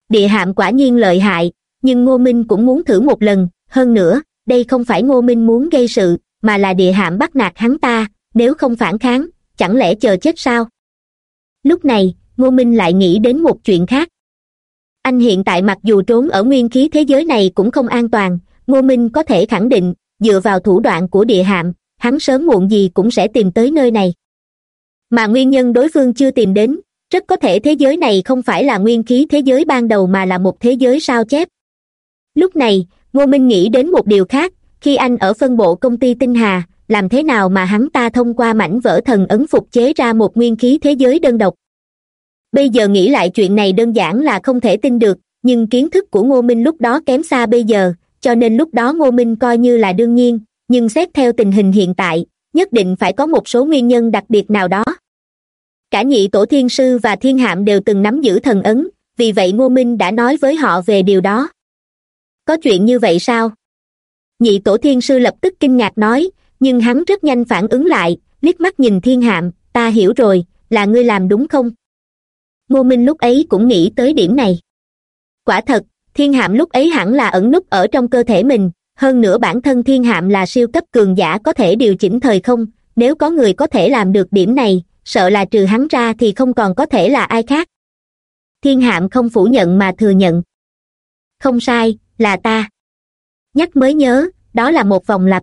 Địa hạm quả nhiên lợi hại, nhưng ngô minh cũng muốn thử một lần, hơn nữa, đây không phải ngô minh muốn gây sự, mà là địa hạm bắt nạt hắn ta, nếu không phản kháng, chẳng lẽ chờ chết sao? Lúc này, ngô minh lại nghĩ đến một chuyện khác. Anh hiện tại mặc dù trốn ở nguyên khí thế giới này cũng không an toàn, ngô minh có thể khẳng định dựa vào thủ đoạn của địa hạm, hắn sớm muộn gì cũng sẽ tìm tới nơi này. Mà nguyên nhân đối phương chưa tìm đến, rất có thể thế giới này không phải là nguyên khí thế giới ban đầu mà là một thế giới sao chép. Lúc này, ngô minh nghĩ đến một điều khác, khi anh ở phân bộ công ty tinh hà, làm thế nào mà hắn ta thông qua mảnh vỡ thần ấn phục chế ra một nguyên khí thế giới đơn độc. Bây giờ nghĩ lại chuyện này đơn giản là không thể tin được, nhưng kiến thức của ngô minh lúc đó kém xa bây giờ cho nên lúc đó ngô minh coi như là đương nhiên, nhưng xét theo tình hình hiện tại, nhất định phải có một số nguyên nhân đặc biệt nào đó. Cả nhị tổ thiên sư và thiên hạm đều từng nắm giữ thần ấn, vì vậy ngô minh đã nói với họ về điều đó. Có chuyện như vậy sao? Nhị tổ thiên sư lập tức kinh ngạc nói, nhưng hắn rất nhanh phản ứng lại, liếc mắt nhìn thiên hạm, ta hiểu rồi, là ngươi làm đúng không? Ngô minh lúc ấy cũng nghĩ tới điểm này. Quả thật thiên hạm lúc ấy hẳn là ẩn núp ở trong cơ thể mình, hơn nữa bản thân thiên hạm là siêu cấp cường giả có thể điều chỉnh thời không, nếu có người có thể làm được điểm này, sợ là trừ hắn ra thì không còn có thể là ai khác. Thiên hạm không phủ nhận mà thừa nhận. Không sai, là ta. Nhắc mới nhớ, đó là một vòng lặp.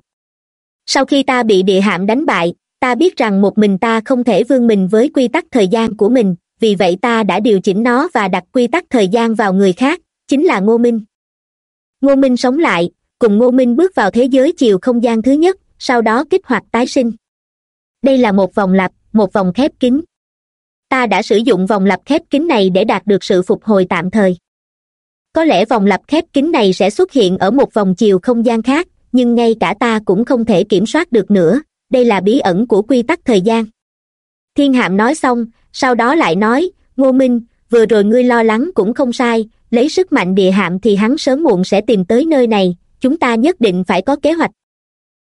Sau khi ta bị địa hạm đánh bại, ta biết rằng một mình ta không thể vươn mình với quy tắc thời gian của mình, vì vậy ta đã điều chỉnh nó và đặt quy tắc thời gian vào người khác chính là ngô minh. Ngô minh sống lại, cùng ngô minh bước vào thế giới chiều không gian thứ nhất, sau đó kích hoạt tái sinh. Đây là một vòng lặp, một vòng khép kín. Ta đã sử dụng vòng lặp khép kín này để đạt được sự phục hồi tạm thời. Có lẽ vòng lặp khép kín này sẽ xuất hiện ở một vòng chiều không gian khác, nhưng ngay cả ta cũng không thể kiểm soát được nữa. Đây là bí ẩn của quy tắc thời gian. Thiên hạm nói xong, sau đó lại nói, ngô minh, vừa rồi ngươi lo lắng cũng không sai lấy sức mạnh địa hạm thì hắn sớm muộn sẽ tìm tới nơi này, chúng ta nhất định phải có kế hoạch.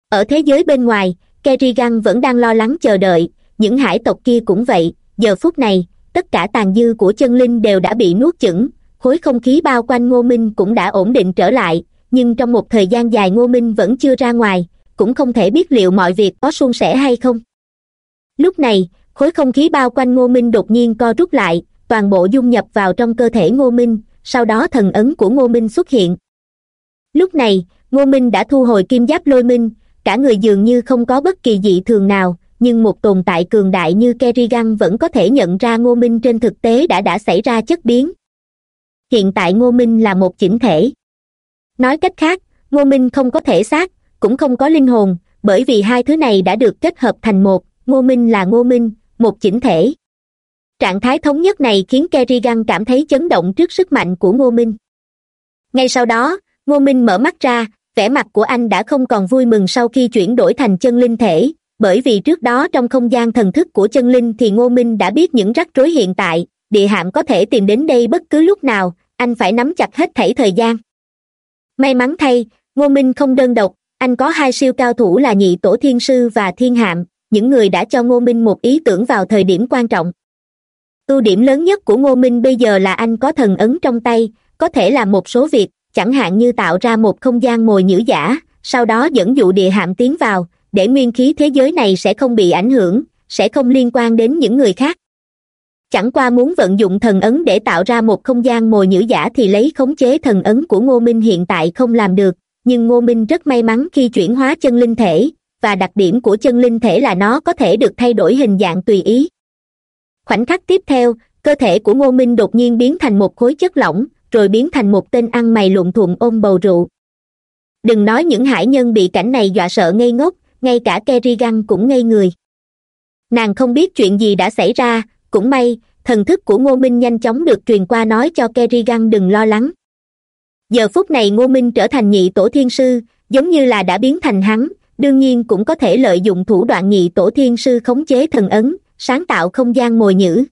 Ở thế giới bên ngoài, kerrigan vẫn đang lo lắng chờ đợi, những hải tộc kia cũng vậy, giờ phút này, tất cả tàn dư của chân linh đều đã bị nuốt chửng, khối không khí bao quanh ngô minh cũng đã ổn định trở lại, nhưng trong một thời gian dài ngô minh vẫn chưa ra ngoài, cũng không thể biết liệu mọi việc có suôn sẻ hay không. Lúc này, khối không khí bao quanh ngô minh đột nhiên co rút lại, toàn bộ dung nhập vào trong cơ thể ngô minh sau đó thần ấn của ngô minh xuất hiện. Lúc này, ngô minh đã thu hồi kim giáp lôi minh, cả người dường như không có bất kỳ dị thường nào, nhưng một tồn tại cường đại như kerrigan vẫn có thể nhận ra ngô minh trên thực tế đã đã xảy ra chất biến. Hiện tại ngô minh là một chỉnh thể. Nói cách khác, ngô minh không có thể xác, cũng không có linh hồn, bởi vì hai thứ này đã được kết hợp thành một, ngô minh là ngô minh, một chỉnh thể trạng thái thống nhất này khiến kerrigan cảm thấy chấn động trước sức mạnh của ngô minh. Ngay sau đó, ngô minh mở mắt ra, vẻ mặt của anh đã không còn vui mừng sau khi chuyển đổi thành chân linh thể, bởi vì trước đó trong không gian thần thức của chân linh thì ngô minh đã biết những rắc rối hiện tại, địa hạm có thể tìm đến đây bất cứ lúc nào, anh phải nắm chặt hết thảy thời gian. May mắn thay, ngô minh không đơn độc, anh có hai siêu cao thủ là nhị tổ thiên sư và thiên hạm, những người đã cho ngô minh một ý tưởng vào thời điểm quan trọng ưu điểm lớn nhất của ngô minh bây giờ là anh có thần ấn trong tay, có thể làm một số việc, chẳng hạn như tạo ra một không gian mồi nhữ giả, sau đó dẫn dụ địa hạm tiến vào, để nguyên khí thế giới này sẽ không bị ảnh hưởng, sẽ không liên quan đến những người khác. Chẳng qua muốn vận dụng thần ấn để tạo ra một không gian mồi nhữ giả thì lấy khống chế thần ấn của ngô minh hiện tại không làm được, nhưng ngô minh rất may mắn khi chuyển hóa chân linh thể, và đặc điểm của chân linh thể là nó có thể được thay đổi hình dạng tùy ý khoảnh khắc tiếp theo, cơ thể của ngô minh đột nhiên biến thành một khối chất lỏng, rồi biến thành một tên ăn mày luộn thuộn ôm bầu rượu. Đừng nói những hải nhân bị cảnh này dọa sợ ngây ngốc, ngay cả kerrigan cũng ngây người. Nàng không biết chuyện gì đã xảy ra, cũng may, thần thức của ngô minh nhanh chóng được truyền qua nói cho kerrigan đừng lo lắng. Giờ phút này ngô minh trở thành nhị tổ thiên sư, giống như là đã biến thành hắn, đương nhiên cũng có thể lợi dụng thủ đoạn nhị tổ thiên sư khống chế thần ấn sáng tạo không gian mồi nhữ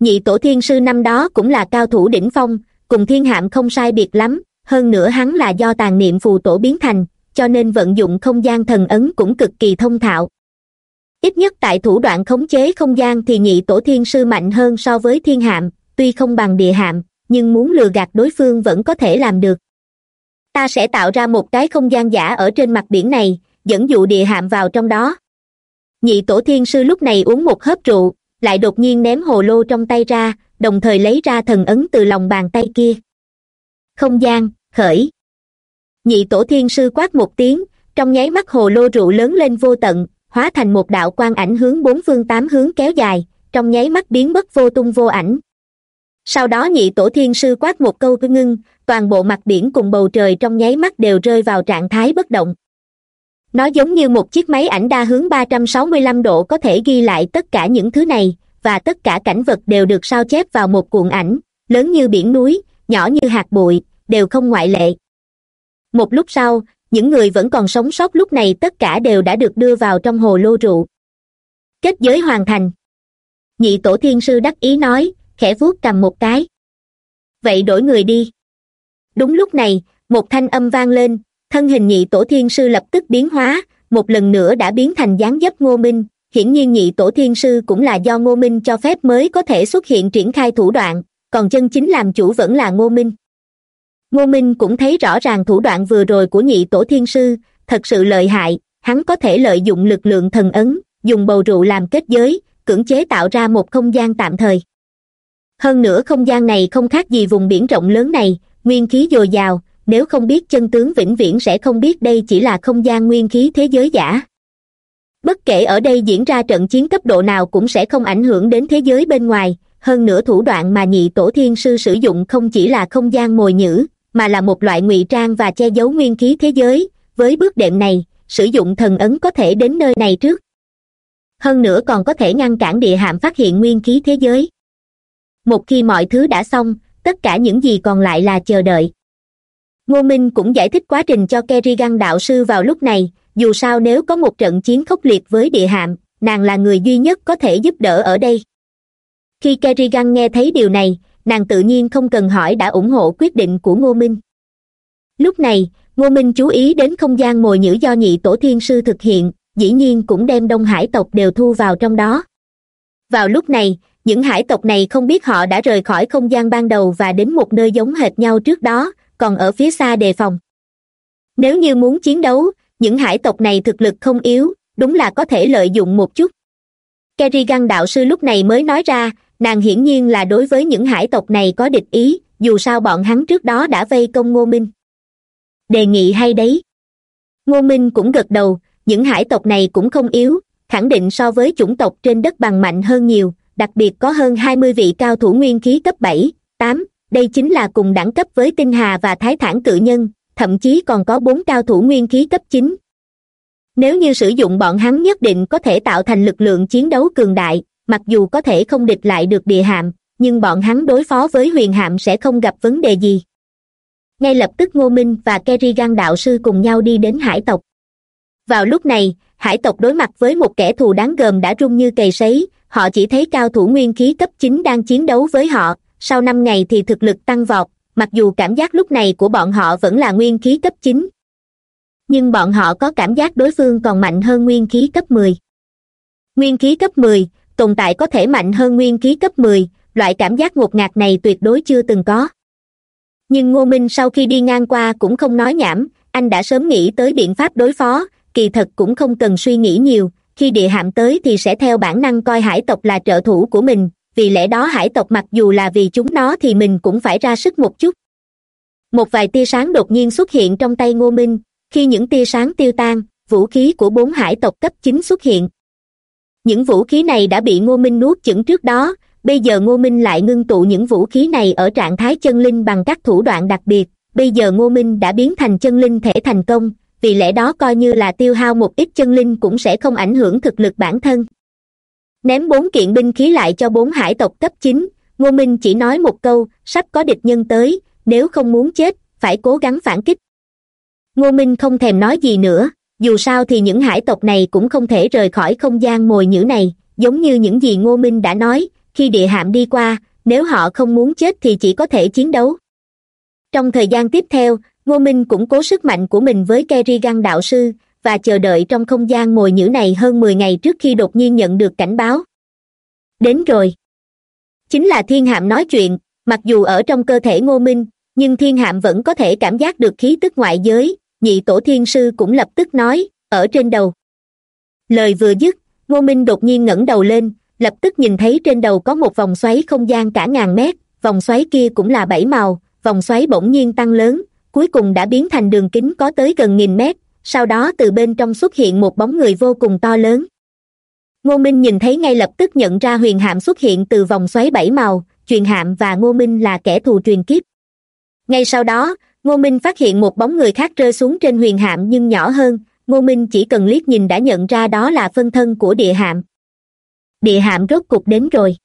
nhị tổ thiên sư năm đó cũng là cao thủ đỉnh phong, cùng thiên hạm không sai biệt lắm, hơn nữa hắn là do tàn niệm phù tổ biến thành, cho nên vận dụng không gian thần ấn cũng cực kỳ thông thạo. Ít nhất tại thủ đoạn khống chế không gian thì nhị tổ thiên sư mạnh hơn so với thiên hạm, tuy không bằng địa hạm, nhưng muốn lừa gạt đối phương vẫn có thể làm được. Ta sẽ tạo ra một cái không gian giả ở trên mặt biển này, dẫn dụ địa hạm vào trong đó nhị tổ thiên sư lúc này uống một hớp rượu, lại đột nhiên ném hồ lô trong tay ra, đồng thời lấy ra thần ấn từ lòng bàn tay kia. Không gian, khởi. Nhị tổ thiên sư quát một tiếng, trong nháy mắt hồ lô rượu lớn lên vô tận, hóa thành một đạo quan ảnh hướng bốn phương tám hướng kéo dài, trong nháy mắt biến mất vô tung vô ảnh. Sau đó nhị tổ thiên sư quát một câu ngưng, toàn bộ mặt biển cùng bầu trời trong nháy mắt đều rơi vào trạng thái bất động nó giống như một chiếc máy ảnh đa hướng ba trăm sáu mươi lăm độ có thể ghi lại tất cả những thứ này, và tất cả cảnh vật đều được sao chép vào một cuộn ảnh, lớn như biển núi, nhỏ như hạt bụi, đều không ngoại lệ. Một lúc sau, những người vẫn còn sống sót lúc này tất cả đều đã được đưa vào trong hồ lô rượu. Kết giới hoàn thành. Nhị tổ thiên sư đắc ý nói, khẽ vuốt cầm một cái. Vậy đổi người đi. Đúng lúc này, một thanh âm vang lên thân hình nhị tổ thiên sư lập tức biến hóa, một lần nữa đã biến thành dáng dấp ngô minh. Hiển nhiên nhị tổ thiên sư cũng là do ngô minh cho phép mới có thể xuất hiện triển khai thủ đoạn, còn chân chính làm chủ vẫn là ngô minh. Ngô minh cũng thấy rõ ràng thủ đoạn vừa rồi của nhị tổ thiên sư, thật sự lợi hại, hắn có thể lợi dụng lực lượng thần ấn, dùng bầu rượu làm kết giới, cưỡng chế tạo ra một không gian tạm thời. Hơn nữa không gian này không khác gì vùng biển rộng lớn này, nguyên khí dồi dào nếu không biết chân tướng vĩnh viễn sẽ không biết đây chỉ là không gian nguyên khí thế giới giả. Bất kể ở đây diễn ra trận chiến cấp độ nào cũng sẽ không ảnh hưởng đến thế giới bên ngoài. Hơn nữa thủ đoạn mà nhị tổ thiên sư sử dụng không chỉ là không gian mồi nhữ mà là một loại ngụy trang và che giấu nguyên khí thế giới. Với bước đệm này, sử dụng thần ấn có thể đến nơi này trước. Hơn nữa còn có thể ngăn cản địa hạm phát hiện nguyên khí thế giới. Một khi mọi thứ đã xong, tất cả những gì còn lại là chờ đợi ngô minh cũng giải thích quá trình cho kerrigan đạo sư vào lúc này, dù sao nếu có một trận chiến khốc liệt với địa hạm, nàng là người duy nhất có thể giúp đỡ ở đây. Khi kerrigan nghe thấy điều này, nàng tự nhiên không cần hỏi đã ủng hộ quyết định của ngô minh. Lúc này, ngô minh chú ý đến không gian mồi nhữ do nhị tổ thiên sư thực hiện, dĩ nhiên cũng đem đông hải tộc đều thu vào trong đó. Vào lúc này, những hải tộc này không biết họ đã rời khỏi không gian ban đầu và đến một nơi giống hệt nhau trước đó còn ở phía xa đề phòng. Nếu như muốn chiến đấu, những hải tộc này thực lực không yếu, đúng là có thể lợi dụng một chút. Kerrigan đạo sư lúc này mới nói ra, nàng hiển nhiên là đối với những hải tộc này có địch ý, dù sao bọn hắn trước đó đã vây công ngô minh. Đề nghị hay đấy. Ngô minh cũng gật đầu, những hải tộc này cũng không yếu, khẳng định so với chủng tộc trên đất bằng mạnh hơn nhiều, đặc biệt có hơn hai mươi vị cao thủ nguyên khí cấp bảy, tám đây chính là cùng đẳng cấp với tinh hà và thái thản cự nhân, thậm chí còn có bốn cao thủ nguyên khí cấp chín. Nếu như sử dụng bọn hắn nhất định có thể tạo thành lực lượng chiến đấu cường đại, mặc dù có thể không địch lại được địa hạm, nhưng bọn hắn đối phó với huyền hạm sẽ không gặp vấn đề gì. Ngay lập tức ngô minh và kerrigan đạo sư cùng nhau đi đến hải tộc. Vào lúc này, hải tộc đối mặt với một kẻ thù đáng gờm đã rung như cầy sấy, họ chỉ thấy cao thủ nguyên khí cấp chín đang chiến đấu với họ sau năm ngày thì thực lực tăng vọt, mặc dù cảm giác lúc này của bọn họ vẫn là nguyên khí cấp chín. Nhưng bọn họ có cảm giác đối phương còn mạnh hơn nguyên khí cấp mười. Nguyên khí cấp mười, tồn tại có thể mạnh hơn nguyên khí cấp mười, loại cảm giác ngột ngạt này tuyệt đối chưa từng có. Nhưng ngô minh sau khi đi ngang qua cũng không nói nhảm, anh đã sớm nghĩ tới biện pháp đối phó, kỳ thật cũng không cần suy nghĩ nhiều, khi địa hạm tới thì sẽ theo bản năng coi hải tộc là trợ thủ của mình vì lẽ đó hải tộc mặc dù là vì chúng nó thì mình cũng phải ra sức một chút. Một vài tia sáng đột nhiên xuất hiện trong tay ngô minh. Khi những tia sáng tiêu tan, vũ khí của bốn hải tộc cấp chín xuất hiện. Những vũ khí này đã bị ngô minh nuốt chửng trước đó. Bây giờ ngô minh lại ngưng tụ những vũ khí này ở trạng thái chân linh bằng các thủ đoạn đặc biệt. Bây giờ ngô minh đã biến thành chân linh thể thành công. Vì lẽ đó coi như là tiêu hao một ít chân linh cũng sẽ không ảnh hưởng thực lực bản thân ném bốn kiện binh khí lại cho bốn hải tộc cấp chín. Ngô minh chỉ nói một câu, sắp có địch nhân tới, nếu không muốn chết, phải cố gắng phản kích. Ngô minh không thèm nói gì nữa, dù sao thì những hải tộc này cũng không thể rời khỏi không gian mồi nhữ này, giống như những gì ngô minh đã nói, khi địa hạm đi qua, nếu họ không muốn chết thì chỉ có thể chiến đấu. Trong thời gian tiếp theo, ngô minh củng cố sức mạnh của mình với kerrigan đạo sư và chờ đợi trong không gian mồi nhữ này hơn mười ngày trước khi đột nhiên nhận được cảnh báo. Đến rồi. Chính là thiên hạm nói chuyện, mặc dù ở trong cơ thể ngô minh, nhưng thiên hạm vẫn có thể cảm giác được khí tức ngoại giới, nhị tổ thiên sư cũng lập tức nói, ở trên đầu. Lời vừa dứt, ngô minh đột nhiên ngẩng đầu lên, lập tức nhìn thấy trên đầu có một vòng xoáy không gian cả ngàn mét, vòng xoáy kia cũng là bảy màu, vòng xoáy bỗng nhiên tăng lớn, cuối cùng đã biến thành đường kính có tới gần nghìn mét sau đó từ bên trong xuất hiện một bóng người vô cùng to lớn. Ngô minh nhìn thấy ngay lập tức nhận ra huyền hạm xuất hiện từ vòng xoáy bảy màu, truyền hạm và ngô minh là kẻ thù truyền kiếp. Ngay sau đó, ngô minh phát hiện một bóng người khác rơi xuống trên huyền hạm nhưng nhỏ hơn, ngô minh chỉ cần liếc nhìn đã nhận ra đó là phân thân của địa hạm. Địa hạm rốt cục đến rồi.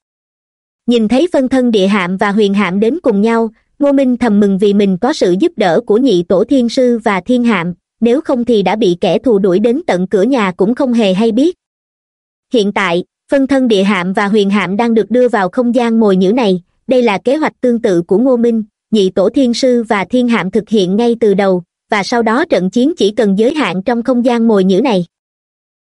Nhìn thấy phân thân địa hạm và huyền hạm đến cùng nhau, ngô minh thầm mừng vì mình có sự giúp đỡ của nhị tổ thiên sư và thiên hạm nếu không thì đã bị kẻ thù đuổi đến tận cửa nhà cũng không hề hay biết. Hiện tại, phân thân địa hạm và huyền hạm đang được đưa vào không gian mồi nhữ này. Đây là kế hoạch tương tự của ngô minh, nhị tổ thiên sư và thiên hạm thực hiện ngay từ đầu, và sau đó trận chiến chỉ cần giới hạn trong không gian mồi nhữ này.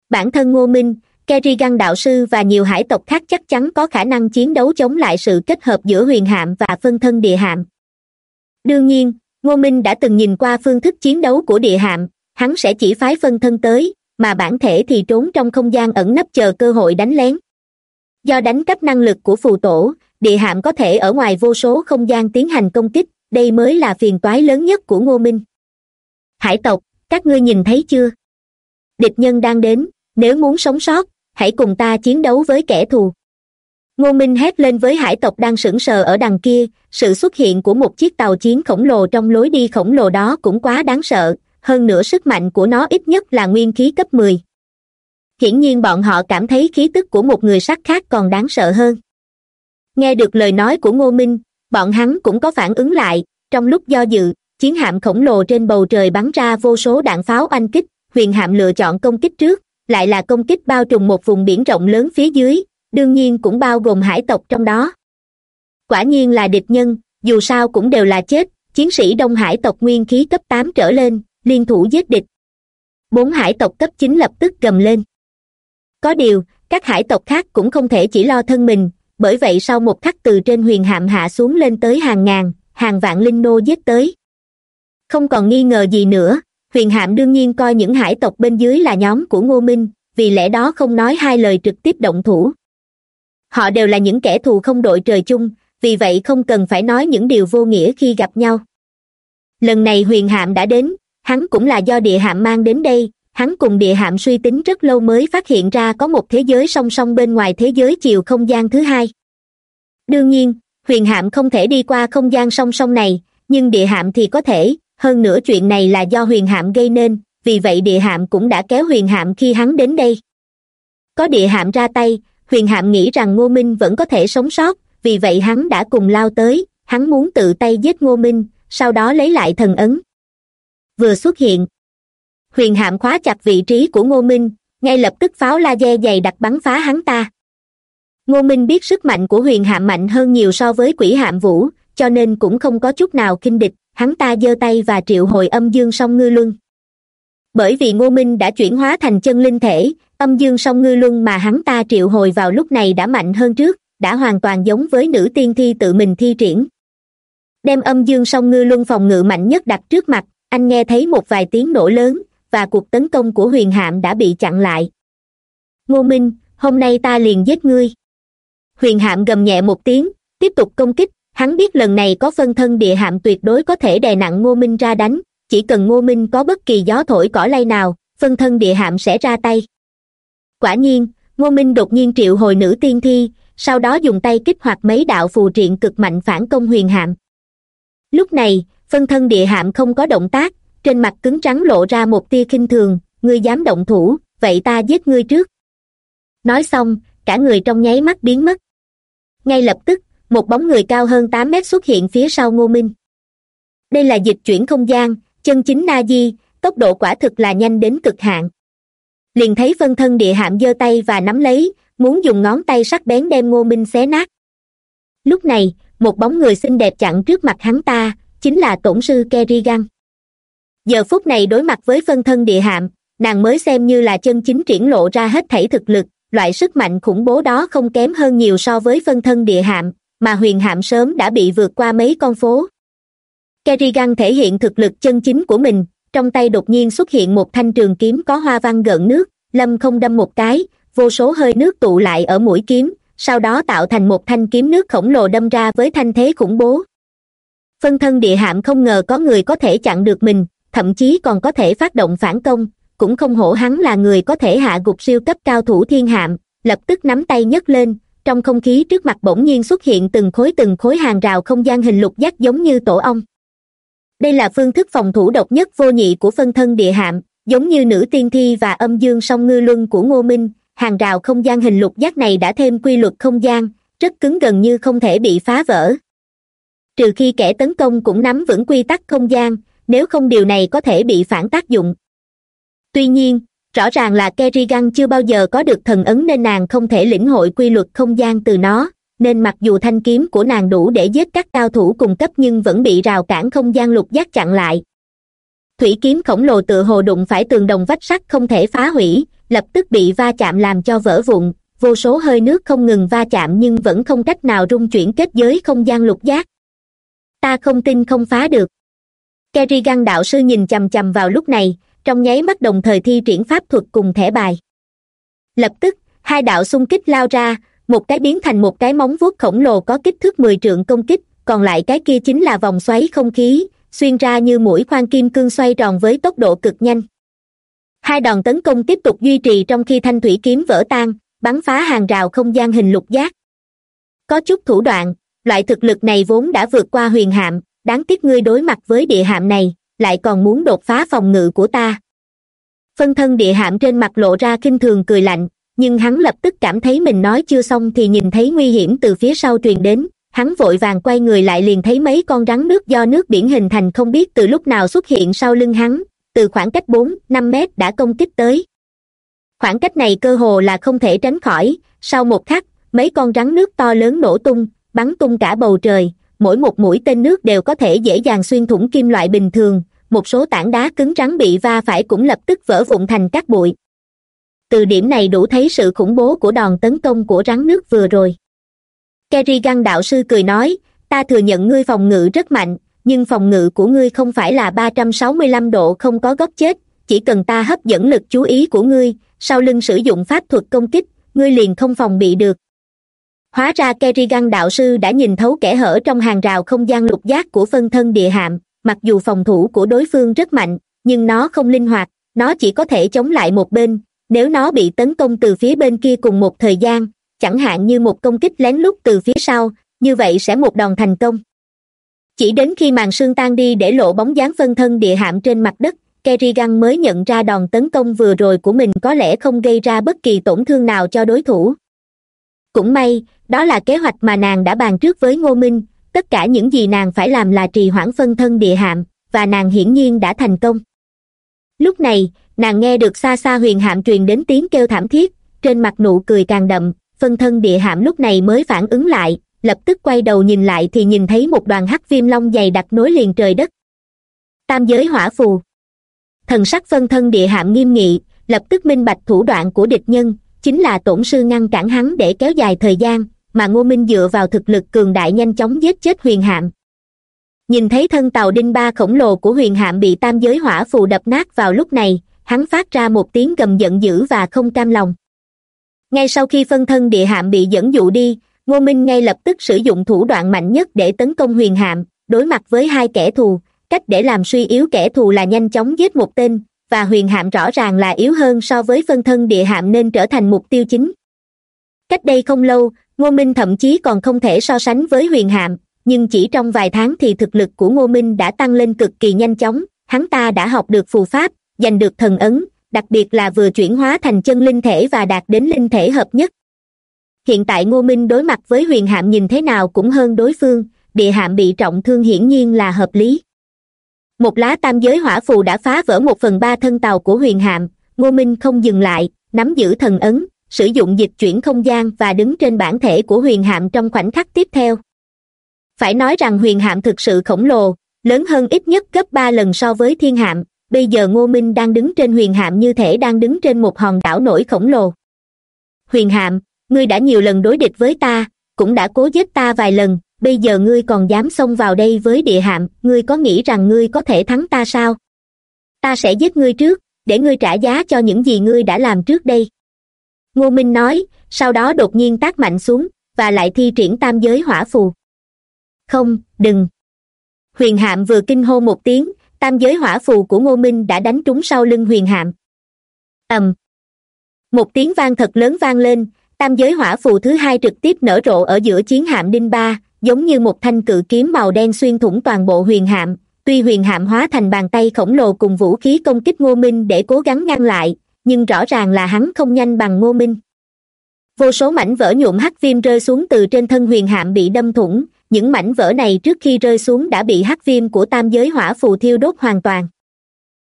Bản thân ngô minh, kerrigan đạo sư và nhiều hải tộc khác chắc chắn có khả năng chiến đấu chống lại sự kết hợp giữa huyền hạm và phân thân địa hạm. Đương nhiên ngô minh đã từng nhìn qua phương thức chiến đấu của địa hạm, hắn sẽ chỉ phái phân thân tới, mà bản thể thì trốn trong không gian ẩn nấp chờ cơ hội đánh lén. Do đánh cắp năng lực của phù tổ, địa hạm có thể ở ngoài vô số không gian tiến hành công kích, đây mới là phiền toái lớn nhất của ngô minh. Hải tộc, các ngươi nhìn thấy chưa? Địch nhân đang đến, nếu muốn sống sót, hãy cùng ta chiến đấu với kẻ thù ngô minh hét lên với hải tộc đang sững sờ ở đằng kia, sự xuất hiện của một chiếc tàu chiến khổng lồ trong lối đi khổng lồ đó cũng quá đáng sợ, hơn nữa sức mạnh của nó ít nhất là nguyên khí cấp mười. Hiển nhiên bọn họ cảm thấy khí tức của một người sắc khác còn đáng sợ hơn. Nghe được lời nói của ngô minh, bọn hắn cũng có phản ứng lại, trong lúc do dự, chiến hạm khổng lồ trên bầu trời bắn ra vô số đạn pháo oanh kích, huyền hạm lựa chọn công kích trước, lại là công kích bao trùm một vùng biển rộng lớn phía dưới đương nhiên cũng bao gồm hải tộc trong đó. Quả nhiên là địch nhân, dù sao cũng đều là chết, chiến sĩ đông hải tộc nguyên khí cấp tám trở lên, liên thủ giết địch. Bốn hải tộc cấp chín lập tức gầm lên. Có điều, các hải tộc khác cũng không thể chỉ lo thân mình, bởi vậy sau một khắc từ trên huyền hạm hạ xuống lên tới hàng ngàn, hàng vạn linh nô giết tới. Không còn nghi ngờ gì nữa, huyền hạm đương nhiên coi những hải tộc bên dưới là nhóm của ngô minh, vì lẽ đó không nói hai lời trực tiếp động thủ họ đều là những kẻ thù không đội trời chung, vì vậy không cần phải nói những điều vô nghĩa khi gặp nhau. Lần này huyền hạm đã đến, hắn cũng là do địa hạm mang đến đây, hắn cùng địa hạm suy tính rất lâu mới phát hiện ra có một thế giới song song bên ngoài thế giới chiều không gian thứ hai. Đương nhiên, huyền hạm không thể đi qua không gian song song này, nhưng địa hạm thì có thể, hơn nữa chuyện này là do huyền hạm gây nên, vì vậy địa hạm cũng đã kéo huyền hạm khi hắn đến đây. Có địa hạm ra tay huyền hạm nghĩ rằng ngô minh vẫn có thể sống sót, vì vậy hắn đã cùng lao tới, hắn muốn tự tay giết ngô minh, sau đó lấy lại thần ấn. Vừa xuất hiện, huyền hạm khóa chặt vị trí của ngô minh, ngay lập tức pháo laser dày đặt bắn phá hắn ta. Ngô minh biết sức mạnh của huyền hạm mạnh hơn nhiều so với quỷ hạm vũ, cho nên cũng không có chút nào kinh địch, hắn ta giơ tay và triệu hồi âm dương song ngư luân bởi vì ngô minh đã chuyển hóa thành chân linh thể, âm dương song ngư luân mà hắn ta triệu hồi vào lúc này đã mạnh hơn trước, đã hoàn toàn giống với nữ tiên thi tự mình thi triển. Đem âm dương song ngư luân phòng ngự mạnh nhất đặt trước mặt, anh nghe thấy một vài tiếng nổ lớn, và cuộc tấn công của huyền hạm đã bị chặn lại. Ngô minh, hôm nay ta liền giết ngươi. Huyền hạm gầm nhẹ một tiếng, tiếp tục công kích, hắn biết lần này có phân thân địa hạm tuyệt đối có thể đè nặng ngô minh ra đánh chỉ cần ngô minh có bất kỳ gió thổi cỏ lay nào, phân thân địa hạm sẽ ra tay. Quả nhiên, ngô minh đột nhiên triệu hồi nữ tiên thi, sau đó dùng tay kích hoạt mấy đạo phù triện cực mạnh phản công huyền hạm. Lúc này, phân thân địa hạm không có động tác, trên mặt cứng trắng lộ ra một tia khinh thường, ngươi dám động thủ, vậy ta giết ngươi trước. Nói xong, cả người trong nháy mắt biến mất. Ngay lập tức, một bóng người cao hơn tám mét xuất hiện phía sau ngô minh. Đây là dịch chuyển không gian chân chính na di, tốc độ quả thực là nhanh đến cực hạn. Liền thấy phân thân địa hạm giơ tay và nắm lấy, muốn dùng ngón tay sắc bén đem ngô minh xé nát. Lúc này, một bóng người xinh đẹp chặn trước mặt hắn ta, chính là tổn sư kerrigan. Giờ phút này đối mặt với phân thân địa hạm, nàng mới xem như là chân chính triển lộ ra hết thảy thực lực, loại sức mạnh khủng bố đó không kém hơn nhiều so với phân thân địa hạm, mà huyền hạm sớm đã bị vượt qua mấy con phố kerrigan thể hiện thực lực chân chính của mình. Trong tay đột nhiên xuất hiện một thanh trường kiếm có hoa văn gợn nước, lâm không đâm một cái, vô số hơi nước tụ lại ở mũi kiếm, sau đó tạo thành một thanh kiếm nước khổng lồ đâm ra với thanh thế khủng bố. Phân thân địa hạm không ngờ có người có thể chặn được mình, thậm chí còn có thể phát động phản công, cũng không hổ hắn là người có thể hạ gục siêu cấp cao thủ thiên hạm, lập tức nắm tay nhấc lên. Trong không khí trước mặt bỗng nhiên xuất hiện từng khối từng khối hàng rào không gian hình lục giác giống như tổ ong đây là phương thức phòng thủ độc nhất vô nhị của phân thân địa hạm, giống như nữ tiên thi và âm dương song ngư luân của ngô minh. Hàng rào không gian hình lục giác này đã thêm quy luật không gian, rất cứng gần như không thể bị phá vỡ. Trừ khi kẻ tấn công cũng nắm vững quy tắc không gian, nếu không điều này có thể bị phản tác dụng. Tuy nhiên, rõ ràng là kerrigan chưa bao giờ có được thần ấn nên nàng không thể lĩnh hội quy luật không gian từ nó nên mặc dù thanh kiếm của nàng đủ để giết các cao thủ cùng cấp nhưng vẫn bị rào cản không gian lục giác chặn lại. Thủy kiếm khổng lồ tựa hồ đụng phải tường đồng vách sắt không thể phá hủy, lập tức bị va chạm làm cho vỡ vụn, vô số hơi nước không ngừng va chạm nhưng vẫn không cách nào rung chuyển kết giới không gian lục giác. Ta không tin không phá được. Kerrigan đạo sư nhìn chằm chằm vào lúc này, trong nháy mắt đồng thời thi triển pháp thuật cùng thẻ bài. Lập tức, hai đạo xung kích lao ra một cái biến thành một cái móng vuốt khổng lồ có kích thước mười trượng công kích, còn lại cái kia chính là vòng xoáy không khí, xuyên ra như mũi khoan kim cương xoay tròn với tốc độ cực nhanh. Hai đòn tấn công tiếp tục duy trì trong khi thanh thủy kiếm vỡ tan, bắn phá hàng rào không gian hình lục giác. Có chút thủ đoạn, loại thực lực này vốn đã vượt qua huyền hạm, đáng tiếc ngươi đối mặt với địa hạm này, lại còn muốn đột phá phòng ngự của ta. Phân thân địa hạm trên mặt lộ ra kinh thường cười lạnh nhưng hắn lập tức cảm thấy mình nói chưa xong thì nhìn thấy nguy hiểm từ phía sau truyền đến. Hắn vội vàng quay người lại liền thấy mấy con rắn nước do nước biển hình thành không biết từ lúc nào xuất hiện sau lưng hắn. Từ khoảng cách bốn, năm mét đã công kích tới. Khoảng cách này cơ hồ là không thể tránh khỏi. Sau một khắc, mấy con rắn nước to lớn nổ tung, bắn tung cả bầu trời. Mỗi một mũi tên nước đều có thể dễ dàng xuyên thủng kim loại bình thường. Một số tảng đá cứng rắn bị va phải cũng lập tức vỡ vụn thành các bụi từ điểm này đủ thấy sự khủng bố của đòn tấn công của rắn nước vừa rồi. Kerrigan đạo sư cười nói, ta thừa nhận ngươi phòng ngự rất mạnh, nhưng phòng ngự của ngươi không phải là ba trăm sáu mươi lăm độ không có góc chết, chỉ cần ta hấp dẫn lực chú ý của ngươi, sau lưng sử dụng pháp thuật công kích, ngươi liền không phòng bị được. Hóa ra kerrigan đạo sư đã nhìn thấu kẻ hở trong hàng rào không gian lục giác của phân thân địa hạm, mặc dù phòng thủ của đối phương rất mạnh, nhưng nó không linh hoạt, nó chỉ có thể chống lại một bên nếu nó bị tấn công từ phía bên kia cùng một thời gian, chẳng hạn như một công kích lén lút từ phía sau, như vậy sẽ một đòn thành công. Chỉ đến khi màn sương tan đi để lộ bóng dáng phân thân địa hạm trên mặt đất, kerrigan mới nhận ra đòn tấn công vừa rồi của mình có lẽ không gây ra bất kỳ tổn thương nào cho đối thủ. Cũng may, đó là kế hoạch mà nàng đã bàn trước với ngô minh, tất cả những gì nàng phải làm là trì hoãn phân thân địa hạm, và nàng hiển nhiên đã thành công lúc này, nàng nghe được xa xa huyền hạm truyền đến tiếng kêu thảm thiết, trên mặt nụ cười càng đậm, phân thân địa hạm lúc này mới phản ứng lại, lập tức quay đầu nhìn lại thì nhìn thấy một đoàn hắc viêm long dày đặc nối liền trời đất. Tam giới hỏa phù. Thần sắc phân thân địa hạm nghiêm nghị, lập tức minh bạch thủ đoạn của địch nhân, chính là tổn sư ngăn cản hắn để kéo dài thời gian, mà ngô minh dựa vào thực lực cường đại nhanh chóng giết chết huyền hạm nhìn thấy thân tàu đinh ba khổng lồ của huyền hạm bị tam giới hỏa phù đập nát vào lúc này, hắn phát ra một tiếng gầm giận dữ và không cam lòng. Ngay sau khi phân thân địa hạm bị dẫn dụ đi, ngô minh ngay lập tức sử dụng thủ đoạn mạnh nhất để tấn công huyền hạm, đối mặt với hai kẻ thù. Cách để làm suy yếu kẻ thù là nhanh chóng giết một tên, và huyền hạm rõ ràng là yếu hơn so với phân thân địa hạm nên trở thành mục tiêu chính. Cách đây không lâu, ngô minh thậm chí còn không thể so sánh với huyền hạm nhưng chỉ trong vài tháng thì thực lực của ngô minh đã tăng lên cực kỳ nhanh chóng, hắn ta đã học được phù pháp, giành được thần ấn, đặc biệt là vừa chuyển hóa thành chân linh thể và đạt đến linh thể hợp nhất. Hiện tại ngô minh đối mặt với huyền hạm nhìn thế nào cũng hơn đối phương, địa hạm bị trọng thương hiển nhiên là hợp lý. Một lá tam giới hỏa phù đã phá vỡ một phần ba thân tàu của huyền hạm, ngô minh không dừng lại, nắm giữ thần ấn, sử dụng dịch chuyển không gian và đứng trên bản thể của huyền hạm trong khoảnh khắc tiếp theo phải nói rằng huyền hạm thực sự khổng lồ, lớn hơn ít nhất gấp ba lần so với thiên hạm. Bây giờ ngô minh đang đứng trên huyền hạm như thể đang đứng trên một hòn đảo nổi khổng lồ. Huyền hạm, ngươi đã nhiều lần đối địch với ta, cũng đã cố giết ta vài lần. Bây giờ ngươi còn dám xông vào đây với địa hạm, ngươi có nghĩ rằng ngươi có thể thắng ta sao? Ta sẽ giết ngươi trước, để ngươi trả giá cho những gì ngươi đã làm trước đây. Ngô minh nói, sau đó đột nhiên tác mạnh xuống, và lại thi triển tam giới hỏa phù không, đừng. Huyền hạm vừa kinh hô một tiếng, tam giới hỏa phù của ngô minh đã đánh trúng sau lưng huyền hạm. Ầm. Một tiếng vang thật lớn vang lên, tam giới hỏa phù thứ hai trực tiếp nở rộ ở giữa chiến hạm đinh ba, giống như một thanh cự kiếm màu đen xuyên thủng toàn bộ huyền hạm. Tuy huyền hạm hóa thành bàn tay khổng lồ cùng vũ khí công kích ngô minh để cố gắng ngăn lại, nhưng rõ ràng là hắn không nhanh bằng ngô minh. Vô số mảnh vỡ nhuộm hắc viêm rơi xuống từ trên thân huyền hạm bị đâm thủng những mảnh vỡ này trước khi rơi xuống đã bị hắc viêm của tam giới hỏa phù thiêu đốt hoàn toàn.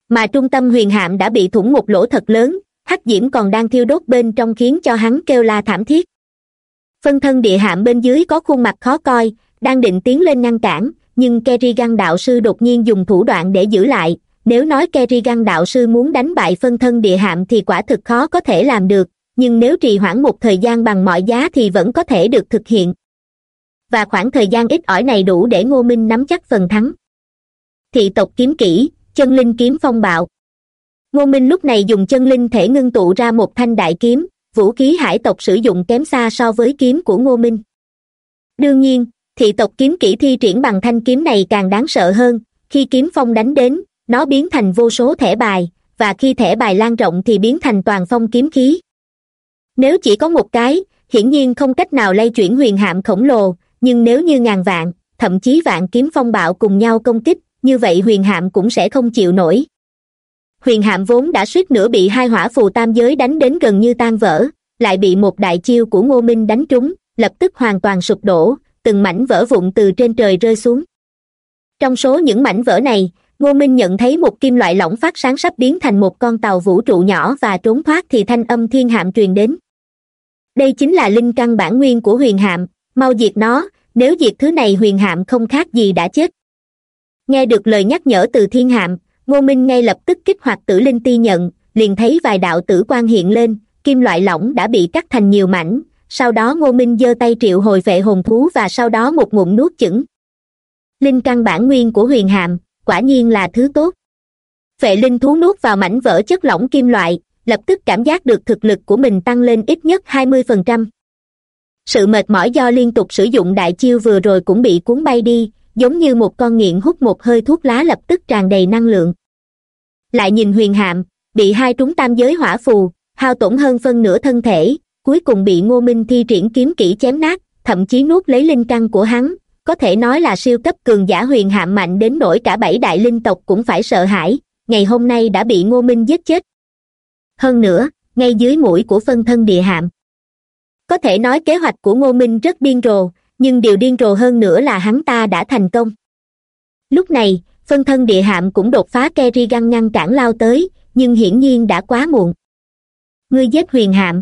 Mà trung tâm huyền hạm đã bị thủng một lỗ thật lớn, hắc diễm còn đang thiêu đốt bên trong khiến cho hắn kêu la thảm thiết. Phân thân địa hạm bên dưới có khuôn mặt khó coi, đang định tiến lên ngăn cản, nhưng kerrigan đạo sư đột nhiên dùng thủ đoạn để giữ lại. Nếu nói kerrigan đạo sư muốn đánh bại phân thân địa hạm thì quả thực khó có thể làm được, nhưng nếu trì hoãn một thời gian bằng mọi giá thì vẫn có thể được thực hiện và khoảng thời gian ít ỏi này đủ để ngô minh nắm chắc phần thắng. Thị tộc kiếm kỹ, chân linh kiếm phong bạo. Ngô minh lúc này dùng chân linh thể ngưng tụ ra một thanh đại kiếm, vũ khí hải tộc sử dụng kém xa so với kiếm của ngô minh. Đương nhiên, thị tộc kiếm kỹ thi triển bằng thanh kiếm này càng đáng sợ hơn, khi kiếm phong đánh đến, nó biến thành vô số thẻ bài, và khi thẻ bài lan rộng thì biến thành toàn phong kiếm khí. Nếu chỉ có một cái, hiển nhiên không cách nào lay chuyển huyền hạm khổng lồ nhưng nếu như ngàn vạn, thậm chí vạn kiếm phong bạo cùng nhau công kích, như vậy huyền hạm cũng sẽ không chịu nổi. Huyền hạm vốn đã suýt nữa bị hai hỏa phù tam giới đánh đến gần như tan vỡ, lại bị một đại chiêu của ngô minh đánh trúng, lập tức hoàn toàn sụp đổ, từng mảnh vỡ vụn từ trên trời rơi xuống. Trong số những mảnh vỡ này, ngô minh nhận thấy một kim loại lỏng phát sáng sắp biến thành một con tàu vũ trụ nhỏ và trốn thoát thì thanh âm thiên hạm truyền đến. Đây chính là linh căn bản nguyên của huyền hạm mau diệt nó, nếu diệt thứ này huyền hạm không khác gì đã chết. Nghe được lời nhắc nhở từ thiên hạm, ngô minh ngay lập tức kích hoạt tử linh ti nhận, liền thấy vài đạo tử quan hiện lên, kim loại lỏng đã bị cắt thành nhiều mảnh, sau đó ngô minh giơ tay triệu hồi vệ hồn thú và sau đó một ngụm nuốt chửng. Linh căn bản nguyên của huyền hàm quả nhiên là thứ tốt. Vệ linh thú nuốt vào mảnh vỡ chất lỏng kim loại, lập tức cảm giác được thực lực của mình tăng lên ít nhất hai mươi phần trăm sự mệt mỏi do liên tục sử dụng đại chiêu vừa rồi cũng bị cuốn bay đi, giống như một con nghiện hút một hơi thuốc lá lập tức tràn đầy năng lượng. Lại nhìn huyền hạm, bị hai trúng tam giới hỏa phù, hao tổn hơn phân nửa thân thể, cuối cùng bị ngô minh thi triển kiếm kỹ chém nát, thậm chí nuốt lấy linh căn của hắn, có thể nói là siêu cấp cường giả huyền hạm mạnh đến nỗi cả bảy đại linh tộc cũng phải sợ hãi, ngày hôm nay đã bị ngô minh giết chết. Hơn nữa, ngay dưới mũi của phân thân địa hạm có thể nói kế hoạch của ngô minh rất điên rồ, nhưng điều điên rồ hơn nữa là hắn ta đã thành công. Lúc này, phân thân địa hạm cũng đột phá kerrigan ngăn cản lao tới, nhưng hiển nhiên đã quá muộn. Ngươi giết huyền hạm.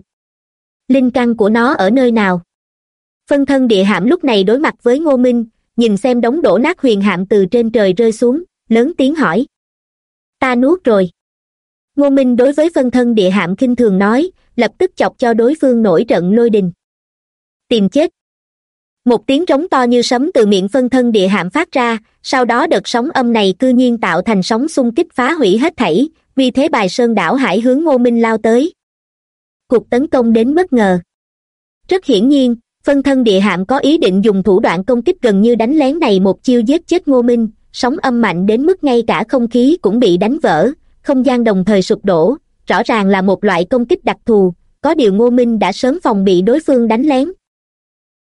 Linh căn của nó ở nơi nào? Phân thân địa hạm lúc này đối mặt với ngô minh, nhìn xem đống đổ nát huyền hạm từ trên trời rơi xuống, lớn tiếng hỏi. Ta nuốt rồi. Ngô minh đối với phân thân địa hạm k i n h thường nói lập tức chọc cho đối phương nổi trận lôi đình. Tìm chết. Một tiếng trống to như sấm từ miệng phân thân địa hạm phát ra, sau đó đợt sóng âm này cư nhiên tạo thành sóng xung kích phá hủy hết thảy, vì thế bài sơn đảo hải hướng ngô minh lao tới. Cuộc tấn công đến bất ngờ. Rất hiển nhiên, phân thân địa hạm có ý định dùng thủ đoạn công kích gần như đánh lén này một chiêu giết chết ngô minh, sóng âm mạnh đến mức ngay cả không khí cũng bị đánh vỡ, không gian đồng thời sụp đổ rõ ràng là một loại công kích đặc thù, có điều ngô minh đã sớm phòng bị đối phương đánh lén.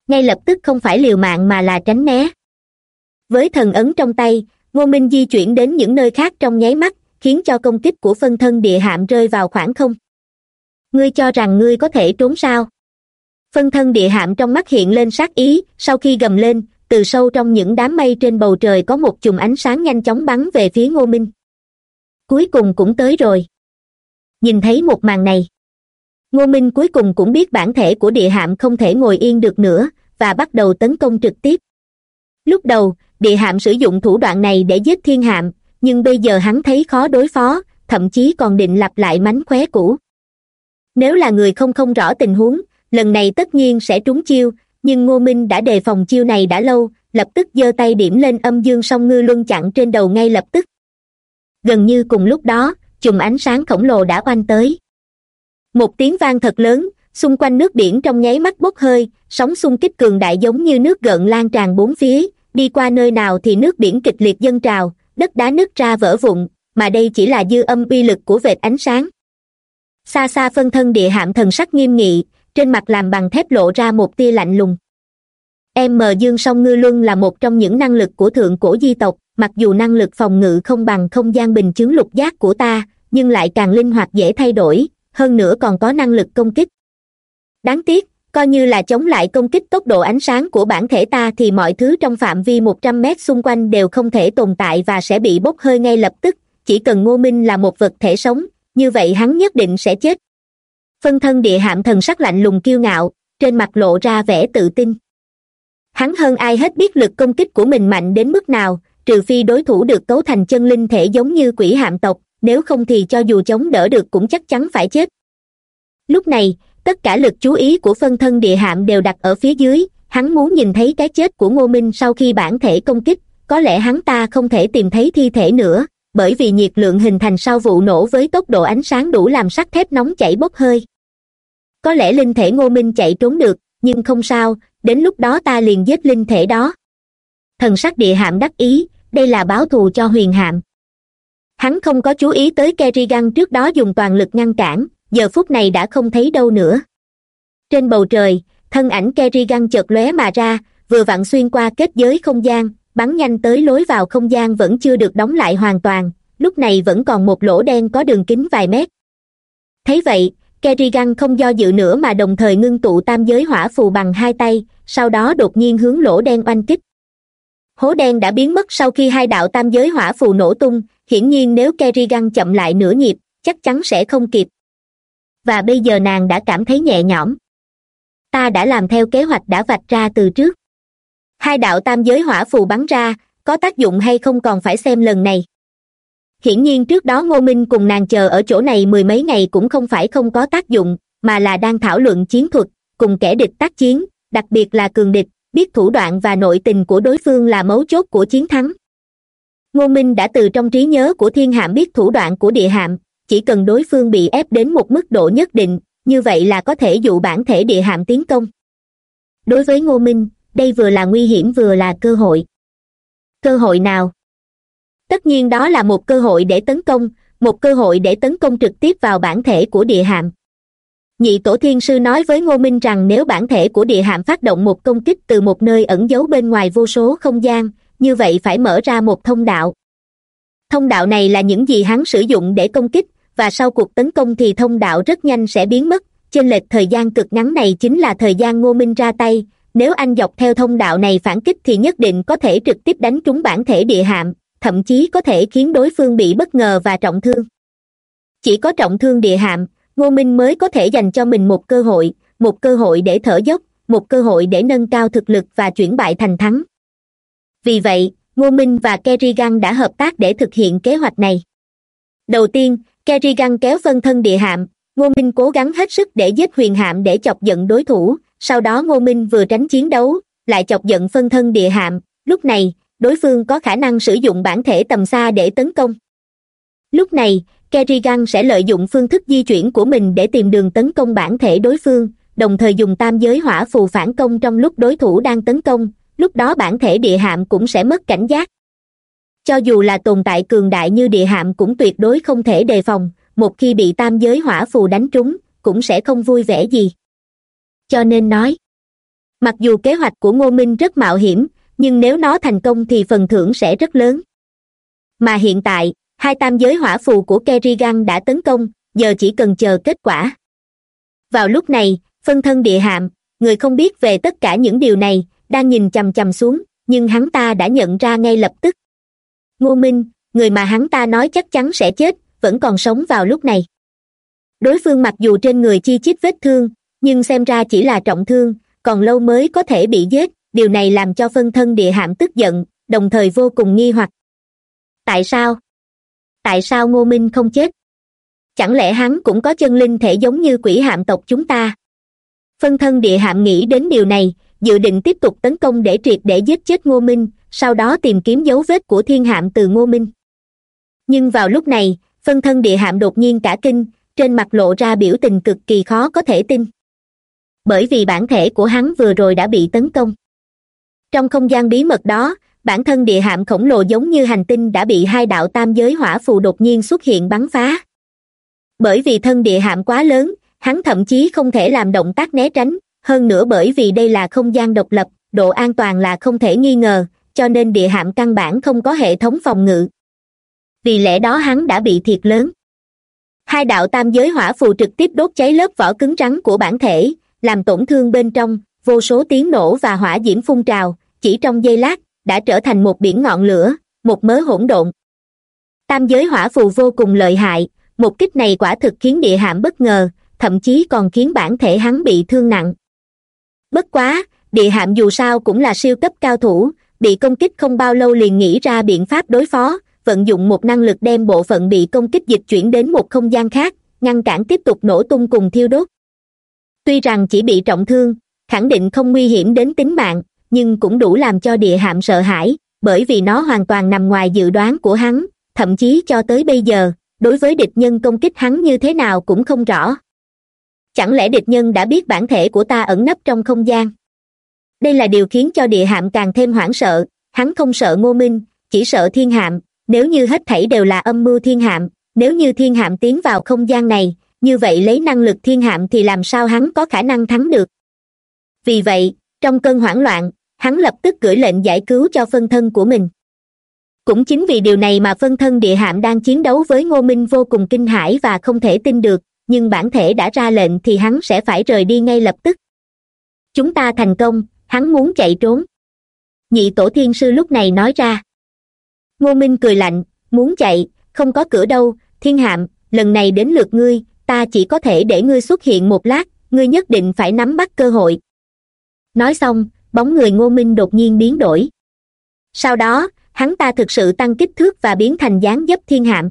Ngay lập tức không phải liều mạng mà là tránh né. Với thần ấn trong tay, ngô minh di chuyển đến những nơi khác trong nháy mắt, khiến cho công kích của phân thân địa hạm rơi vào khoảng không. Ngươi cho rằng ngươi có thể trốn sao? Phân thân địa hạm trong mắt hiện lên sát ý, sau khi gầm lên, từ sâu trong những đám mây trên bầu trời có một chùm ánh sáng nhanh chóng bắn về phía ngô minh. Cuối cùng cũng tới rồi nhìn thấy một màn này. Ngô minh cuối cùng cũng biết bản thể của địa hạm không thể ngồi yên được nữa, và bắt đầu tấn công trực tiếp. Lúc đầu, địa hạm sử dụng thủ đoạn này để giết thiên hạm, nhưng bây giờ hắn thấy khó đối phó, thậm chí còn định lặp lại mánh khóe cũ. Nếu là người không không rõ tình huống, lần này tất nhiên sẽ trúng chiêu, nhưng ngô minh đã đề phòng chiêu này đã lâu, lập tức giơ tay điểm lên âm dương song ngư luân chặn trên đầu ngay lập tức. Gần như cùng lúc đó chùm ánh sáng khổng lồ đã oanh tới. Một tiếng vang thật lớn, xung quanh nước biển trong nháy mắt bốc hơi, sóng xung kích cường đại giống như nước gợn lan tràn bốn phía, đi qua nơi nào thì nước biển kịch liệt dâng trào, đất đá nứt ra vỡ vụn, mà đây chỉ là dư âm uy lực của vệt ánh sáng. Xa xa phân thân địa hạm thần sắc nghiêm nghị, trên mặt làm bằng thép lộ ra một tia lạnh lùng. Em mờ dương song ngư luân là một trong những năng lực của thượng cổ di tộc, mặc dù năng lực phòng ngự không bằng không gian bình chướng lục giác của ta nhưng lại càng linh hoạt dễ thay đổi, hơn nữa còn có năng lực công kích. Đáng tiếc, coi như là chống lại công kích tốc độ ánh sáng của bản thể ta thì mọi thứ trong phạm vi một trăm mét xung quanh đều không thể tồn tại và sẽ bị bốc hơi ngay lập tức, chỉ cần ngô minh là một vật thể sống, như vậy hắn nhất định sẽ chết. Phân thân địa hạm thần sắc lạnh lùng kiêu ngạo, trên mặt lộ ra vẻ tự tin. Hắn hơn ai hết biết lực công kích của mình mạnh đến mức nào, trừ phi đối thủ được cấu thành chân linh thể giống như quỷ hạm tộc nếu không thì cho dù chống đỡ được cũng chắc chắn phải chết. Lúc này, tất cả lực chú ý của phân thân địa hạm đều đặt ở phía dưới, hắn muốn nhìn thấy cái chết của ngô minh sau khi bản thể công kích, có lẽ hắn ta không thể tìm thấy thi thể nữa, bởi vì nhiệt lượng hình thành sau vụ nổ với tốc độ ánh sáng đủ làm sắt thép nóng chảy bốc hơi. Có lẽ linh thể ngô minh chạy trốn được, nhưng không sao, đến lúc đó ta liền giết linh thể đó. Thần sắc địa hạm đắc ý, đây là báo thù cho huyền hạm hắn không có chú ý tới kerrigan trước đó dùng toàn lực ngăn cản, giờ phút này đã không thấy đâu nữa. Trên bầu trời, thân ảnh kerrigan chợt lóe mà ra, vừa vặn xuyên qua kết giới không gian, bắn nhanh tới lối vào không gian vẫn chưa được đóng lại hoàn toàn, lúc này vẫn còn một lỗ đen có đường kính vài mét. Thấy vậy, kerrigan không do dự nữa mà đồng thời ngưng tụ tam giới hỏa phù bằng hai tay, sau đó đột nhiên hướng lỗ đen oanh kích. Hố đen đã biến mất sau khi hai đạo tam giới hỏa phù nổ tung hiển nhiên nếu kerrigan chậm lại nửa nhịp, chắc chắn sẽ không kịp. Và bây giờ nàng đã cảm thấy nhẹ nhõm. Ta đã làm theo kế hoạch đã vạch ra từ trước. Hai đạo tam giới hỏa phù bắn ra, có tác dụng hay không còn phải xem lần này. Hiển nhiên trước đó ngô minh cùng nàng chờ ở chỗ này mười mấy ngày cũng không phải không có tác dụng, mà là đang thảo luận chiến thuật, cùng kẻ địch tác chiến, đặc biệt là cường địch, biết thủ đoạn và nội tình của đối phương là mấu chốt của chiến thắng ngô minh đã từ trong trí nhớ của thiên hạm biết thủ đoạn của địa hạm, chỉ cần đối phương bị ép đến một mức độ nhất định, như vậy là có thể dụ bản thể địa hạm tiến công. Đối với ngô minh, đây vừa là nguy hiểm vừa là cơ hội. Cơ hội nào? Tất nhiên đó là một cơ hội để tấn công, một cơ hội để tấn công trực tiếp vào bản thể của địa hạm. Nhị tổ thiên sư nói với ngô minh rằng nếu bản thể của địa hạm phát động một công kích từ một nơi ẩn giấu bên ngoài vô số không gian như vậy phải mở ra một thông đạo. Thông đạo này là những gì hắn sử dụng để công kích, và sau cuộc tấn công thì thông đạo rất nhanh sẽ biến mất. Chênh lệch thời gian cực ngắn này chính là thời gian ngô minh ra tay. Nếu anh dọc theo thông đạo này phản kích thì nhất định có thể trực tiếp đánh trúng bản thể địa hạm, thậm chí có thể khiến đối phương bị bất ngờ và trọng thương. Chỉ có trọng thương địa hạm, ngô minh mới có thể dành cho mình một cơ hội, một cơ hội để thở dốc, một cơ hội để nâng cao thực lực và chuyển bại thành thắng vì vậy, ngô minh và kerrigan đã hợp tác để thực hiện kế hoạch này. Đầu tiên, kerrigan kéo phân thân địa hạm. Ngô minh cố gắng hết sức để giết huyền hạm để chọc giận đối thủ. Sau đó ngô minh vừa tránh chiến đấu, lại chọc giận phân thân địa hạm. Lúc này, đối phương có khả năng sử dụng bản thể tầm xa để tấn công. Lúc này, kerrigan sẽ lợi dụng phương thức di chuyển của mình để tìm đường tấn công bản thể đối phương, đồng thời dùng tam giới hỏa phù phản công trong lúc đối thủ đang tấn công lúc đó bản thể địa hạm cũng sẽ mất cảnh giác. Cho dù là tồn tại cường đại như địa hạm cũng tuyệt đối không thể đề phòng, một khi bị tam giới hỏa phù đánh trúng, cũng sẽ không vui vẻ gì. Cho nên nói, mặc dù kế hoạch của ngô minh rất mạo hiểm, nhưng nếu nó thành công thì phần thưởng sẽ rất lớn. Mà hiện tại, hai tam giới hỏa phù của kerrigan đã tấn công, giờ chỉ cần chờ kết quả. Vào lúc này, phân thân địa hạm, người không biết về tất cả những điều này đang nhìn chằm chằm xuống, nhưng hắn ta đã nhận ra ngay lập tức. Ngô minh, người mà hắn ta nói chắc chắn sẽ chết, vẫn còn sống vào lúc này. Đối phương mặc dù trên người chi chít vết thương, nhưng xem ra chỉ là trọng thương, còn lâu mới có thể bị giết, điều này làm cho phân thân địa hạm tức giận, đồng thời vô cùng nghi hoặc. Tại sao? Tại sao ngô minh không chết? Chẳng lẽ hắn cũng có chân linh thể giống như quỷ hạm tộc chúng ta? Phân thân địa hạm nghĩ đến điều này dự định tiếp tục tấn công để triệt để giết chết ngô minh, sau đó tìm kiếm dấu vết của thiên hạm từ ngô minh. Nhưng vào lúc này, phân thân địa hạm đột nhiên cả kinh, trên mặt lộ ra biểu tình cực kỳ khó có thể tin. Bởi vì bản thể của hắn vừa rồi đã bị tấn công. Trong không gian bí mật đó, bản thân địa hạm khổng lồ giống như hành tinh đã bị hai đạo tam giới hỏa phù đột nhiên xuất hiện bắn phá. Bởi vì thân địa hạm quá lớn, hắn thậm chí không thể làm động tác né tránh hơn nữa bởi vì đây là không gian độc lập, độ an toàn là không thể nghi ngờ, cho nên địa hạm căn bản không có hệ thống phòng ngự. Vì lẽ đó hắn đã bị thiệt lớn. Hai đạo tam giới hỏa phù trực tiếp đốt cháy lớp vỏ cứng rắn của bản thể, làm tổn thương bên trong, vô số tiếng nổ và hỏa diễm phun trào, chỉ trong giây lát, đã trở thành một biển ngọn lửa, một mớ hỗn độn. Tam giới hỏa phù vô cùng lợi hại, một kích này quả thực khiến địa hạm bất ngờ, thậm chí còn khiến bản thể hắn bị thương nặng bất quá, địa hạm dù sao cũng là siêu cấp cao thủ, bị công kích không bao lâu liền nghĩ ra biện pháp đối phó, vận dụng một năng lực đem bộ phận bị công kích dịch chuyển đến một không gian khác, ngăn cản tiếp tục nổ tung cùng thiêu đốt. Tuy rằng chỉ bị trọng thương, khẳng định không nguy hiểm đến tính mạng, nhưng cũng đủ làm cho địa hạm sợ hãi, bởi vì nó hoàn toàn nằm ngoài dự đoán của hắn, thậm chí cho tới bây giờ, đối với địch nhân công kích hắn như thế nào cũng không rõ chẳng lẽ địch nhân đã biết bản thể của ta ẩn nấp trong không gian? Đây là điều khiến cho địa hạm càng thêm hoảng sợ. Hắn không sợ ngô minh, chỉ sợ thiên hạm. Nếu như hết thảy đều là âm mưu thiên hạm, nếu như thiên hạm tiến vào không gian này, như vậy lấy năng lực thiên hạm thì làm sao hắn có khả năng thắng được? Vì vậy, trong cơn hoảng loạn, hắn lập tức gửi lệnh giải cứu cho phân thân của mình. Cũng chính vì điều này mà phân thân địa hạm đang chiến đấu với ngô minh vô cùng kinh hãi và không thể tin được nhưng bản thể đã ra lệnh thì hắn sẽ phải rời đi ngay lập tức. Chúng ta thành công, hắn muốn chạy trốn. Nhị tổ thiên sư lúc này nói ra. Ngô minh cười lạnh, muốn chạy, không có cửa đâu, thiên hạm, lần này đến lượt ngươi, ta chỉ có thể để ngươi xuất hiện một lát, ngươi nhất định phải nắm bắt cơ hội. Nói xong, bóng người ngô minh đột nhiên biến đổi. Sau đó, hắn ta thực sự tăng kích thước và biến thành dáng dấp thiên hạm